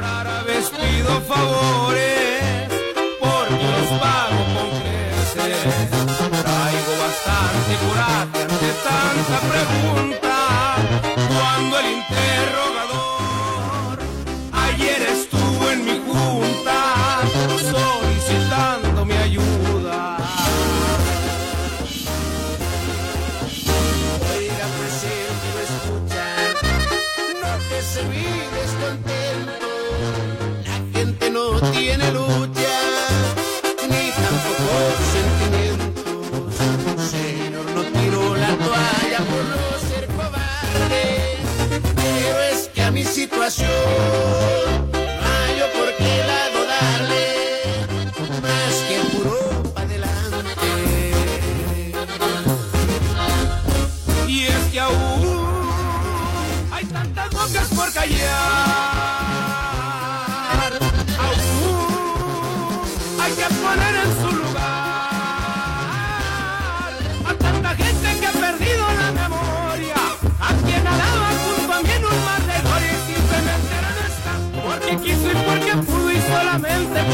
Rara vez pido favores porque los pago con creces. Traigo bastante coraje ante tanta pregunta situación no hay yo por qué lado darle, más que puro pa' adelante. Y es que aún hay tantas bocas por callar.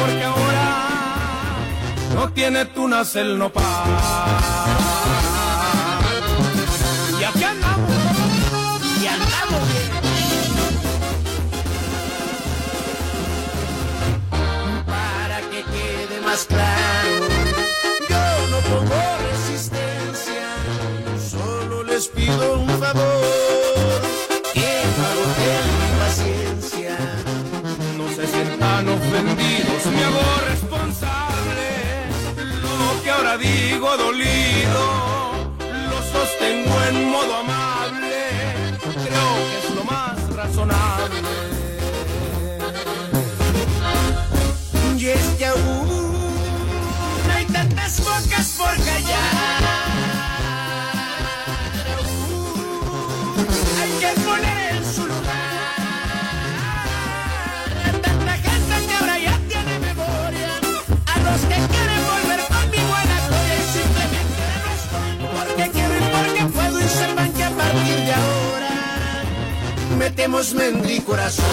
Porque ahora no tiene tunas el nopal. Y aquí andamos, y andamos. Para que quede más claro, yo no pongo resistencia, solo les pido un favor, ahora digo dolido, lo sostengo en modo amable, creo que es lo más razonable. Y es que aún hay tantas bocas por callar, hay que poner en su lugar. Metemos mente y corazón.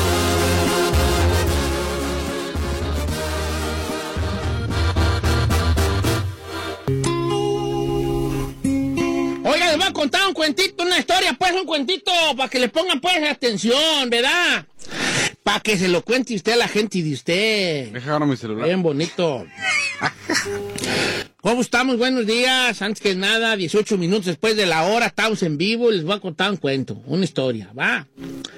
Oiga, les voy a contar un cuentito, una historia, pues, un cuentito, para que le pongan, pues, atención, ¿verdad? Para que se lo cuente usted a la gente de usted. Dejaron mi celular. Bien bonito. ¿Cómo estamos? Buenos días. Antes que nada, 18 minutos después de la hora, estamos en vivo y les voy a contar un cuento, una historia, ¿va?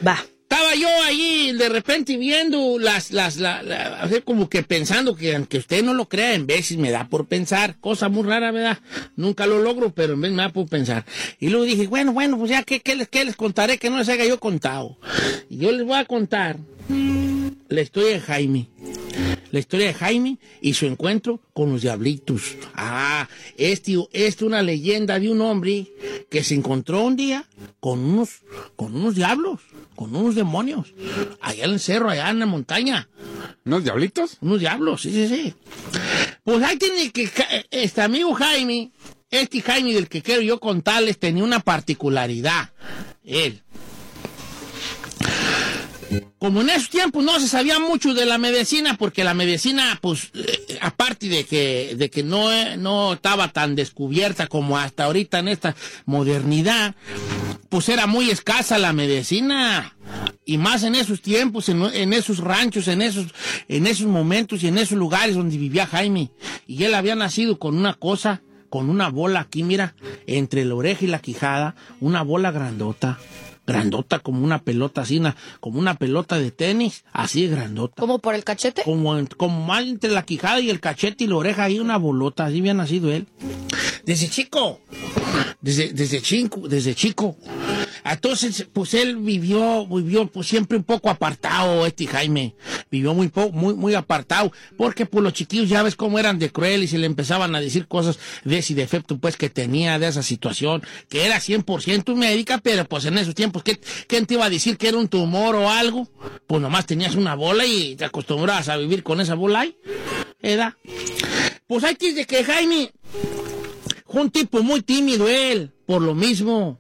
Va. Estaba yo ahí de repente viendo las, las, la, la- como que pensando que aunque usted no lo crea, en veces me da por pensar, cosa muy rara, ¿verdad? Nunca lo logro, pero en vez me da por pensar. Y luego dije, bueno, bueno, pues ya, ¿qué, qué les, qué les contaré que no les haya yo contado? Y yo les voy a contar la historia de Jaime. La historia de Jaime y su encuentro con los diablitos. Ah, este es una leyenda de un hombre que se encontró un día con unos, con unos diablos, con unos demonios, allá en el cerro, allá en la montaña. ¿Unos diablitos? Unos diablos, sí, sí, sí. Pues ahí tiene que, este amigo Jaime, este Jaime del que quiero yo contarles, tenía una particularidad. Él. Como en esos tiempos no se sabía mucho de la medicina, porque la medicina, pues, eh, aparte de que, de que no, eh, no estaba tan descubierta como hasta ahorita en esta modernidad, pues era muy escasa la medicina. Y más en esos tiempos, en, en esos ranchos, en esos, en esos momentos y en esos lugares donde vivía Jaime. Y él había nacido con una cosa, con una bola aquí, mira, entre la oreja y la quijada, una bola grandota. Grandota como una pelota así, una- como una pelota de tenis, así de grandota. ¿Como por el cachete? Como, como más entre la quijada y el cachete y la oreja, ahí una bolota, así había nacido él. Desde chico, desde, desde chico, desde chico. Entonces, pues él vivió, vivió pues siempre un poco apartado, este Jaime. Vivió muy poco, muy, muy apartado, porque pues los chiquillos ya ves cómo eran de crueles y le empezaban a decir cosas de ese defecto pues que tenía de esa situación, que era 100% médica, pero pues en esos tiempos, ¿qué, ¿quién te iba a decir que era un tumor o algo? Pues nomás tenías una bola y te acostumbrabas a vivir con esa bola ahí, ¿verdad? Pues hay que decir que Jaime un tipo muy tímido él, por lo mismo,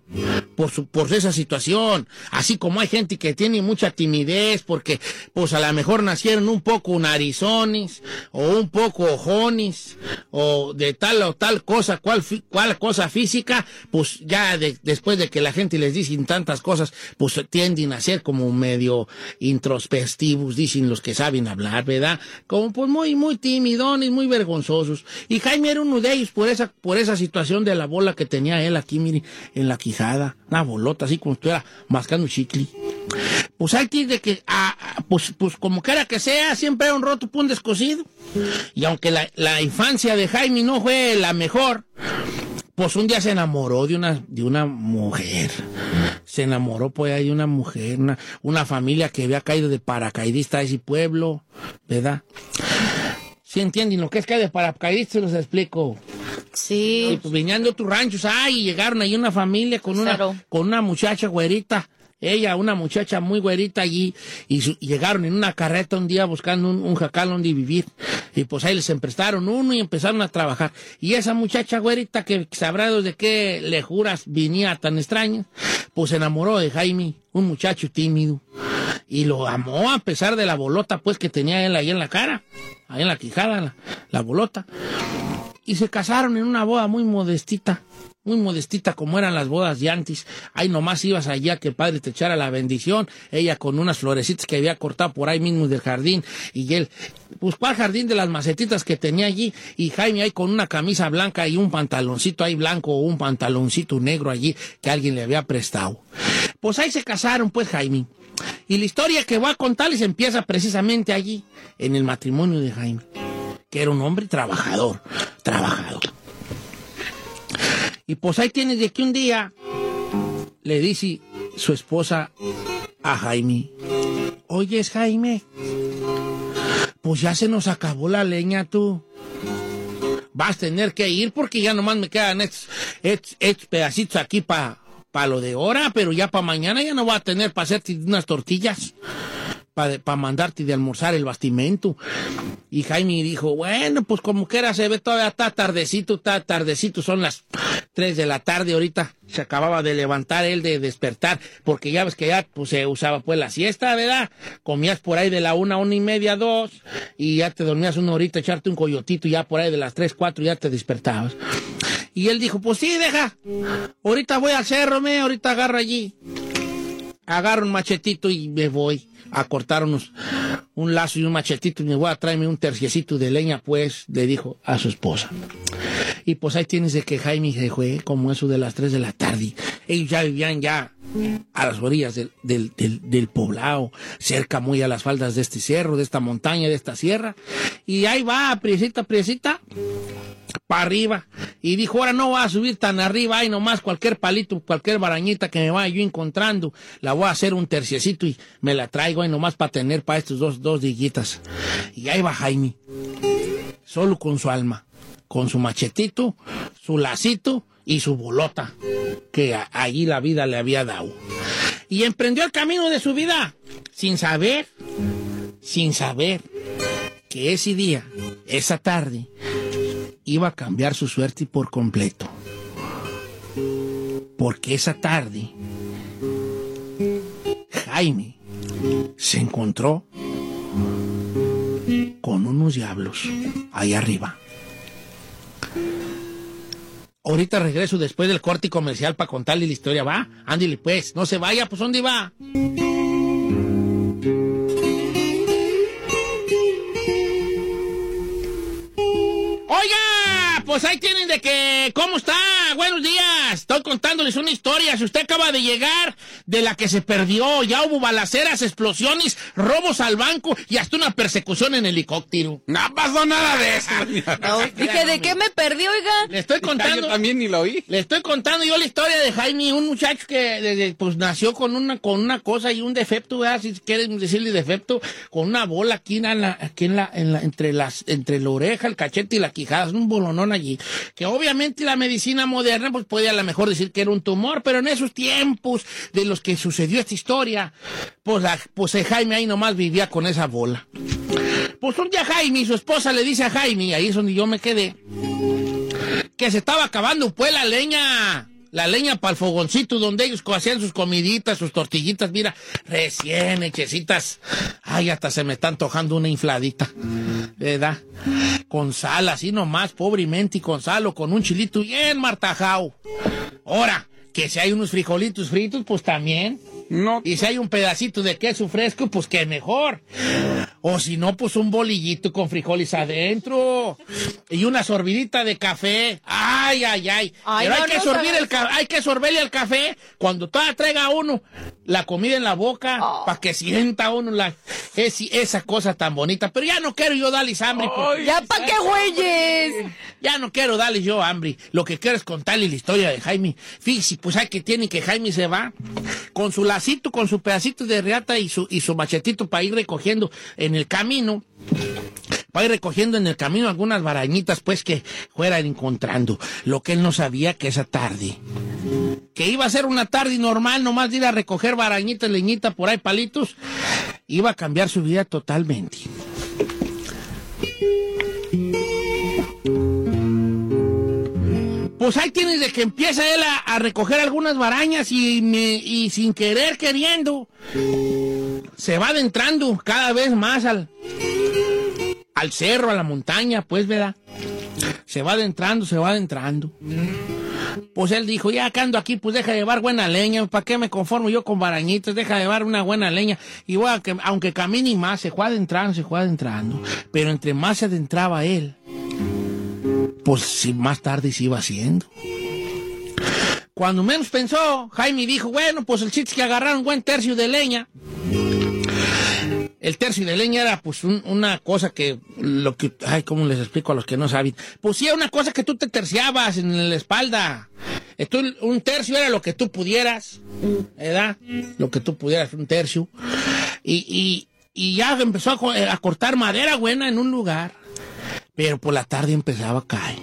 por, su, por esa situación. Así como hay gente que tiene mucha timidez porque, pues a lo mejor nacieron un poco narizones, o un poco ojones, o de tal o tal cosa, cual, cual cosa física, pues ya de- después de que la gente les dice tantas cosas, pues tienden a ser como medio introspectivos, dicen los que saben hablar, ¿verdad? Como pues muy, muy timidones, muy vergonzosos. Y Jaime era uno de ellos por esa, por esa situación de la bola que tenía él aquí, en la quijada, una bolota así como si estuviera mascando chicle. Pues hay de que, ah, ah, pues, pues como quiera que sea, siempre era un roto, un descosido. Y aunque la, la infancia de Jaime no fue la mejor, pues un día se enamoró de una, de una mujer. Se enamoró pues de una mujer, una, una familia que había caído de paracaidista a ese pueblo, ¿verdad? ¿Sí entienden lo que es caer de paracaidista? Se los explico. Sí. Y pues venían de otros ranchos, ay, y llegaron ahí una familia con una, Claro. con una muchacha güerita. Ella, una muchacha muy güerita allí, y, llegaron en una carreta un día buscando un, jacal donde vivir. Y pues ahí les emprestaron uno y empezaron a trabajar. Y esa muchacha güerita, que sabrá de qué lejuras venía tan extraña, pues se enamoró de Jaime, un muchacho tímido. Y lo amó a pesar de la bolota, pues, que tenía él ahí en la cara, ahí en la quijada, la bolota y se casaron en una boda muy modestita, muy modestita como eran las bodas de antes. Ahí nomás ibas allá que el padre te echara la bendición, ella con unas florecitas que había cortado por ahí mismo del jardín y él, pues cuál jardín de las macetitas que tenía allí y Jaime ahí con una camisa blanca y un pantaloncito ahí blanco o un pantaloncito negro allí que alguien le había prestado. Pues ahí se casaron pues Jaime. Y la historia que voy a contarles empieza precisamente allí, en el matrimonio de Jaime que era un hombre trabajador, trabajador. Y pues ahí tienes de que un día le dice su esposa a Jaime, oyes Jaime, pues ya se nos acabó la leña tú. vas a tener que ir porque ya nomás me quedan estos, estos- pedacitos aquí para lo de hora, pero ya para mañana ya no voy a tener para hacerte unas tortillas para mandarte de almorzar el bastimento. Y Jaime dijo, bueno, pues como quiera se ve todavía está tardecito, está tardecito, son las 3 de la tarde ahorita. Se acababa de levantar él de despertar, porque ya ves que ya pues, se usaba pues la siesta, ¿verdad? Comías por ahí de la una, una y media, dos, y ya te dormías una horita, echarte un coyotito, y ya por ahí de las 3, 4 ya te despertabas. Y él dijo, pues sí, deja, ahorita voy al cerro, me, ahorita agarro allí. Agarro un machetito y me voy a cortar unos, un lazo y un machetito y me voy a traerme un terciecito de leña, pues, le dijo a su esposa. Y pues ahí tienes de que Jaime se fue como eso de las 3 de la tarde. Ellos ya vivían ya a las orillas del, del, del, poblado, cerca muy a las faldas de este cerro, de esta montaña, de esta sierra. Y ahí va, priesita, priesita, para arriba. Y dijo, ahora no voy a subir tan arriba, ahí nomás cualquier palito, cualquier barañita que me vaya yo encontrando, la voy a hacer un terciecito y me la traigo ahí nomás para tener para estos dos, dos diguitas. Y ahí va Jaime, solo con su alma, con su machetito, su lacito y su bolota, que allí la vida le había dado. Y emprendió el camino de su vida, sin saber, sin saber que ese día, esa tarde, iba a cambiar su suerte por completo. Porque esa tarde, Jaime se encontró con unos diablos ahí arriba. Ahorita regreso después del corte comercial para contarle la historia, ¿va? Ándale pues, no se vaya, pues ¿dónde va? Pues ahí tienen de que, ¿cómo está? Buenos días. Estoy contándoles una historia. Si usted acaba de llegar de la que se perdió, ya hubo balaceras, explosiones, robos al banco y hasta una persecución en helicóptero. No pasó nada de eso. Dije, ¿de qué me perdí, oiga? Le estoy contando. Yo también ni lo oí. Le estoy contando yo la historia de Jaime, un muchacho que pues nació con una con una cosa y un defecto, ¿verdad? si quieren decirle defecto, con una bola aquí en la, aquí en la, en la- entre las, entre la oreja, el cachete y la quijada, un bolonón allí. Que obviamente la medicina moderna pues puede a lo mejor decir que era un tumor, pero en esos tiempos de los que sucedió esta historia, pues, la- pues el Jaime ahí nomás vivía con esa bola. Pues un día Jaime y su esposa le dice a Jaime, ahí es donde yo me quedé, que se estaba acabando pues la leña. La leña para el fogoncito donde ellos hacían sus comiditas, sus tortillitas, mira, recién hechecitas. Ay, hasta se me está antojando una infladita, ¿verdad? Con sal, así nomás, pobremente, y con sal o con un chilito bien martajao. Ahora, que si hay unos frijolitos fritos, pues también. No. Y si hay un pedacito de queso fresco, pues que mejor. O si no, pues un bolillito con frijoles adentro. Y una sorbidita de café. Ay, ay, ay. Ay, Pero no, hay que no sorbir el hay que sorberle el café cuando todavía traiga uno la comida en la boca Oh. para que sienta uno la esi- esa cosa tan bonita. Pero ya no quiero yo darles hambre. porque- ¿Ya pa' qué, güeyes? ya no quiero darles yo hambre. Lo que quiero es contarles la historia de Jaime. Fíjese, pues hay que tiene que Jaime se va con su lacito, con su pedacito de reata y su, y su machetito para ir recogiendo en el camino. Para ir recogiendo en el camino algunas barañitas, pues, que fueran encontrando. Lo que él no sabía que esa tarde, que iba a ser una tarde normal, nomás de ir a recoger barañitas, leñita, por ahí palitos, iba a cambiar su vida totalmente. Pues ahí tienes de que empieza él a, recoger algunas barañas y, y sin querer queriendo se va adentrando cada vez más al, al cerro, a la montaña, pues, ¿verdad? Se va adentrando, se va adentrando. Pues él dijo, ya que ando aquí, pues deja de llevar buena leña, ¿para qué me conformo yo con barañitas? Deja de llevar una buena leña. Y voy a que, aunque camine más, se fue adentrando, se fue adentrando. Pero entre más se adentraba él, pues más tarde se iba haciendo. Cuando menos pensó, Jaime dijo, bueno, pues el chiste que agarraron un buen tercio de leña. El tercio de leña era pues un- una cosa que, lo que, ay, ¿cómo les explico a los que no saben? Pues sí, era una cosa que tú te terciabas en la espalda. Esto, un tercio era lo que tú pudieras, ¿verdad? Lo que tú pudieras, un tercio. Y, y, y ya empezó a, co- a cortar madera buena en un lugar. Pero por la tarde empezaba a caer.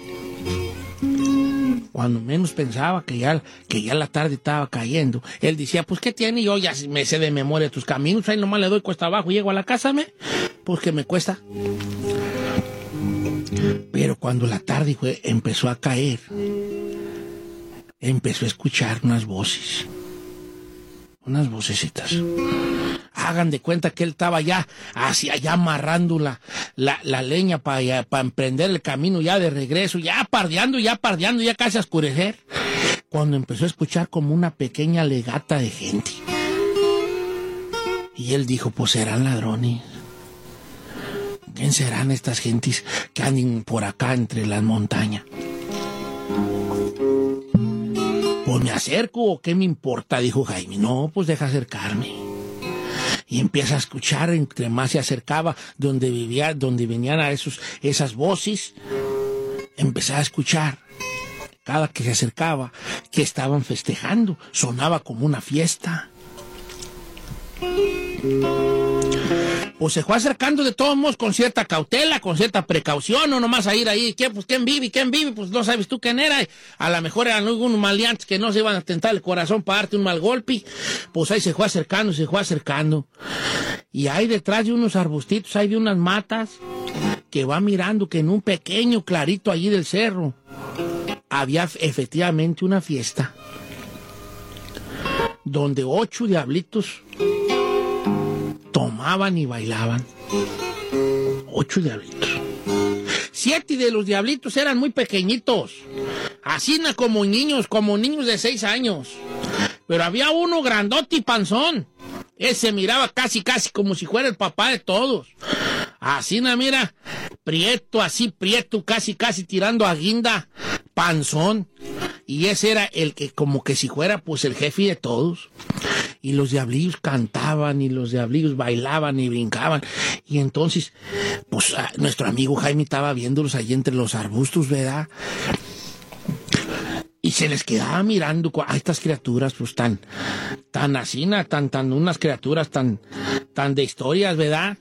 Cuando menos pensaba que ya, que ya la tarde estaba cayendo, él decía, pues, ¿qué tiene? Yo ya me sé de memoria tus caminos, ahí nomás le doy cuesta abajo, llego a la casa, me, pues que me cuesta. Pero cuando la tarde empezó a caer, empezó a escuchar unas voces, unas vocecitas. Hagan de cuenta que él estaba ya hacia allá amarrando la, leña para emprender el camino ya de regreso, ya pardeando, ya pardeando, ya casi a oscurecer. Cuando empezó a escuchar como una pequeña legata de gente. Y él dijo, pues serán ladrones. ¿Quién serán estas gentes que andan por acá entre las montañas? Pues me acerco o qué me importa, dijo Jaime. No, pues deja acercarme. Y empieza a escuchar entre más se acercaba donde vivía, donde venían a esos, esas voces. Empezaba a escuchar cada que se acercaba que estaban festejando. Sonaba como una fiesta. Pues se fue acercando de todos modos con cierta cautela, con cierta precaución, no nomás a ir ahí, ¿quién, pues, ¿quién vive? ¿quién vive? Pues no sabes tú quién era. A lo mejor eran algunos maleantes que no se iban a tentar el corazón para darte un mal golpe. Pues ahí se fue acercando, se fue acercando. Y ahí detrás de unos arbustitos, hay de unas matas, que va mirando que en un pequeño clarito allí del cerro había efectivamente una fiesta donde ocho diablitos tomaban y bailaban. Ocho diablitos. Siete de los diablitos eran muy pequeñitos. Así como niños, como niños de seis años. Pero había uno grandote y panzón. Ese miraba casi, casi como si fuera el papá de todos. Así na, mira, prieto, así prieto, casi, casi tirando a guinda, panzón. Y ese era el que como que si fuera pues el jefe de todos. Y los diablillos cantaban y los diablillos bailaban y brincaban. Y entonces, pues ah, nuestro amigo Jaime estaba viéndolos ahí entre los arbustos, ¿verdad? Y se les quedaba mirando a estas criaturas, pues tan, tan asina, tan, tan, unas criaturas tan, tan de historias, ¿verdad?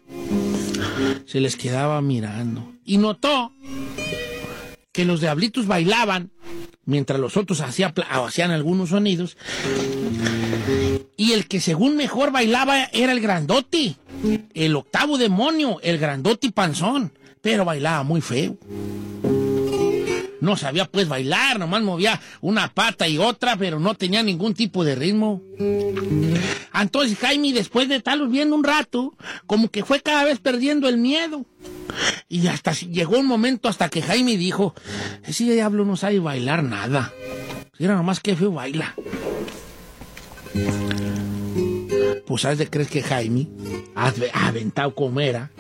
Se les quedaba mirando. Y notó que los diablitos bailaban mientras los otros hacía, hacían algunos sonidos. Y el que según mejor bailaba era el grandote, el octavo demonio, el grandote panzón, pero bailaba muy feo. No sabía pues bailar, nomás movía una pata y otra, pero no tenía ningún tipo de ritmo. Entonces Jaime, después de estarlos viendo un rato, como que fue cada vez perdiendo el miedo. Y hasta llegó un momento hasta que Jaime dijo, ese diablo no sabe bailar nada. Era nomás que feo baila. Pues ¿sabes de crees que Jaime, aventado como era,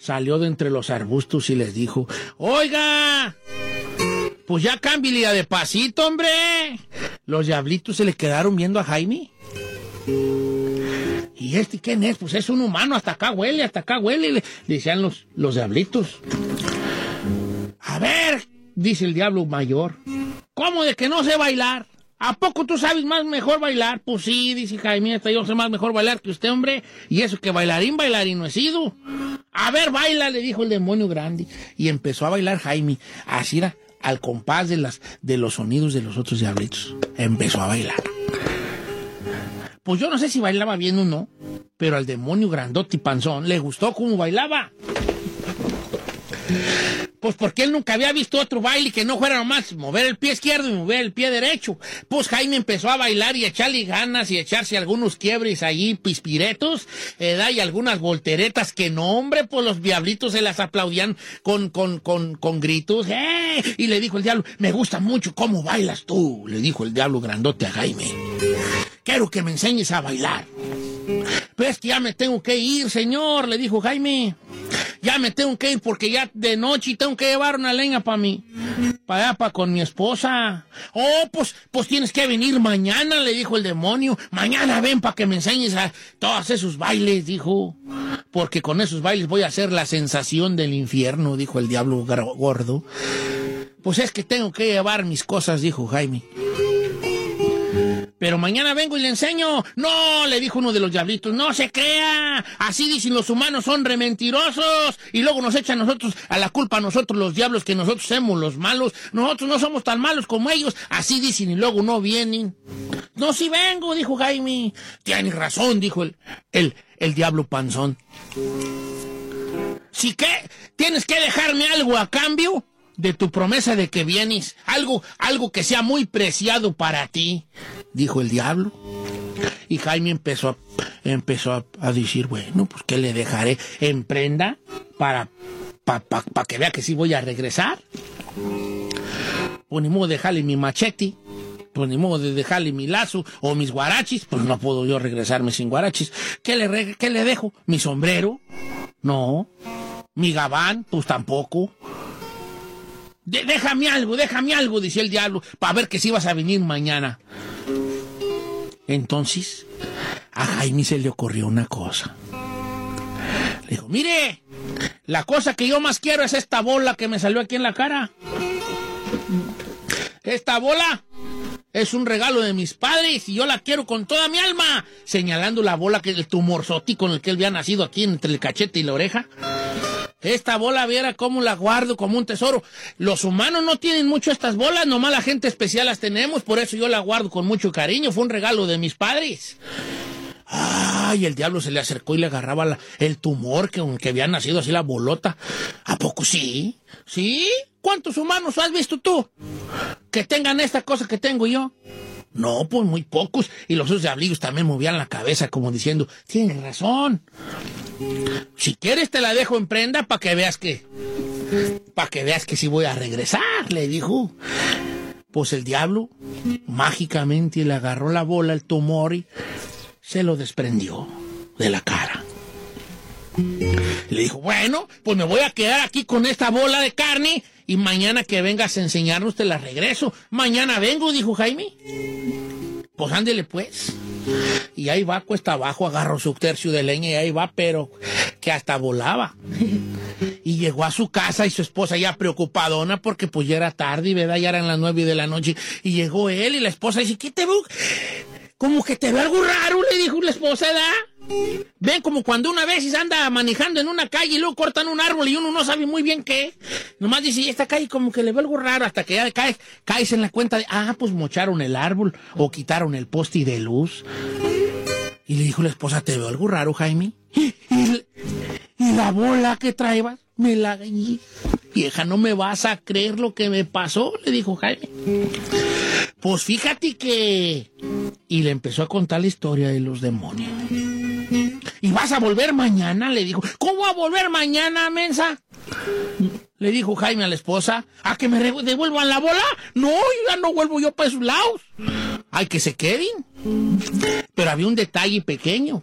salió de entre los arbustos y les dijo, oiga, pues ya cámbiale de pasito, hombre. Los diablitos se le quedaron viendo a Jaime. ¿Y este quién es? Pues es un humano, hasta acá huele, hasta acá huele, le decían los, los diablitos. A ver, dice el diablo mayor, ¿cómo de que no sé bailar? ¿A poco tú sabes más mejor bailar? Pues sí, dice Jaime, hasta yo sé más mejor bailar que usted, hombre. Y eso que bailarín, bailarín no he sido. A ver, baila, le dijo el demonio grande. Y empezó a bailar Jaime. Así era, al compás de, las, de los sonidos de los otros diablitos. Empezó a bailar. Pues yo no sé si bailaba bien o no, pero al demonio grandote y panzón le gustó cómo bailaba. Pues porque él nunca había visto otro baile que no fuera nomás mover el pie izquierdo y mover el pie derecho. Pues Jaime empezó a bailar y a echarle ganas y echarse algunos quiebres allí, pispiretos, eh, y algunas volteretas que no, hombre, pues los diablitos se las aplaudían con, con, con, con gritos. ¡Eh! Y le dijo el diablo, me gusta mucho cómo bailas tú, le dijo el diablo grandote a Jaime. Quiero que me enseñes a bailar. Pues que ya me tengo que ir, señor, le dijo Jaime. Ya me tengo que ir porque ya de noche tengo que llevar una leña para mí. Para allá, para con mi esposa. Oh, pues, pues tienes que venir mañana, le dijo el demonio. Mañana ven para que me enseñes a todos esos bailes, dijo. Porque con esos bailes voy a hacer la sensación del infierno, dijo el diablo gordo. Pues es que tengo que llevar mis cosas, dijo Jaime. Pero mañana vengo y le enseño. No, le dijo uno de los diablitos, no se crea. Así dicen los humanos, son rementirosos. Y luego nos echan nosotros a la culpa a nosotros los diablos que nosotros somos los malos. Nosotros no somos tan malos como ellos. Así dicen y luego no vienen. No, sí vengo, dijo Jaime. Tienes razón, dijo el, el, el diablo panzón. Si que tienes que dejarme algo a cambio de tu promesa de que vienes, algo, algo que sea muy preciado para ti, dijo el diablo. Y Jaime empezó a, empezó a, decir, bueno, pues ¿qué le dejaré en prenda para, para que vea que sí voy a regresar? Pues ni modo de dejarle mi machete, pues ni modo de dejarle mi lazo o mis guarachis, pues no puedo yo regresarme sin guarachis. ¿Qué le, qué le dejo? ¿Mi sombrero? No. ¿Mi gabán? Pues tampoco. Déjame algo, déjame algo, decía el diablo, para ver que si vas a venir mañana. Entonces, a Jaime se le ocurrió una cosa. Le dijo, mire, la cosa que yo más quiero es esta bola que me salió aquí en la cara. Esta bola es un regalo de mis padres y yo la quiero con toda mi alma. Señalando la bola que el tumorzotti con el que él había nacido aquí entre el cachete y la oreja. Esta bola, viera cómo la guardo como un tesoro. Los humanos no tienen mucho estas bolas, nomás la gente especial las tenemos, por eso yo la guardo con mucho cariño. Fue un regalo de mis padres. Ay, el diablo se le acercó y le agarraba el tumor que, que había nacido así la bolota. ¿A poco sí? ¿Sí? ¿Cuántos humanos has visto tú? Que tengan esta cosa que tengo yo. No, pues muy pocos. Y los otros diablillos también movían la cabeza como diciendo, tienes razón. Si quieres te la dejo en prenda para que veas que... Para que veas que sí voy a regresar, le dijo. Pues el diablo mágicamente le agarró la bola, el tumor y se lo desprendió de la cara. Le dijo, bueno, pues me voy a quedar aquí con esta bola de carne y mañana que vengas a enseñarnos te la regreso. Mañana vengo, dijo Jaime. Pues ándele pues. Y ahí va cuesta abajo, agarró su tercio de leña y ahí va, pero que hasta volaba. Y llegó a su casa y su esposa ya preocupadona porque pues ya era tarde, ¿verdad? Ya eran las nueve de la noche. Y llegó él y la esposa dice, ¿qué te veo? Como que te ve algo raro, le dijo la esposa, ¿verdad? Ven como cuando una vez anda manejando en una calle y luego cortan un árbol y uno no sabe muy bien qué. Nomás dice, esta calle como que le ve algo raro hasta que ya caes, caes en la cuenta de, ah, pues mocharon el árbol o quitaron el poste de luz. Y le dijo la esposa, ¿te veo algo raro, Jaime? Y, la bola que traebas, me la y, Vieja, no me vas a creer lo que me pasó, le dijo Jaime. Pues fíjate que... Y le empezó a contar la historia de los demonios. ¿Y vas a volver mañana? Le dijo. ¿Cómo a volver mañana, mensa? Le dijo Jaime a la esposa. ¿A que me devuelvan la bola? No, ya no vuelvo yo para esos lados. Hay que se queden. Pero había un detalle pequeño.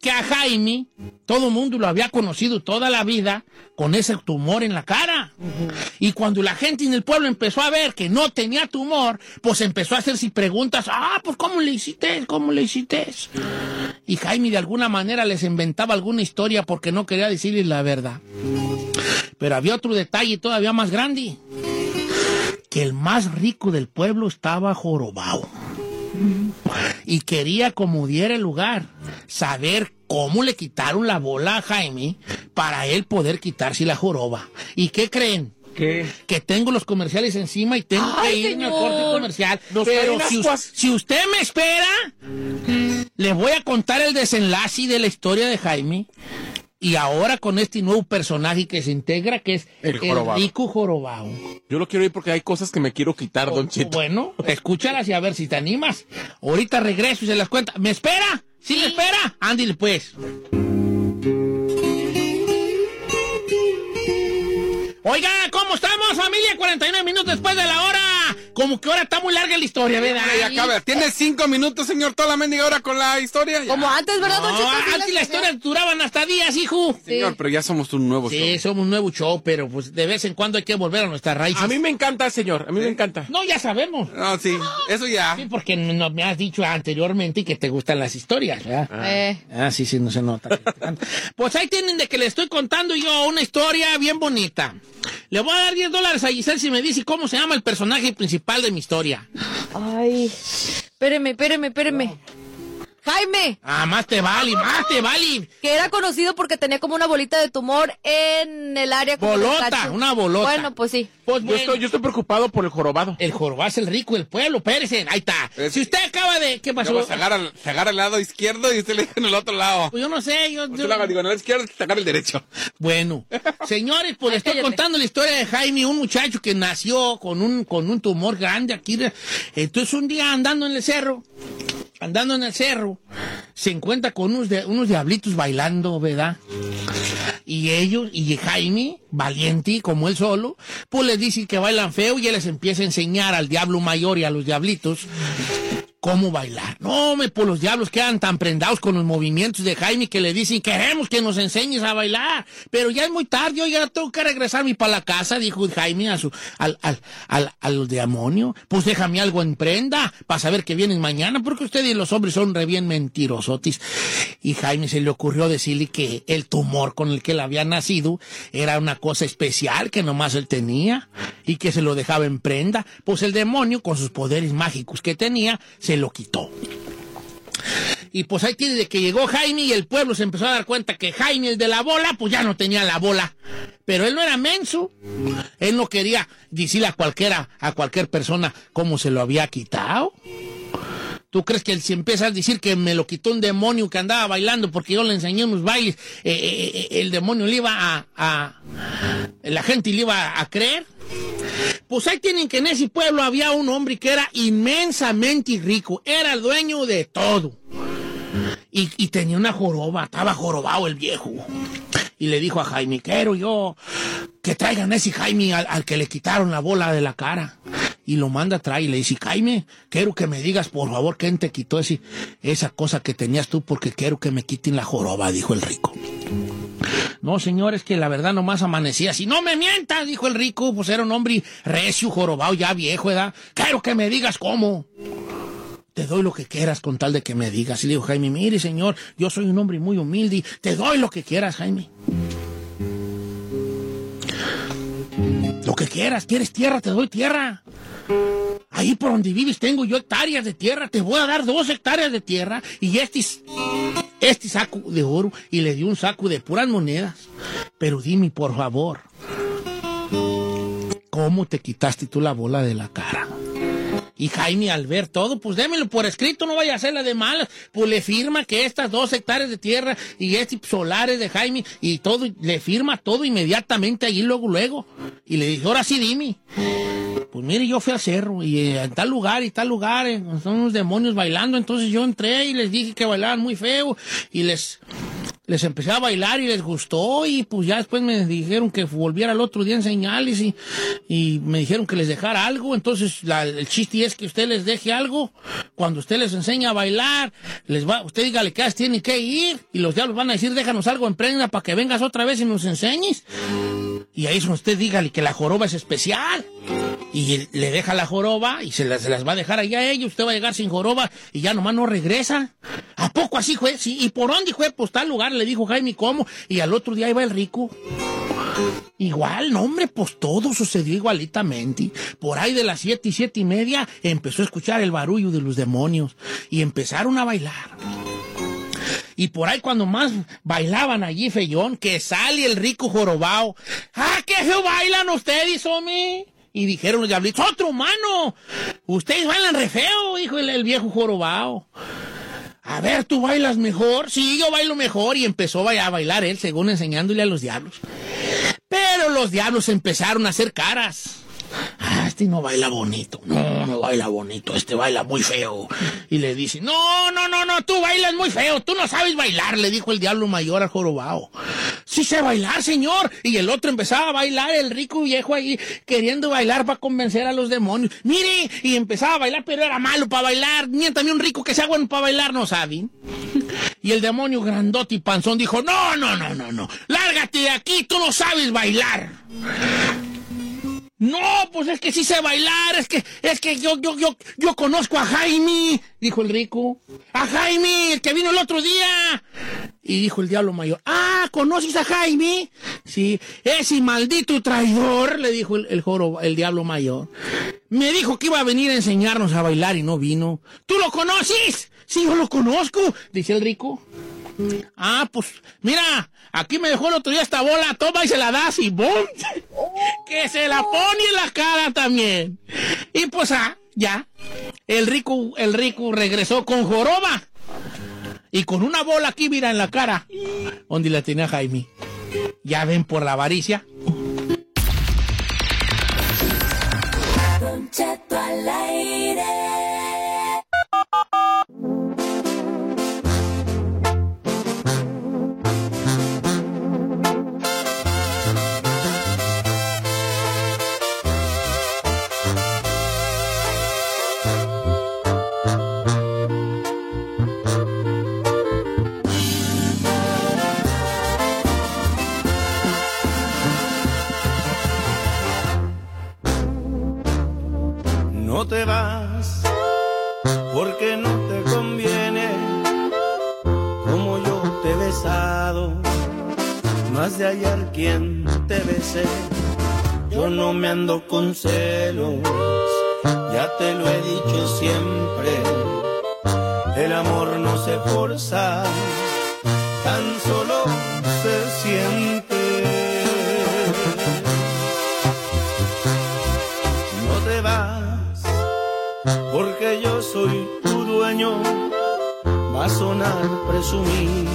Que a Jaime, todo el mundo lo había conocido toda la vida con ese tumor en la cara. Y cuando la gente en el pueblo empezó a ver que no tenía tumor, pues empezó a hacerse preguntas. Ah, pues ¿cómo le hiciste? ¿Cómo le hiciste? Y Jaime de alguna manera les inventaba alguna historia porque no quería decirles la verdad. Pero había otro detalle todavía más grande. Que el más rico del pueblo estaba jorobado. Y quería, como diera el lugar, saber cómo le quitaron la bola a Jaime para él poder quitarse la joroba. ¿Y qué creen? ¿Qué? Que tengo los comerciales encima y tengo ¡Ay, que irme al señor! corte comercial. Nos Pero si, si usted me espera, le voy a contar el desenlace de la historia de Jaime. Y ahora con este nuevo personaje que se integra, que es El el, rico jorobado. Yo lo quiero ir porque hay cosas que me quiero quitar, Don Cheto. Bueno, escúchalas y a ver si te animas. Ahorita regreso y se las cuenta. ¿Me espera? ¿Sí, me espera? Ándale pues. Oiga, ¿cómo estamos, familia? 49 minutos después de la hora. Como que ahora está muy larga la historia, ¿verdad? Ya acaba. Tiene cinco minutos, señor, toda la mendiga hora con la historia. Ya. Como antes, ¿verdad, No, Don antes las historias duraban hasta días, hijo. Señor, pero ya somos un nuevo show. Sí, somos un nuevo show, pero pues de vez en cuando hay que volver a nuestras raíces. A mí me encanta, señor. A mí me encanta. No, ya sabemos. No, sí, eso ya. Sí, porque no, me has dicho anteriormente que te gustan las historias, ¿verdad? Eh, Ah, sí, sí, no se nota. pues ahí tienen de que le estoy contando yo una historia bien bonita. Le voy a dar 10 dólares a Giselle si me dice cómo se llama el personaje principal de mi historia. ay. Espéreme, espéreme, espéreme. Jaime, Ah, más te vale, más te vale. que era conocido porque tenía como una bolita de tumor en el área Bolota, una bolota. Bueno, pues sí. Pues Yo estoy, yo estoy preocupado por el jorobado. el jorobado es el rico del pueblo, espérese, ahí está. Es- Si usted acaba de... ¿Qué pasó? Se agarra, se agarra el lado izquierdo y usted le dice en el otro lado. Pues yo no sé, yo... Yo- lo agarra, digo, en el izquierdo se agarra el derecho. Bueno, señores, pues estoy cállate. contando la historia de Jaime, un muchacho que nació con un, con un tumor grande aquí. Entonces un día andando en el cerro, andando en el cerro, se encuentra con unos, unos diablitos bailando, ¿verdad? Y ellos, y Jaime, valiente como él solo, pues les dicen que bailan feo y él les empieza a enseñar al diablo mayor y a los diablitos cómo bailar. No, me, por los diablos quedan tan prendados con los movimientos de Jaime que le dicen, queremos que nos enseñes a bailar. Pero ya es muy tarde, ya tengo que regresarme para la casa, dijo Jaime a su, al, al, al, demonio. Pues déjame algo en prenda para saber que vienen mañana, porque ustedes y los hombres son re bien mentirosotis. Y Jaime se le ocurrió decirle que el tumor con el que él había nacido era una cosa especial que nomás él tenía y que se lo dejaba en prenda. Pues el demonio, con sus poderes mágicos que tenía, se lo quitó. Y pues ahí tiene de que llegó Jaime y el pueblo se empezó a dar cuenta que Jaime, el de la bola, pues ya no tenía la bola. Pero él no era menso. Él no quería decirle a cualquiera, a cualquier persona cómo se lo había quitado. ¿Tú crees que si empieza a decir que me lo quitó un demonio que andaba bailando porque yo le enseñé unos bailes, eh, eh, eh, el demonio le iba a, a- la gente le iba a creer? Pues ahí tienen que en ese pueblo había un hombre que era inmensamente rico, era el dueño de todo. Y, y tenía una joroba, estaba jorobado el viejo. Y le dijo a Jaime, quiero yo que traigan a ese Jaime al que le quitaron la bola de la cara. Y lo manda a traer y le dice, Jaime, quiero que me digas por favor quién te quitó ese, esa cosa que tenías tú porque quiero que me quiten la joroba, dijo el rico. No, señor, es que la verdad nomás amanecía así. No me mientas, dijo el rico, pues era un hombre recio, jorobado, ya viejo, ¿verdad? Quiero que me digas cómo. Te doy lo que quieras con tal de que me digas. Y le dijo Jaime, mire, señor, yo soy un hombre muy humilde. y Te doy lo que quieras, Jaime. Lo que quieras, quieres tierra, te doy tierra. Ahí por donde vives tengo yo hectáreas de tierra, te voy a dar dos hectáreas de tierra y este, es- este saco de oro y le dio un saco de puras monedas. Pero dime, por favor, ¿cómo te quitaste tú la bola de la cara? Y Jaime al ver todo, pues démelo por escrito, no vaya a hacerla de malas. Pues le firma que estas dos hectáreas de tierra y estos solares de Jaime y todo, le firma todo inmediatamente allí luego, luego. Y le dije, ahora sí dime. Pues mire, yo fui al cerro y eh, en tal lugar y tal lugar eh, son unos demonios bailando. Entonces yo entré y les dije que bailaban muy feo y les, les empecé a bailar y les gustó y pues ya después me dijeron que volviera el otro día a enseñarles y, y me dijeron que les dejara algo. Entonces el chiste es que usted les deje algo. Cuando usted les enseña a bailar, les va, usted dígale que tienen que ir y los diablos van a decir déjanos algo en prenda para que vengas otra vez y nos enseñes. Y ahí es donde usted dígale que la joroba es especial. Y le deja la joroba y se las, se va a dejar allá a ellos. Usted va a llegar sin joroba y ya nomás no regresa. ¿A poco así fue? Sí. ¿Y por dónde fue? Pues tal lugar, le dijo Jaime, ¿cómo? Y al otro día iba el rico. Igual, no, hombre, pues todo sucedió igualitamente. Por ahí de las siete y siete y media empezó a escuchar el barullo de los demonios y empezaron a bailar. Y por ahí cuando más bailaban allí, Feyón, que sale el rico jorobao. ¡Ah, qué feo bailan ustedes, hombre! Y dijeron los diablitos, ¡otro humano! Ustedes bailan re feo, dijo el, el viejo jorobao. A ver, ¿tú bailas mejor? Sí, yo bailo mejor. Y empezó a bailar él, según enseñándole a los diablos. Pero los diablos empezaron a hacer caras. Ah, este no baila bonito. No, no baila bonito. Este baila muy feo. Y le dice, no, no, no, no, tú bailas muy feo. Tú no sabes bailar, le dijo el diablo mayor al jorobao. Sí sé bailar, señor. Y el otro empezaba a bailar, el rico viejo ahí, queriendo bailar para convencer a los demonios. Mire, y empezaba a bailar, pero era malo para bailar. Ni también un rico que sea bueno para bailar, no saben. Y el demonio grandote y panzón dijo, no, no, no, no, no. Lárgate de aquí, tú no sabes bailar. No, pues es que sí sé bailar, es que, es que yo, yo, yo, yo conozco a Jaime, dijo el rico. A Jaime, el que vino el otro día. Y dijo el diablo mayor, ah, ¿conoces a Jaime? Sí, ese maldito traidor, le dijo el, el joro, el diablo mayor. Me dijo que iba a venir a enseñarnos a bailar y no vino. ¿Tú lo conoces? Sí, yo lo conozco, dice el rico. Ah, pues, mira, aquí me dejó el otro día esta bola, toma y se la das y ¡bum! Que se la pone en la cara también. Y pues, ah, ya. El rico, el rico regresó con joroba. Y con una bola aquí, mira, en la cara. Donde la tenía Jaime. Ya ven por la avaricia. Don Cheto al aire. No te vas porque no te conviene como yo te he besado. Has de hallar quien te bese. Yo no me ando con celos, ya te lo he dicho siempre. El amor no se forza, tan solo se siente. Soy tu dueño. Va a sonar presumido,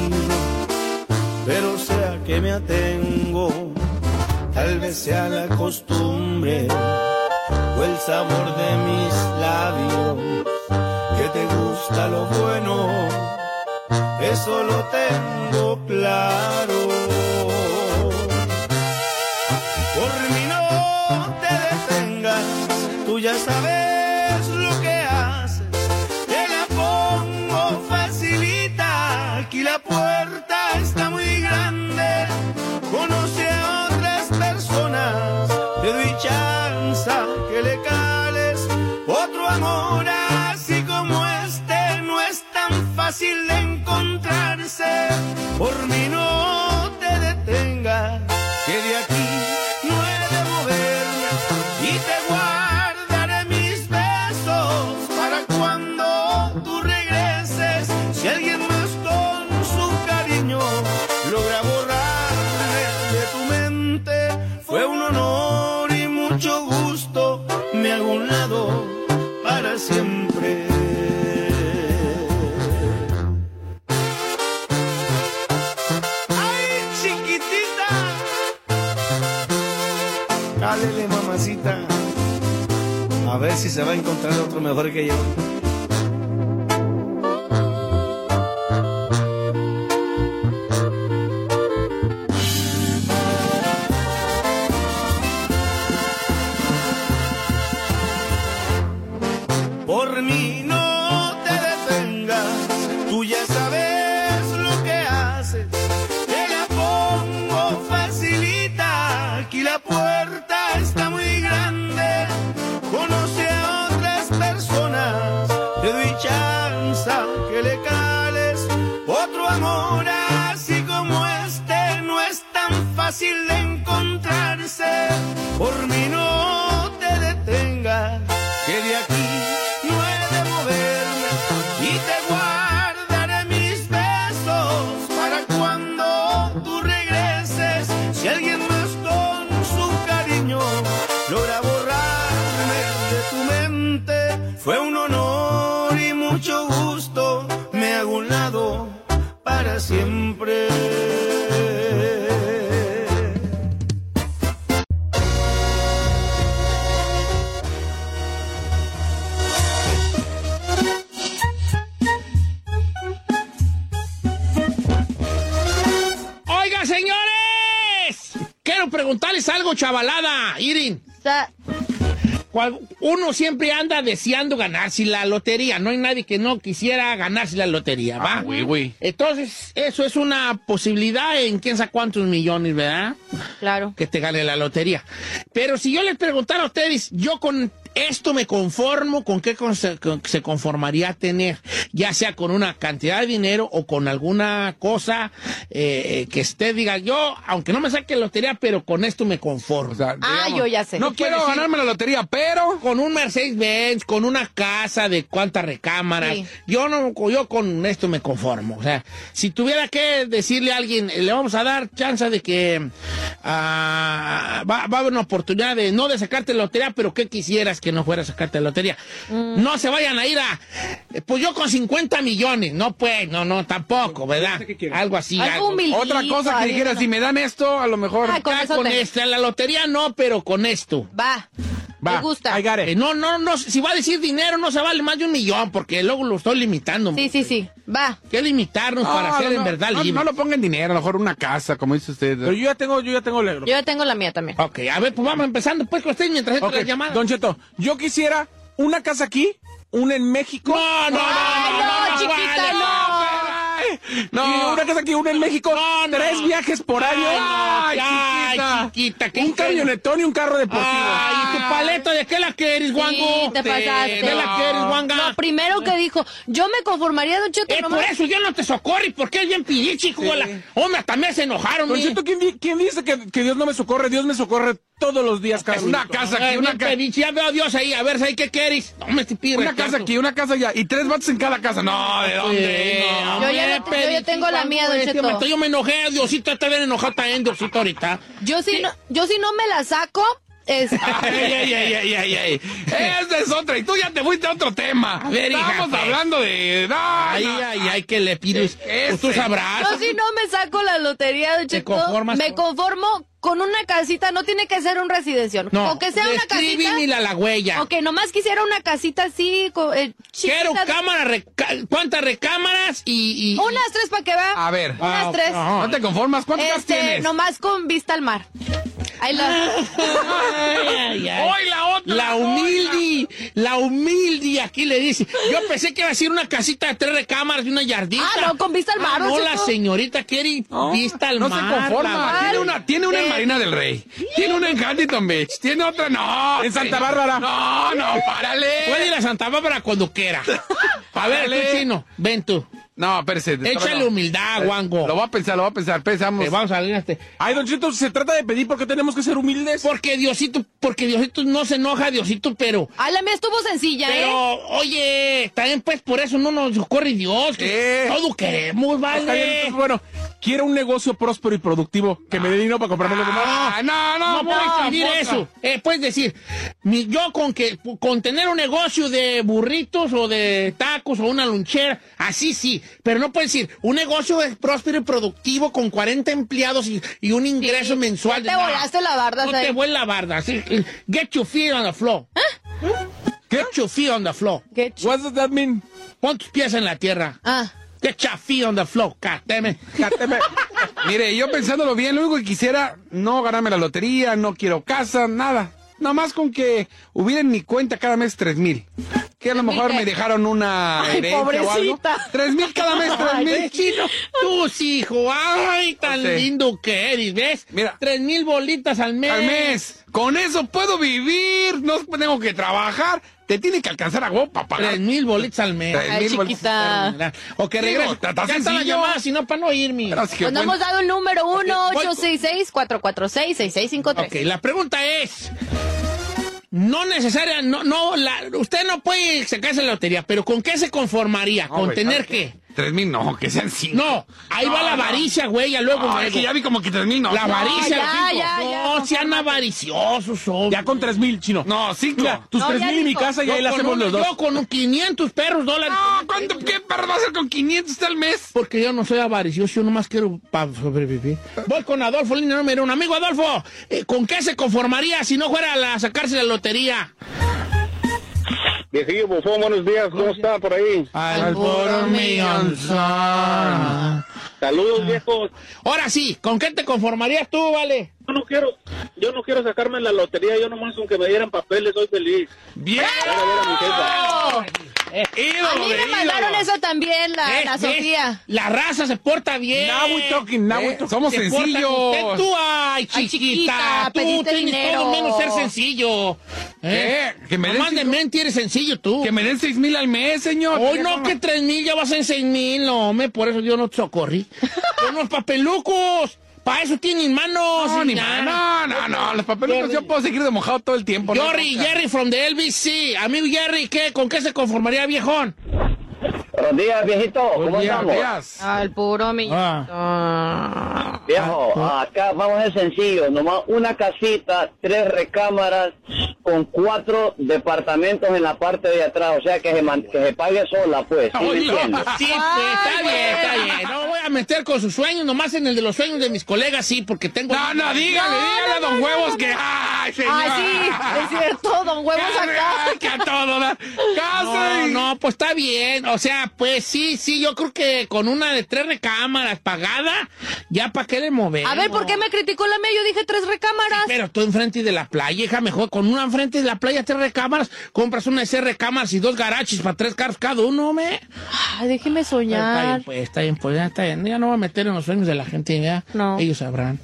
pero sea que me atengo, tal vez sea la costumbre o el sabor de mis labios, que te gusta lo bueno, eso lo tengo claro. Por mí no te detengas, tú ya sabes encontrarse. Por mí no si se va a encontrar otro mejor que yo. Por mí no te detengas, que de aquí no he de moverme y te guardaré mis besos para cuando tú regreses. Si alguien más con su cariño logra borrarme de tu mente, fue un honor y mucho gusto. Me hago un lado para siempre. Quiero preguntarles algo, chavalada, Irin. Uno siempre anda deseando ganarse la lotería. No hay nadie que no quisiera ganarse la lotería, ¿va? Ah, güey, güey. Entonces, eso es una posibilidad en quién sabe cuántos millones, ¿verdad? Claro. Que te gane la lotería. Pero si yo les preguntara a ustedes, yo con esto me conformo, ¿con qué con- se, con- se conformaría tener? Ya sea con una cantidad de dinero o con alguna cosa eh, que usted diga, yo, aunque no me saque la lotería, pero con esto me conformo. Ah, yo ya sé. No quiero ganarme la lotería, pero... Con un Mercedes-Benz, con una casa de cuántas recámaras. Sí. Yo no, yo con esto me conformo. O sea, si tuviera que decirle a alguien, le vamos a dar chance de que ah, va, va a haber una oportunidad de no de sacarte la lotería, pero que quisieras que no fuera a sacarte la lotería. Mm. No se vayan a ir a, pues yo con 50 millones. No, pues, no, no, tampoco, ¿verdad? Algo así. Algo humildito, Otra cosa que algo dijera, no. si me dan esto, a lo mejor... Ah, con eso con esta, la lotería no, pero con esto. Va. Me gusta. I got it. Eh, no, no, no, si va a decir dinero no se vale más de un millón, porque luego lo estoy limitando. Sí, sí, sí. Va. que limitarnos para No, ser no, en verdad no, libres. no lo pongan dinero, a lo mejor una casa, como dice usted. Pero yo ya tengo, yo ya tengo el Yo ya tengo la mía también. Ok, a ver, pues vamos empezando pues con usted mientras entra Ok, la llamada. Don Cheto, yo quisiera una casa aquí, una en México. No, no, no, no, no, no, chiquita, vale, no. No, y una casa aquí, una en México. No, no. Tres viajes por año. Ay, Ay, chiquita, qué Un camionetón y un carro deportivo. Ay, ¿y tu paleta de qué la quieres, Wango? Sí, te pasaste. ¿De la quieres, Wanga? Lo primero que dijo, yo me conformaría, Don Cheto, Eh, nomás- por eso yo no te socorro, porque es bien de la- Hombre, hasta me se enojaron, Don. Cheto, ¿quién, di- quién dice que, que Dios no me socorre? Dios me socorre todos los días, cada Una minuto. casa aquí, una, bien ca- pirichi, ya veo a Dios ahí, a ver, ¿ahí qué quieres? No me estoy pidiendo una casa aquí, una casa allá. Y tres vatos en cada casa. No, ¿de dónde? No. Yo ya yo tengo la mía, Don Cheto. Yo me enojé, Diosito está bien enojado también, Diosito, ahorita. yo si no, yo si no me la saco, es... Ay, ay, ay, ay, ay, ay. Esa es otra. Y tú ya te fuiste a otro tema. A ver, Estamos pues. hablando de. No, Ay, no. ay, ay, que le pides. Pues tú sabrás. Yo si no me saco la lotería, Don ¿Te Cheto, conformas me con- conformo con una casita, no tiene que ser un residencial. No, que sea una casita. ni la, la huella. Ok, nomás quisiera una casita así, eh, Quiero cámara, reca- ¿cuántas recámaras y...? y- Unas tres para que vea. A ver. Unas Ah, tres. ¿No te conformas? ¿Cuántas Este, tienes? nomás con vista al mar. Ay, ay, ay. Hoy la otra. La humilde, la humilde, aquí le dice. Yo pensé que iba a ser una casita de tres recámaras y una yardita. Ah, no, con vista al mar, Ah, no, Don la señorita quiere No, vista al no mar. se conforma. Tiene una, tiene una en Sí. Marina del Rey. Tiene una en Huntington Beach. Tiene otra. No. En Santa sí. Bárbara. No, no, párale. Puede ir a Santa Bárbara cuando quiera. A ver, tú, chino, ven tú. No, espérese. Échale humildad, Wango. Lo voy a pensar, lo voy a pensar. Pensamos. Eh, vamos a ver este. Ay, Don Cheto, se trata de pedir porque tenemos que ser humildes. Porque Diosito, porque Diosito no se enoja, Diosito, pero... Ay, la mía estuvo sencilla, Pero, ¿eh? oye, también pues por eso no nos ocurre Dios. que Eh. Todo queremos, Está bien, vale. entonces, bueno, quiero un negocio próspero y productivo que me dé dinero para comprarme lo demás. Ah, no, no, No puedes no, decir boca. eso. Eh, puedes decir, mi- yo con que con tener un negocio de burritos o de tacos o una lonchera, así sí, pero no puedes decir un negocio es próspero y productivo con 40 empleados y, y un ingreso Sí, mensual. ya te volaste la barda, No te vuelas la barda. sí. Get your feet on the floor. Get your feet on the floor. What does that mean? Pon tus pies en la tierra. Ah, Get your feet on the floor. God damn it. Mire, yo pensándolo bien, lo único que quisiera, no ganarme la lotería, no quiero casa, nada. Nada más con que hubiera en mi cuenta cada mes tres mil. Que a lo mejor me dejaron una Ay, herencia o algo. pobrecita. Tres mil cada mes, tres mil. chino. Tú, sí, hijo. Ay, tan Sí. lindo que eres, ¿ves? Mira. Tres mil bolitas al mes. Al mes. Con eso puedo vivir, no tengo que trabajar. Te tiene que alcanzar a vos para pagar. Tres mil bolitas al mes. Tres Ay, bolitas. chiquita. O que Digo, regrese. está- está ya está la llamada, si no, para no irme. Pues hemos dado el número voy- 1-866-446-6653. Ok, la pregunta es... No necesaria, no, no, la, usted no puede sacarse la lotería, pero ¿con qué se conformaría? no, ¿Con tener ¿sabes qué? Tres mil no, que sean cinco. No, ahí va No, la no. avaricia, güey, ya luego. No, es que ya vi como que tres mil no. La No, avaricia, ya, cinco. ya, ya, No, sean avariciosos, son. Ya con tres mil, chino. No, cinco. Mira, tus No, tres mil y mi casa y ahí la hacemos los dos. Yo con un 500 perros dólares. No, ¿cuánto, ¿qué perro va a hacer con 500 al mes? Porque yo no soy avaricioso, yo nomás quiero para sobrevivir. Voy con Adolfo, línea número uno. Amigo Adolfo, eh, ¿con qué se conformaría si no fuera a sacarse la lotería? Viejillo Bufón, buenos días, ¿cómo está por ahí? Al puro millonzón. Saludos, viejos. Ahora sí, ¿con qué te conformarías tú, vale? Yo no quiero, yo no quiero sacarme la lotería, yo nomás con que me dieran papeles soy feliz. Bien. Mi jefa. Ídolo A mí me mandaron eso también, la, ¿Ves? la ¿Ves? Sofía. La raza se porta bien. Now we talking, now we Eh, talking. somos Se sencillos. con- Tú, ay, Ay, chiquita. chiquita, tú tienes dinero. todo menos ser sencillo. ¿Eh? ¿Qué? Que me den Nomás de mente eres sencillo tú. Que me den seis mil al mes, señor. Hoy no, que tres mil, ya vas en seis mil, no, hombre, por eso yo no te socorrí. Son unos papelucos, para eso tienen manos. No, ni nada. No, no, no. Los papeles yo puedo seguir de mojado todo el tiempo. no Jerry, bronca. Jerry from the LBC. Amigo Jerry, ¿qué? ¿Con qué se conformaría, viejón? Buenos días, viejito. ¿Cómo Buenos días, estamos? días. Al puro millón. Ah. Viejo, acá vamos a ser sencillo. Nomás una casita, tres recámaras, con cuatro departamentos en la parte de atrás. O sea, que se, man- que se pague sola, pues. ¿sí me? Sí, pues, está bien, está bien. No voy a meter con sus sueños, nomás en el de los sueños de mis colegas, sí, porque tengo... No, no, dígale, No, dígale a don no, Huevos no, que. ¡Ay, señor! Ah, sí, es cierto, don Huevos acá. Ay, que a todo, da. Casa No, y- no, pues está bien. O sea, pues sí, sí, yo creo que con una de tres recámaras pagada, ya para qué le movemos. A ver, ¿por qué me criticó la mía? Yo dije tres recámaras. Pero tú enfrente de la playa, hija, mejor con una enfrente de la playa, tres recámaras, compras una de seis recámaras y dos garaches para tres carros cada uno, me. Ay, déjeme Está bien, soñar. pues, está bien, pues, ya está bien. Ya no voy a meter en los sueños de la gente, ya. No. Ellos sabrán.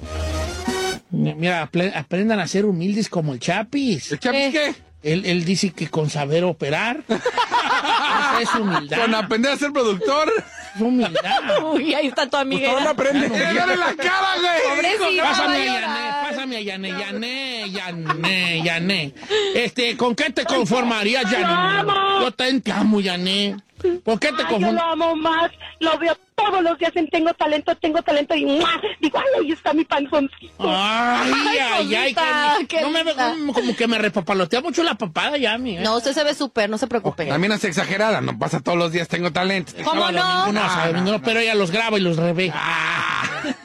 Mira, apre- aprendan a ser humildes como el Chapis. ¿El Chapis qué? Él, él dice que con saber operar. Esa es humildad. Con aprender a ser productor. Es humildad. Uy, ahí está tu amiga. Pues, no aprende. ¡Dígale la cara, güey! Pobrecita, Pásame a Yané, pásame a Yané, Yané, Yané, Yané. Este, ¿con qué te conformarías, Yané? Yo te amo, Yané. ¿Por qué te Ay, yo lo conformarías? amo más, lo veo todos los días en Tengo Talento, Tengo Talento y ¡mua! digo, ay, ahí está mi panzoncito. Ay, ay, ay, que- qué no me ve linda. como, que me repapalotea mucho la papada ya, mi. ¿eh? No, usted se ve súper, no se preocupe. También es exagerada, no pasa todos los días, tengo talento. ¿Cómo no? domingo, Ah, sábado, domingo, pero ella los graba y los revé.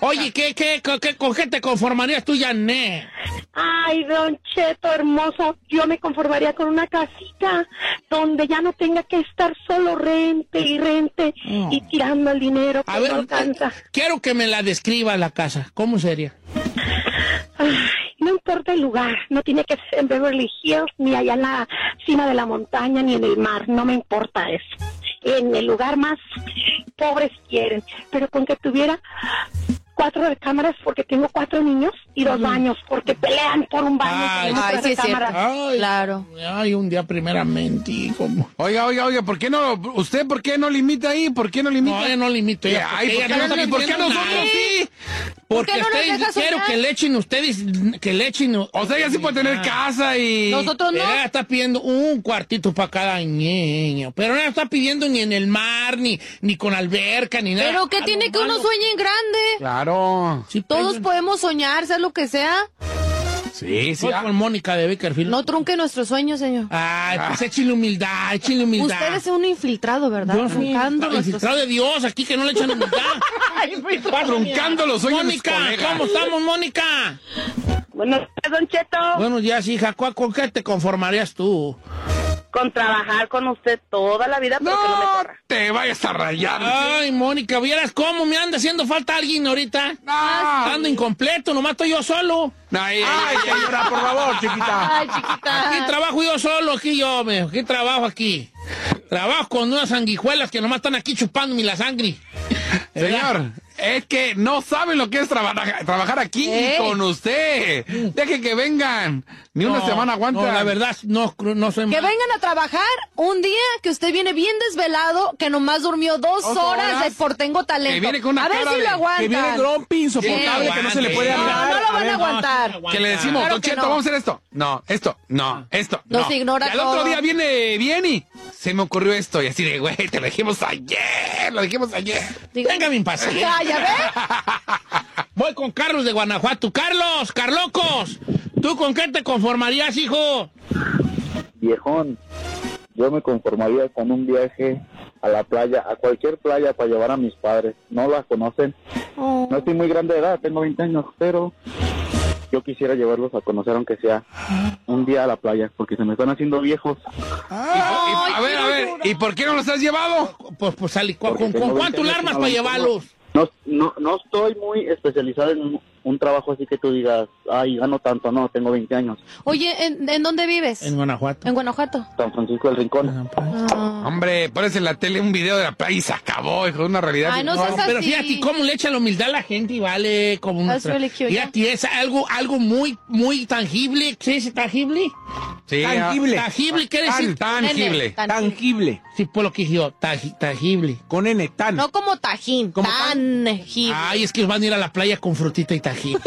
Oye, ¿qué, qué, con, qué, con qué te conformarías tú, Yané? Ay, Don Cheto, hermoso, yo me conformaría con una casita donde ya no tenga que estar solo rente y rente y tirando el dinero A ver, alcanza. quiero que me la describa la casa. ¿Cómo sería? Ay, no importa el lugar, no tiene que ser en Beverly Hills, ni allá en la cima de la montaña, ni en el mar, no me importa eso. En el lugar más pobres quieren, pero con que tuviera cuatro recámaras porque tengo cuatro niños y dos baños porque pelean por un baño. Ay, Ay, tres sí es cierto. recámaras. Ay, Claro. Ay, un día primeramente, y como... Oiga, oiga, oiga, ¿por qué no, usted por qué no limita ahí? ¿Por qué no limita? No, yo no limito. ella, Ay, porque ¿por qué, no no, está ¿y por qué pidiendo nosotros nada. sí? Porque qué no nos ustedes quiero que le echen ustedes, que le echen... O sea, ella sí puede tener casa y... Nosotros no. Ella está pidiendo un cuartito para cada niño. Pero no está pidiendo ni en el mar, ni, ni con alberca, ni nada. Pero ¿qué A tiene que uno sueñe en grande? Claro. Sí, Todos pues, podemos soñar, sea lo que sea. Sí, sí. voy ah. con Mónica de Bakerfield. No trunque nuestro sueño, señor. Ay, pues échale humildad, échale humildad. Usted es un infiltrado, ¿verdad? Yo soy nuestros- infiltrado de Dios, aquí que no le echan humildad. Truncando los sueños Mónica. ¿cómo estamos, Mónica? Buenos días, Don Cheto, Buenos días, hija. ¿Cu- ¿Con qué te conformarías tú? Con trabajar con usted toda la vida porque no, me No corra. te vayas a rayar. Ay, Mónica, ¿vieras cómo me anda haciendo falta alguien ahorita? No. Ando incompleto, nomás estoy yo solo. Ay, Ay, señora, por favor, chiquita. Ay, chiquita. Aquí trabajo yo solo, aquí yo, me, aquí trabajo aquí. Trabajo con unas sanguijuelas que nomás están aquí chupándome la sangre. Señor, es que no saben lo que es trabajar, trabajar aquí Ey. con usted. Deje que vengan. Ni una semana aguanta. No, la verdad, no, no soy Que mal. vengan a trabajar un día que usted viene bien desvelado, que nomás durmió dos, horas, horas. de por tengo talento. Que viene con una a ver si de- lo aguantan. Que viene grumpy, insoportable, Sí, que no se le puede hablar. No, no lo van ver, a aguantar. no, Que le decimos, Claro Don Cheto, no. vamos a hacer esto. No, esto, no, esto. Nos no. ignora Y al otro día viene bien y se me ocurrió esto. Y así de, güey, te lo dijimos ayer, lo dijimos ayer. Digo- Venga, mi impaciencia. ¿ya ve? Voy con Carlos de Guanajuato. Carlos, Carlocos, ¿tú con qué te conformarías, hijo? Viejón, yo me conformaría con un viaje a la playa, a cualquier playa para llevar a mis padres. No la conocen. Oh. No estoy muy grande de edad, tengo 20 años, pero yo quisiera llevarlos a conocer aunque sea un día a la playa, porque se me están haciendo viejos. Y- y- a ver, a ver, ¿y por qué no los has llevado? Pues, pues, ¿con, con- con 20 cuánto armas para lo llevarlos? No, no, no estoy muy especializado en, un trabajo así que tú digas, ay, gano tanto, no, tengo 20 años. Oye, ¿en, en dónde vives? En Guanajuato. En Guanajuato. San Francisco del Rincón. Ah. Hombre, pones en la tele un video de la playa y se acabó, hijo, una realidad. Ay, no seas pero así. fíjate cómo le echa la humildad a la gente y vale como un... Really Fíjate, es algo, algo muy, muy tangible. ¿Sí es tangible? Sí, Tangible. Tangible, ¿qué Tan- decir? tangible. Nene, tan- Tangible. Sí, por lo que yo, tangi- tangible. Con N, tan. No como tajín, Como tangible. Ay, es que van a ir a la playa con frutita y tajín. Tajín.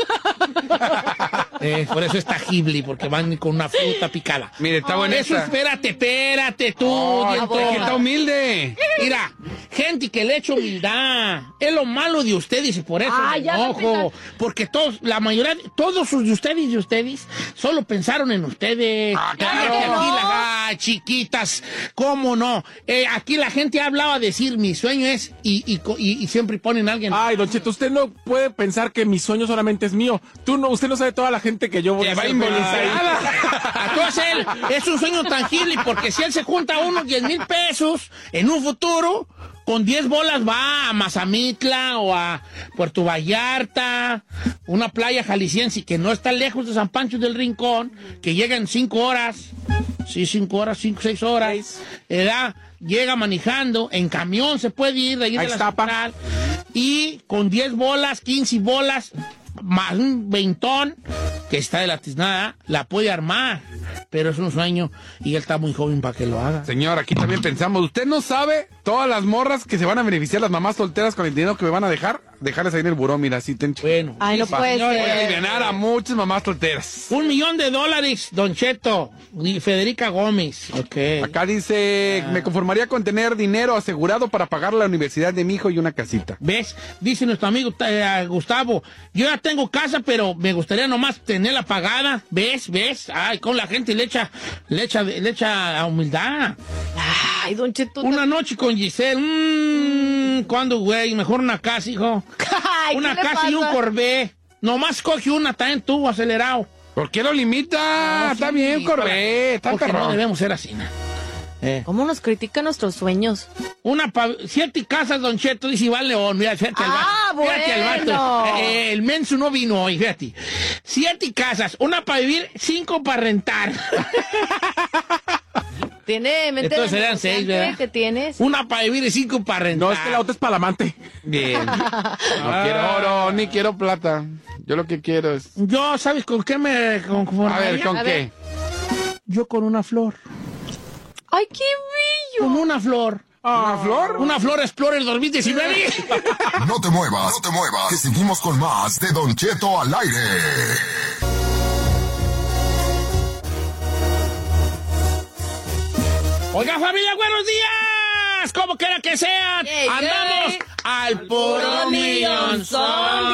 Eh, por eso es tajible, porque van con una fruta picada. Mire, está buena Eso, esa. espérate, espérate tú, dientón. que está humilde. Mira, gente que le echa humildad. Es lo malo de ustedes y por eso Ah, me enojo. Porque todos, la mayoría, todos sus de ustedes y de ustedes solo pensaron en ustedes. Ah, claro. Cállate No. aquí, la- ah, chiquitas. ¿Cómo no? Eh, aquí la gente hablaba a decir, mi sueño es, y, y, y- y siempre ponen a alguien. Ay, Don Cheto, usted no puede pensar que mi sueño solamente es mío. Tú no, usted no sabe toda la gente que yo voy a va involucrada. Entonces él es un sueño tangible porque si él se junta unos 10 mil pesos en un futuro, con 10 bolas va a Mazamitla o a Puerto Vallarta, una playa jalisciense que no está lejos de San Pancho del Rincón, que llega en 5 horas, sí, 5 horas, 5, 6 horas, ¿verdad? Llega manejando, en camión se puede ir de ahí de Ahí la está, pa. central, y con 10 bolas, 15 bolas, más un veintón que está de la tiznada, la puede armar. Pero es un sueño y él está muy joven para que lo haga. Señor, aquí también pensamos, usted no sabe todas las morras que se van a beneficiar, las mamás solteras con el dinero que me van a dejar, dejarles ahí en el buró, mira, así ten Bueno, Ay, no puede. Voy a aliviar a muchas mamás solteras. Un millón de dólares, Don Cheto y Federica Gómez. Ok. Acá dice, me conformaría con tener dinero asegurado para pagar la universidad de mi hijo y una casita. ¿Ves? Dice nuestro amigo eh, Gustavo, yo ya tengo casa, pero me gustaría nomás tenerla pagada. ¿Ves? ¿Ves? Ay, con la gente le echa, le echa, le echa a humildad. Ay, Don Cheto. Una noche con Giselle. Mmm, ¿Cuándo, güey? Mejor una casa, hijo. Ay, ¿qué una casa y un? Corvette. Nomás coge una, también tú, acelerado. ¿Por qué lo limita? No, está sí, bien, Corvette, está Porque no debemos ser así, ¿no? Eh. ¿Cómo nos critican nuestros sueños? Una pa- siete casas, Don Cheto, dice Iván León. Mira, fíjate al Ah, vato. Fíjate al vato. bueno. Eh, el menso no vino hoy, fíjate. Siete casas, una para vivir, cinco para rentar. Tiene mente Entonces de serían seis, ¿verdad? que tienes. una para vivir y cinco para rentar. No, es que la otra es para la amante. Bien. No quiero oro, ni quiero plata. Yo lo que quiero es... Yo, ¿sabes con qué me A conformaría? ver, ¿con A qué? ver. Yo con una flor. Ay, qué bello. Con una flor. ¿Una flor? Una flor Explorer 2019. No te muevas, no te muevas, que seguimos con más de Don Cheto al aire. Oiga, familia, buenos días. Como quiera que sean, Yay, andamos al puro millonzón,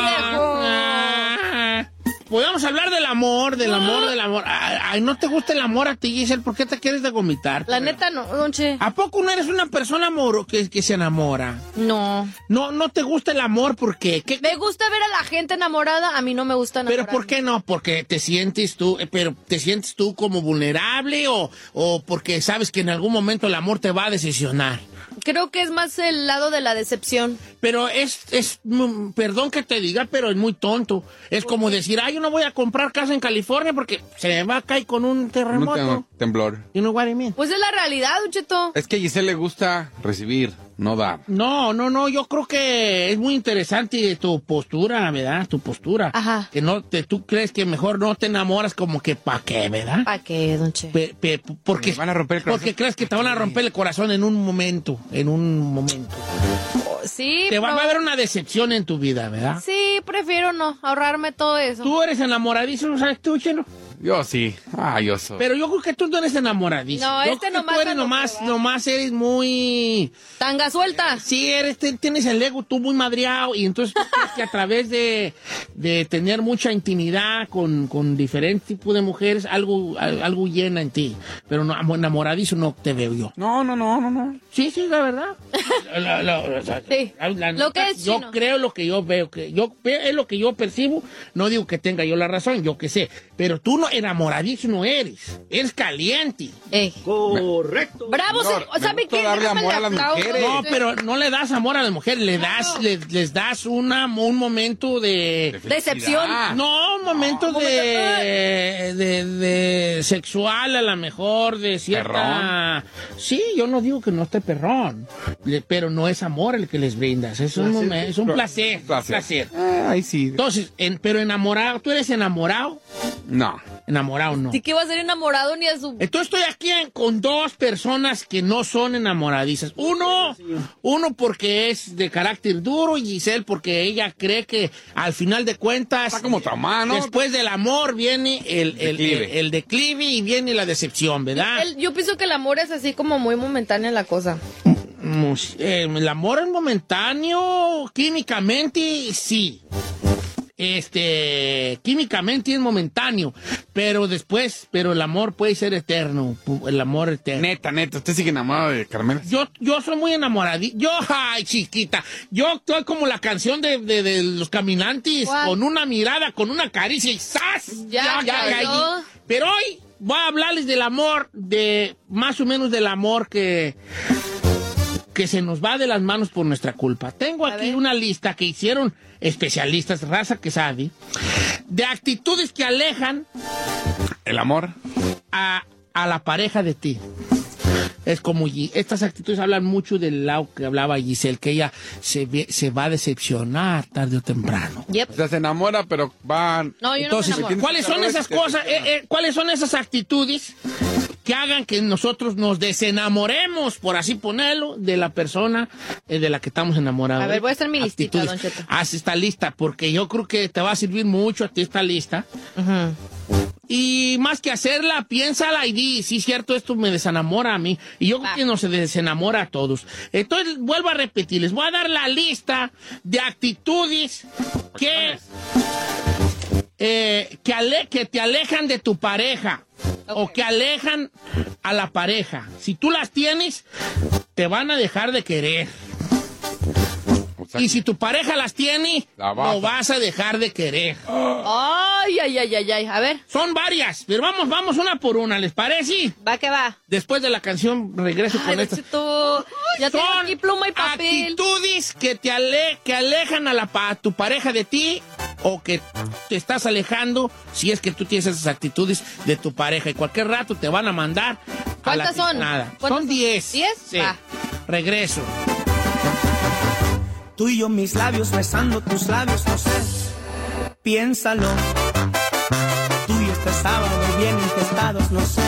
viejo. Ah. Podemos hablar del amor, del amor, del amor. Ay, ay, ¿no te gusta el amor a ti, Giselle? ¿Por qué te quieres de vomitar? La neta no, Don Che. ¿A poco no eres una persona amor que, que se enamora? No. No, no te gusta el amor porque ¿qué? Me gusta ver a la gente enamorada, a mí no me gusta Pero enamorarme. ¿por qué no? Porque te sientes tú, eh, pero te sientes tú como vulnerable o, o porque sabes que en algún momento el amor te va a decepcionar. Creo que es más el lado de la decepción. Pero es, es, mm, perdón que te diga, pero es muy tonto. Es como decir, ay, yo no voy a comprar casa en California porque se me va a caer con un No terremoto. tengo temblor. You know what I mean? Pues es la realidad, Don Cheto. Es que a Giselle le gusta recibir, no dar. No, no, no, yo creo que es muy interesante tu postura, ¿verdad? Tu postura. Ajá. Que no te, tú crees que mejor no te enamoras como que pa' qué, ¿verdad? ¿Para qué, Don Che? Pe- pe- porque, Me van a romper el corazón. porque crees que te van a romper el corazón en un momento, en un momento. Sí, Te va, pero- va a haber una decepción en tu vida, ¿verdad? Sí, prefiero no, ahorrarme todo eso. Tú eres enamoradizo, ¿sabes tú, Chelo? Yo sí. Ah, yo soy. Pero yo creo que tú no eres enamoradizo. No, Yo este creo que nomás tú eres nomás, nomás eres muy... Tanga suelta. Sí, eres, tienes el ego tú muy madreado y entonces tú crees que a través de, de tener mucha intimidad con, con diferentes tipos de mujeres, algo, al- algo llena en ti. Pero no, enamoradizo no te veo yo. No, no, no, no, no. Sí, sí, la verdad. La- la- Sí. la- la Lo que es yo chino. creo lo que yo veo, que yo es lo que yo percibo. No digo que tenga yo la razón, yo que sé. Pero tú no, no eres. Eres caliente. Correcto. Bravo, Señor, a las mujeres. No, pero no le das amor a las mujeres, le das, les, les das una, un momento de... Decepción. No, un momento de, de, de sexual a lo mejor, de cierta... Sí, yo no digo que no esté perrón, le- pero no es amor el que les brindas, es un, momen- es un placer, Placer. placer. Ahí sí. Entonces, en- pero enamorado, ¿tú eres enamorado? No. Enamorado no. Sí que va a ser enamorado ni a su... Entonces estoy aquí en- con dos personas que no son enamoradizas. Uno, uno porque es de carácter duro y Giselle porque ella cree que al final de cuentas... Está como ¿no? Después del amor viene el, el, Declive. el- el declive y viene la decepción, ¿verdad? El- yo pienso que el amor es así como muy momentánea la cosa. Eh, el amor es momentáneo, químicamente sí. Este, químicamente es momentáneo, pero después, pero el amor puede ser eterno, el amor eterno. Neta, neta, usted sigue enamorado de Carmela. Yo, yo soy muy enamoradito. Yo, ay, chiquita. Yo estoy como la canción de, de- de los caminantes, ¿Cuál? con una mirada, con una caricia y ¡zas! Ya cayó. caí. Pero hoy voy a hablarles del amor, de más o menos del amor que que se nos va de las manos por nuestra culpa. Tengo A aquí ver. una lista que hicieron especialistas, raza que sabe, de actitudes que alejan El amor. a, a la pareja de ti. Es como estas actitudes hablan mucho del lado que hablaba Giselle, que ella se, ve- se va a decepcionar tarde o temprano. Yep. O sea, se enamora, pero van... No, yo Entonces, no me. ¿cuáles son esas cosas? eh, eh, ¿Cuáles son esas actitudes que hagan que nosotros nos desenamoremos, por así ponerlo, de la persona eh, de la que estamos enamorados? A ver, voy a hacer mi listita, Actitudes. Don Cheto. Haz esta lista, porque yo creo que te va a servir mucho a ti esta lista. Ujú. Y más que hacerla, piénsala y di, sí, cierto, esto me desenamora a mí. Y yo creo Va. que nos desenamora a todos. Entonces, vuelvo a repetir, les voy a dar la lista de actitudes que, eh, que, ale- que te alejan de tu pareja o que alejan a la pareja. Si tú las tienes, te van a dejar de querer. Y si tu pareja las tiene, La vas lo a- vas a dejar de querer. Ay, ay, ay, ay, ay. A ver, Son varias, pero vamos, vamos una por una, ¿les parece? va que va. Después de la canción regreso Ay, con esta. Ya tengo Son aquí pluma y papel. actitudes que te ale- que alejan a, la, pa- a tu pareja de ti o que te estás alejando si es que tú tienes esas actitudes de tu pareja y cualquier rato te van a mandar a la ¿Cuántas son? nada. ¿Cuántas Son son? 10. ¿Diez? Sí. Va. Regreso. Tú y yo mis labios besando tus labios, no sé. Piénsalo. Tú y este sábado bien infestados, no sé.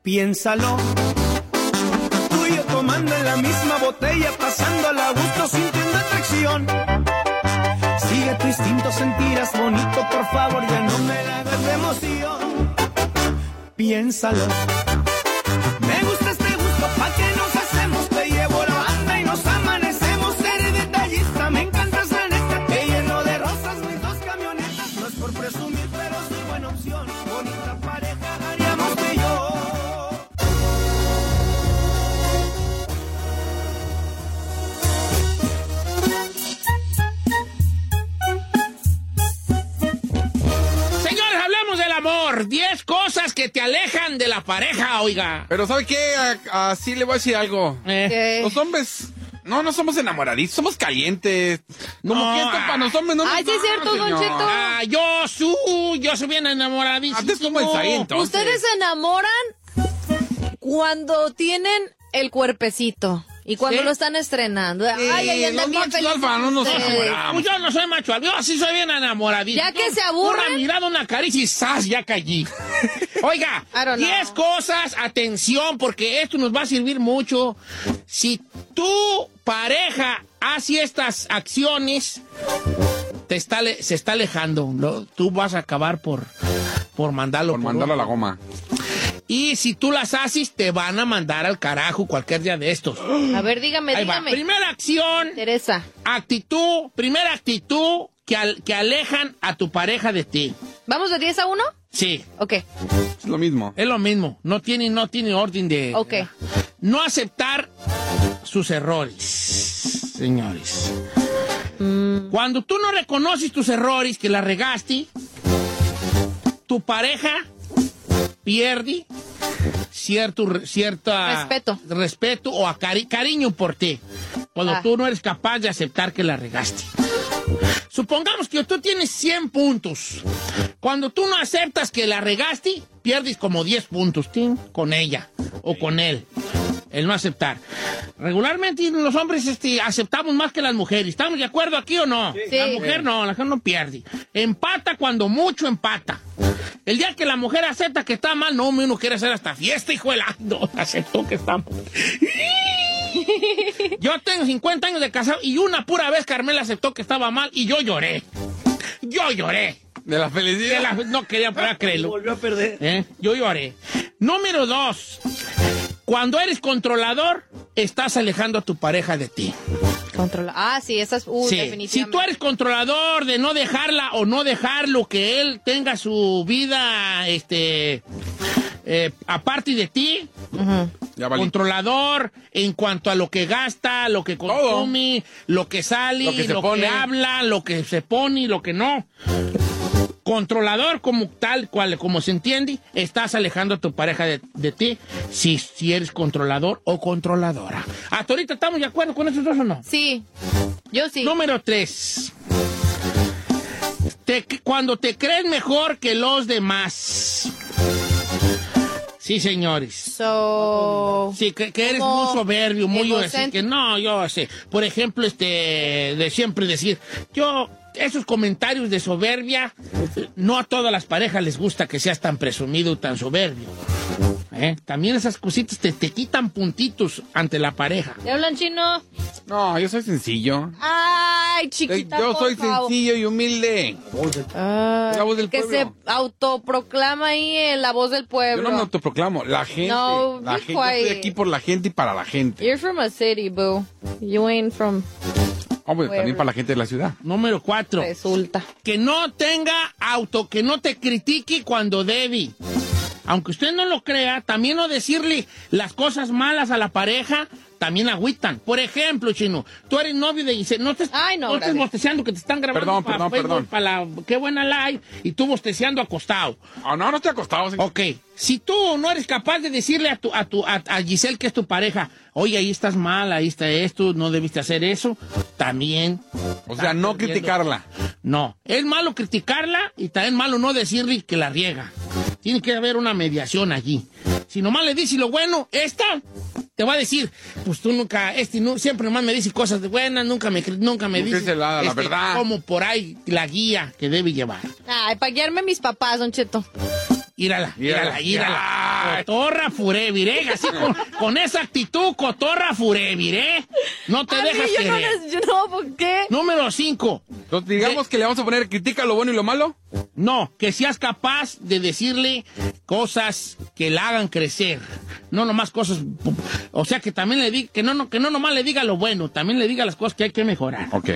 Piénsalo. Tú y tomando en la misma botella, pasando a gusto, sintiendo atracción. Sigue tu instinto, sentirás bonito, por favor, ya no me la hagas de emoción. Piénsalo. Del amor. 10 cosas que te alejan de la pareja, oiga. Pero ¿sabe qué? Así le voy a decir algo. Eh. Los hombres... No, no somos enamoradizos, somos calientes. Como No, que esto ah. para los hombres no Ay, sí es cierto, Don señor. Cheto. Ah, yo su, yo soy bien enamoradísimo. Antes como el Saí, entonces. Ustedes se enamoran cuando tienen el cuerpecito y cuando Sí. lo están estrenando. Ay, ay, andan los bien felices alfa no nos enamoramos. Pues yo no soy macho, alfa, yo sí soy bien enamoradísimo. Ya que se aburren. Una mirada, una caricia y ¡zas! Ya caí. Oiga, I don't know. 10 cosas, atención, porque esto nos va a servir mucho. Si tu pareja hace estas acciones, te está, se está alejando. ¿no? Tú vas a acabar por, por mandarlo. Por por mandarlo a la goma. Y si tú las haces, te van a mandar al carajo cualquier día de estos. A ver, dígame, Ahí va. dígame. Primera acción, Teresa. actitud, primera actitud que, al- que alejan a tu pareja de ti. ¿Vamos de 10 a 1? Sí, Ok, Es lo mismo. es lo mismo. No tiene, no tiene orden de. ok. No aceptar sus errores, señores. Mm. Cuando tú no reconoces tus errores, que la regaste, tu pareja pierde cierto, cierta Respeto. respeto o a cari- cariño por ti. Cuando Ah. tú no eres capaz de aceptar que la regaste. Supongamos que tú tienes 100 puntos. Cuando tú no aceptas que la regaste, pierdes como 10 puntos con ella o con él. El no aceptar. Regularmente los hombres este, aceptamos más que las mujeres. ¿Estamos de acuerdo aquí o no? Sí. La mujer no, la mujer no pierde. Empata cuando mucho empata. El día que la mujer acepta que está mal, no, uno quiere hacer hasta fiesta, hijo de la... No, aceptó que está mal. Yo tengo 50 años de casado y una pura vez Carmela aceptó que estaba mal y yo lloré. Yo lloré. De la felicidad. De la- no quería poder creerlo. Volvió a perder. ¿Eh? Yo lloré. Número dos. Cuando eres controlador, estás alejando a tu pareja de ti. Controla. Ah, sí, esa es. Uh, Sí. definitivamente. Si tú eres controlador de no dejarla o no dejarlo que él tenga su vida, este, eh, aparte de ti, Ya controlador en cuanto a lo que gasta, lo que consume, lo que sale, Lo lo que habla, lo que se pone y lo que no. Controlador como tal, cual, como se entiende, estás alejando a tu pareja de, de ti si, si eres controlador o controladora. ¿Hasta ahorita estamos de acuerdo con esos dos o no? Sí. Yo sí. Número tres. Te- cuando te crees mejor que los demás. Sí, señores. So. Sí, que, que eres muy soberbio, muy así, que no, yo sé. Por ejemplo, este, de siempre decir, yo, esos comentarios de soberbia, no a todas las parejas les gusta que seas tan presumido y tan soberbio. ¿Eh? También esas cositas te, te quitan puntitos ante la pareja. ¿Ya hablan chino? No, yo soy sencillo. Ay, chiquita. yo soy favor. sencillo y humilde. Ah, La voz del que pueblo. se autoproclama ahí en la voz del Yo pueblo. no me autoproclamo, la gente. No, la gente yo estoy aquí por la gente y para la gente. You're from a city, boo. You ain't from. Hombre, también para la gente de la ciudad. Número cuatro. Resulta. que no tenga auto, que no te critique cuando debe. Aunque usted no lo crea, también no decirle las cosas malas a la pareja, también agüitan. Por ejemplo, Chino, tú eres novio de Giselle, no estés, Ay, no, no estés bosteceando que te están grabando Perdón, para perdón, Facebook, perdón. para la qué buena live, y tú bosteceando acostado. Ah, no, no estoy acostado. señor. Ok, si tú no eres capaz de decirle a, tu, a, tu, a, a Giselle que es tu pareja, oye, ahí estás mal, ahí está esto, no debiste hacer eso, también. O sea, no perdiendo. criticarla. No, es malo criticarla y también malo no decirle que la riega. Tiene que haber una mediación allí. Si nomás le dices lo bueno, esta te va a decir, pues tú nunca, este no, siempre nomás me dice cosas de buenas, nunca me, nunca me Nunca dice dice la- la verdad. como por ahí la guía que debe llevar. Ay, para guiarme mis papás, Don Cheto. Írala, írala, Írala. Cotorra furevir, ¿eh? Así con, con esa actitud, cotorra furevir, ¿eh? No te A mí dejas no, querer. les- yo no, ¿por qué? Número 5. Entonces, digamos que le vamos a poner critica lo bueno y lo malo. No, que seas capaz de decirle cosas que la hagan crecer. No nomás cosas. O sea, que también le diga, que no, no, que no nomás le diga lo bueno, también le diga las cosas que hay que mejorar. Ok.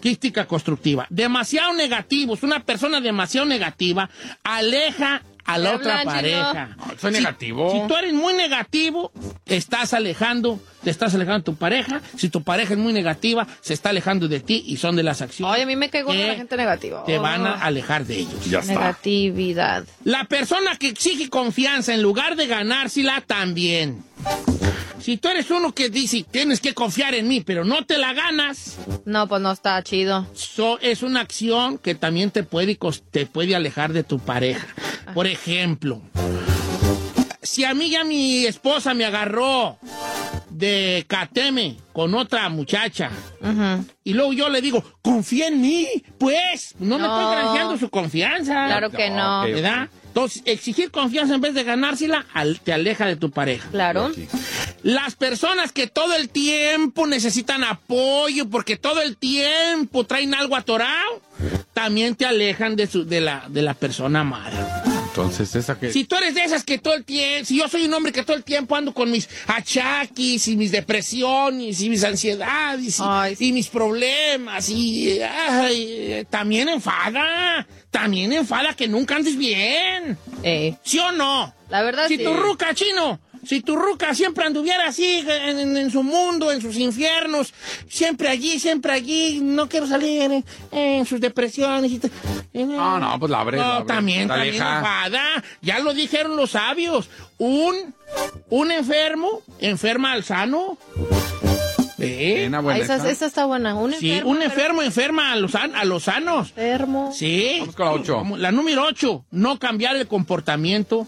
Crítica constructiva. Demasiado negativos. Una persona demasiado negativa aleja a la ¿Qué otra pareja. No, soy negativo. Si tú eres muy negativo, te estás alejando, te estás alejando de tu pareja. Si tu pareja es muy negativa, se está alejando de ti y son de las acciones Oye, a mí me caigo que la gente negativa. te van a Oh, alejar de ellos. Ya está. Negatividad. La persona que exige confianza en lugar de ganársela también. Si tú eres uno que dice tienes que confiar en mí, pero no te la ganas, No, pues no está chido. so- es una acción que también te puede, te puede alejar de tu pareja. Por ejemplo, si a mí ya mi esposa me agarró de cateme con otra muchacha y luego yo le digo, confía en mí, pues no, me estoy granjeando su confianza. Claro que no. ¿Verdad? Entonces, exigir confianza en vez de ganársela al- te aleja de tu pareja. Claro. Las personas que todo el tiempo necesitan apoyo porque todo el tiempo traen algo atorado, también te alejan de, su, de, la, de la persona amada. Entonces, esa que. Si tú eres de esas que todo el tiempo, si yo soy un hombre que todo el tiempo ando con mis achaques y mis depresiones y mis ansiedades y, Ay, sí. y mis problemas y ay, también enfada, también enfada que nunca andes bien. Eh, ¿Sí o no? la verdad Si sí. tu ruca chino Si tu ruca siempre anduviera así, en, en- en su mundo, en sus infiernos, siempre allí, siempre allí, no quiero salir eh, en sus depresiones. y No, no, pues la abre. no, la también, La también enfada. Ya lo dijeron los sabios. Un, un enfermo enferma al sano. Buena, Ah, buena esa, esa. esa está buena. Un Sí, enfermo. un enfermo enferma a los, a los sanos. enfermo. Sí. Vamos con la ocho. Como La número 8, no cambiar el comportamiento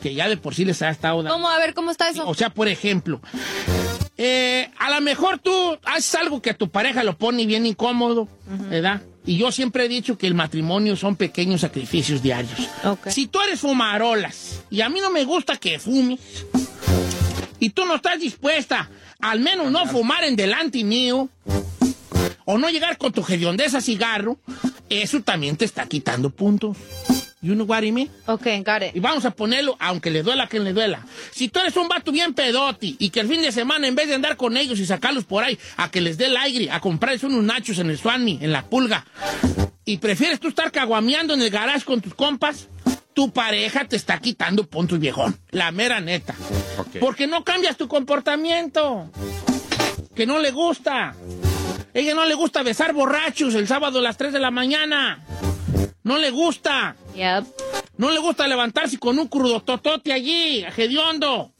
que ya de por sí les ha estado dando. ¿Cómo? A ver, ¿cómo está eso? O sea, por ejemplo, eh, a lo mejor tú haces algo que a tu pareja lo pone bien incómodo, ¿verdad? Y yo siempre he dicho que el matrimonio son pequeños sacrificios diarios. Ok. Si tú eres fumarolas y a mí no me gusta que fumes, y tú no estás dispuesta al menos no fumar en delante mío, o no llegar con tu hediondez a cigarro, eso también te está quitando puntos. You know what I mean? Ok, got it. Y vamos a ponerlo, aunque le duela a quien le duela. Si tú eres un vato bien pedoti y que el fin de semana, en vez de andar con ellos y sacarlos por ahí a que les dé el aire, a comprarles unos nachos en el Swami, en la pulga, y prefieres tú estar caguameando en el garage con tus compas, tu pareja te está quitando puntos, viejón. La mera neta. Porque no cambias tu comportamiento. Que no le gusta. Ella no le gusta besar borrachos el sábado a las 3 de la mañana. No le gusta. Yep. No le gusta levantarse con un crudo totote allí, hediondo.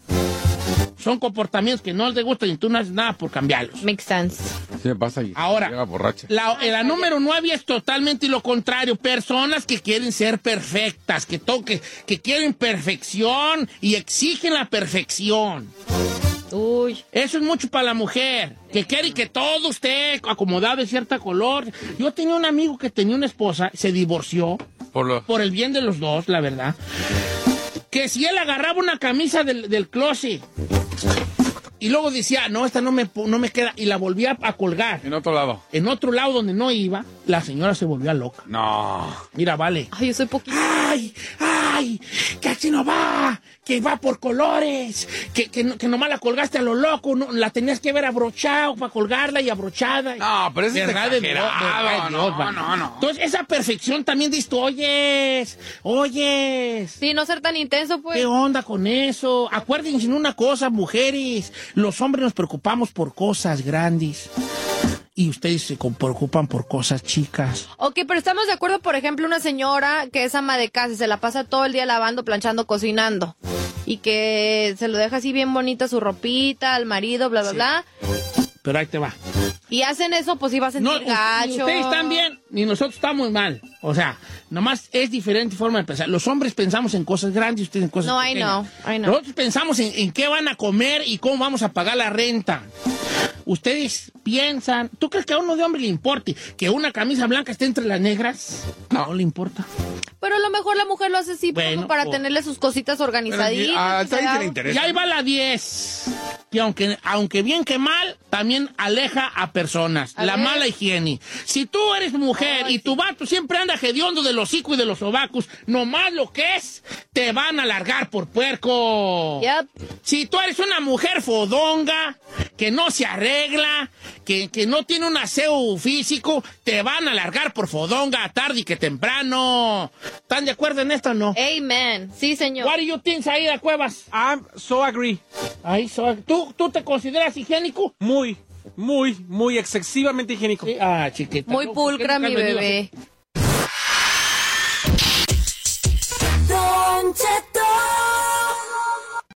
Son comportamientos que no le gustan y tú no haces nada por cambiarlos. Makes sense. Sí, me pasa ahí. Ahora. Llega borracha. La, la número nueve es totalmente lo contrario. Personas que quieren ser perfectas, que, toque, que quieren perfección y exigen la perfección. Uy. Eso es mucho para la mujer, que quiere que todo esté acomodado de cierta color. Yo tenía un amigo que tenía una esposa, se divorció, Por lo... por el bien de los dos, la verdad. Que si él agarraba una camisa del, del closet y luego decía, no, esta no me, no me queda, y la volvía a colgar En otro lado. en otro lado donde no iba, la señora se volvió loca. No. Mira, vale. Ay, yo soy poquito. ¡Ay! ¡Ay! ¡Que así no va! ¡Que va por colores! ¡Que, que, no- que nomás la colgaste a lo loco! No, la tenías que ver abrochado para colgarla y abrochada. No, pero eso es Verdad de No, vale. no, no. Entonces, esa perfección también dices, tú, oyes, oyes. Sí, no ser tan intenso, pues. ¿Qué onda con eso? Acuérdense en una cosa, mujeres. Los hombres nos preocupamos por cosas grandes. Y ustedes se preocupan por cosas chicas. Ok, pero estamos de acuerdo, por ejemplo, una señora que es ama de casa y se la pasa todo el día lavando, planchando, cocinando. Y que se lo deja así bien bonita su ropita, al marido, bla, bla, bla. Pero ahí te va. Y hacen eso, pues iba a sentir No, gacho. ustedes están bien, ni nosotros estamos mal. O sea, nomás es diferente forma de pensar. Los hombres pensamos en cosas grandes y ustedes en cosas No, I pequeñas. know, I know. Nosotros pensamos en, en qué van a comer y cómo vamos a pagar la renta. Ustedes piensan, ¿tú crees que a uno de hombre le importe que una camisa blanca esté entre las negras? No, le importa. Pero a lo mejor la mujer lo hace así Bueno, como para pues. tenerle sus cositas Pero organizaditas. a o sea, alguien que le interesa. Y ahí va la 10. Que aunque, aunque bien que mal, también aleja a personas. A la ver. mala higiene. Si tú eres mujer Ay, y tu vato siempre anda hediondo de los hocico y de los sobacos, nomás lo que es, te van a largar por puerco. Yep. Si tú eres una mujer fodonga, que no se arregla, que, que no tiene un aseo físico, te van a largar por fodonga tarde y que temprano. ¿Están de acuerdo en esto o no? Amen. Sí, señor. What do you think, Saida Cuevas? I'm so agree. Ahí, so- ¿tú, ¿Tú te consideras higiénico? Muy, muy, muy excesivamente higiénico. Sí. Ah, chiquita. Muy ¿no? ¿Por qué pulcra mi bebé. Don Cheto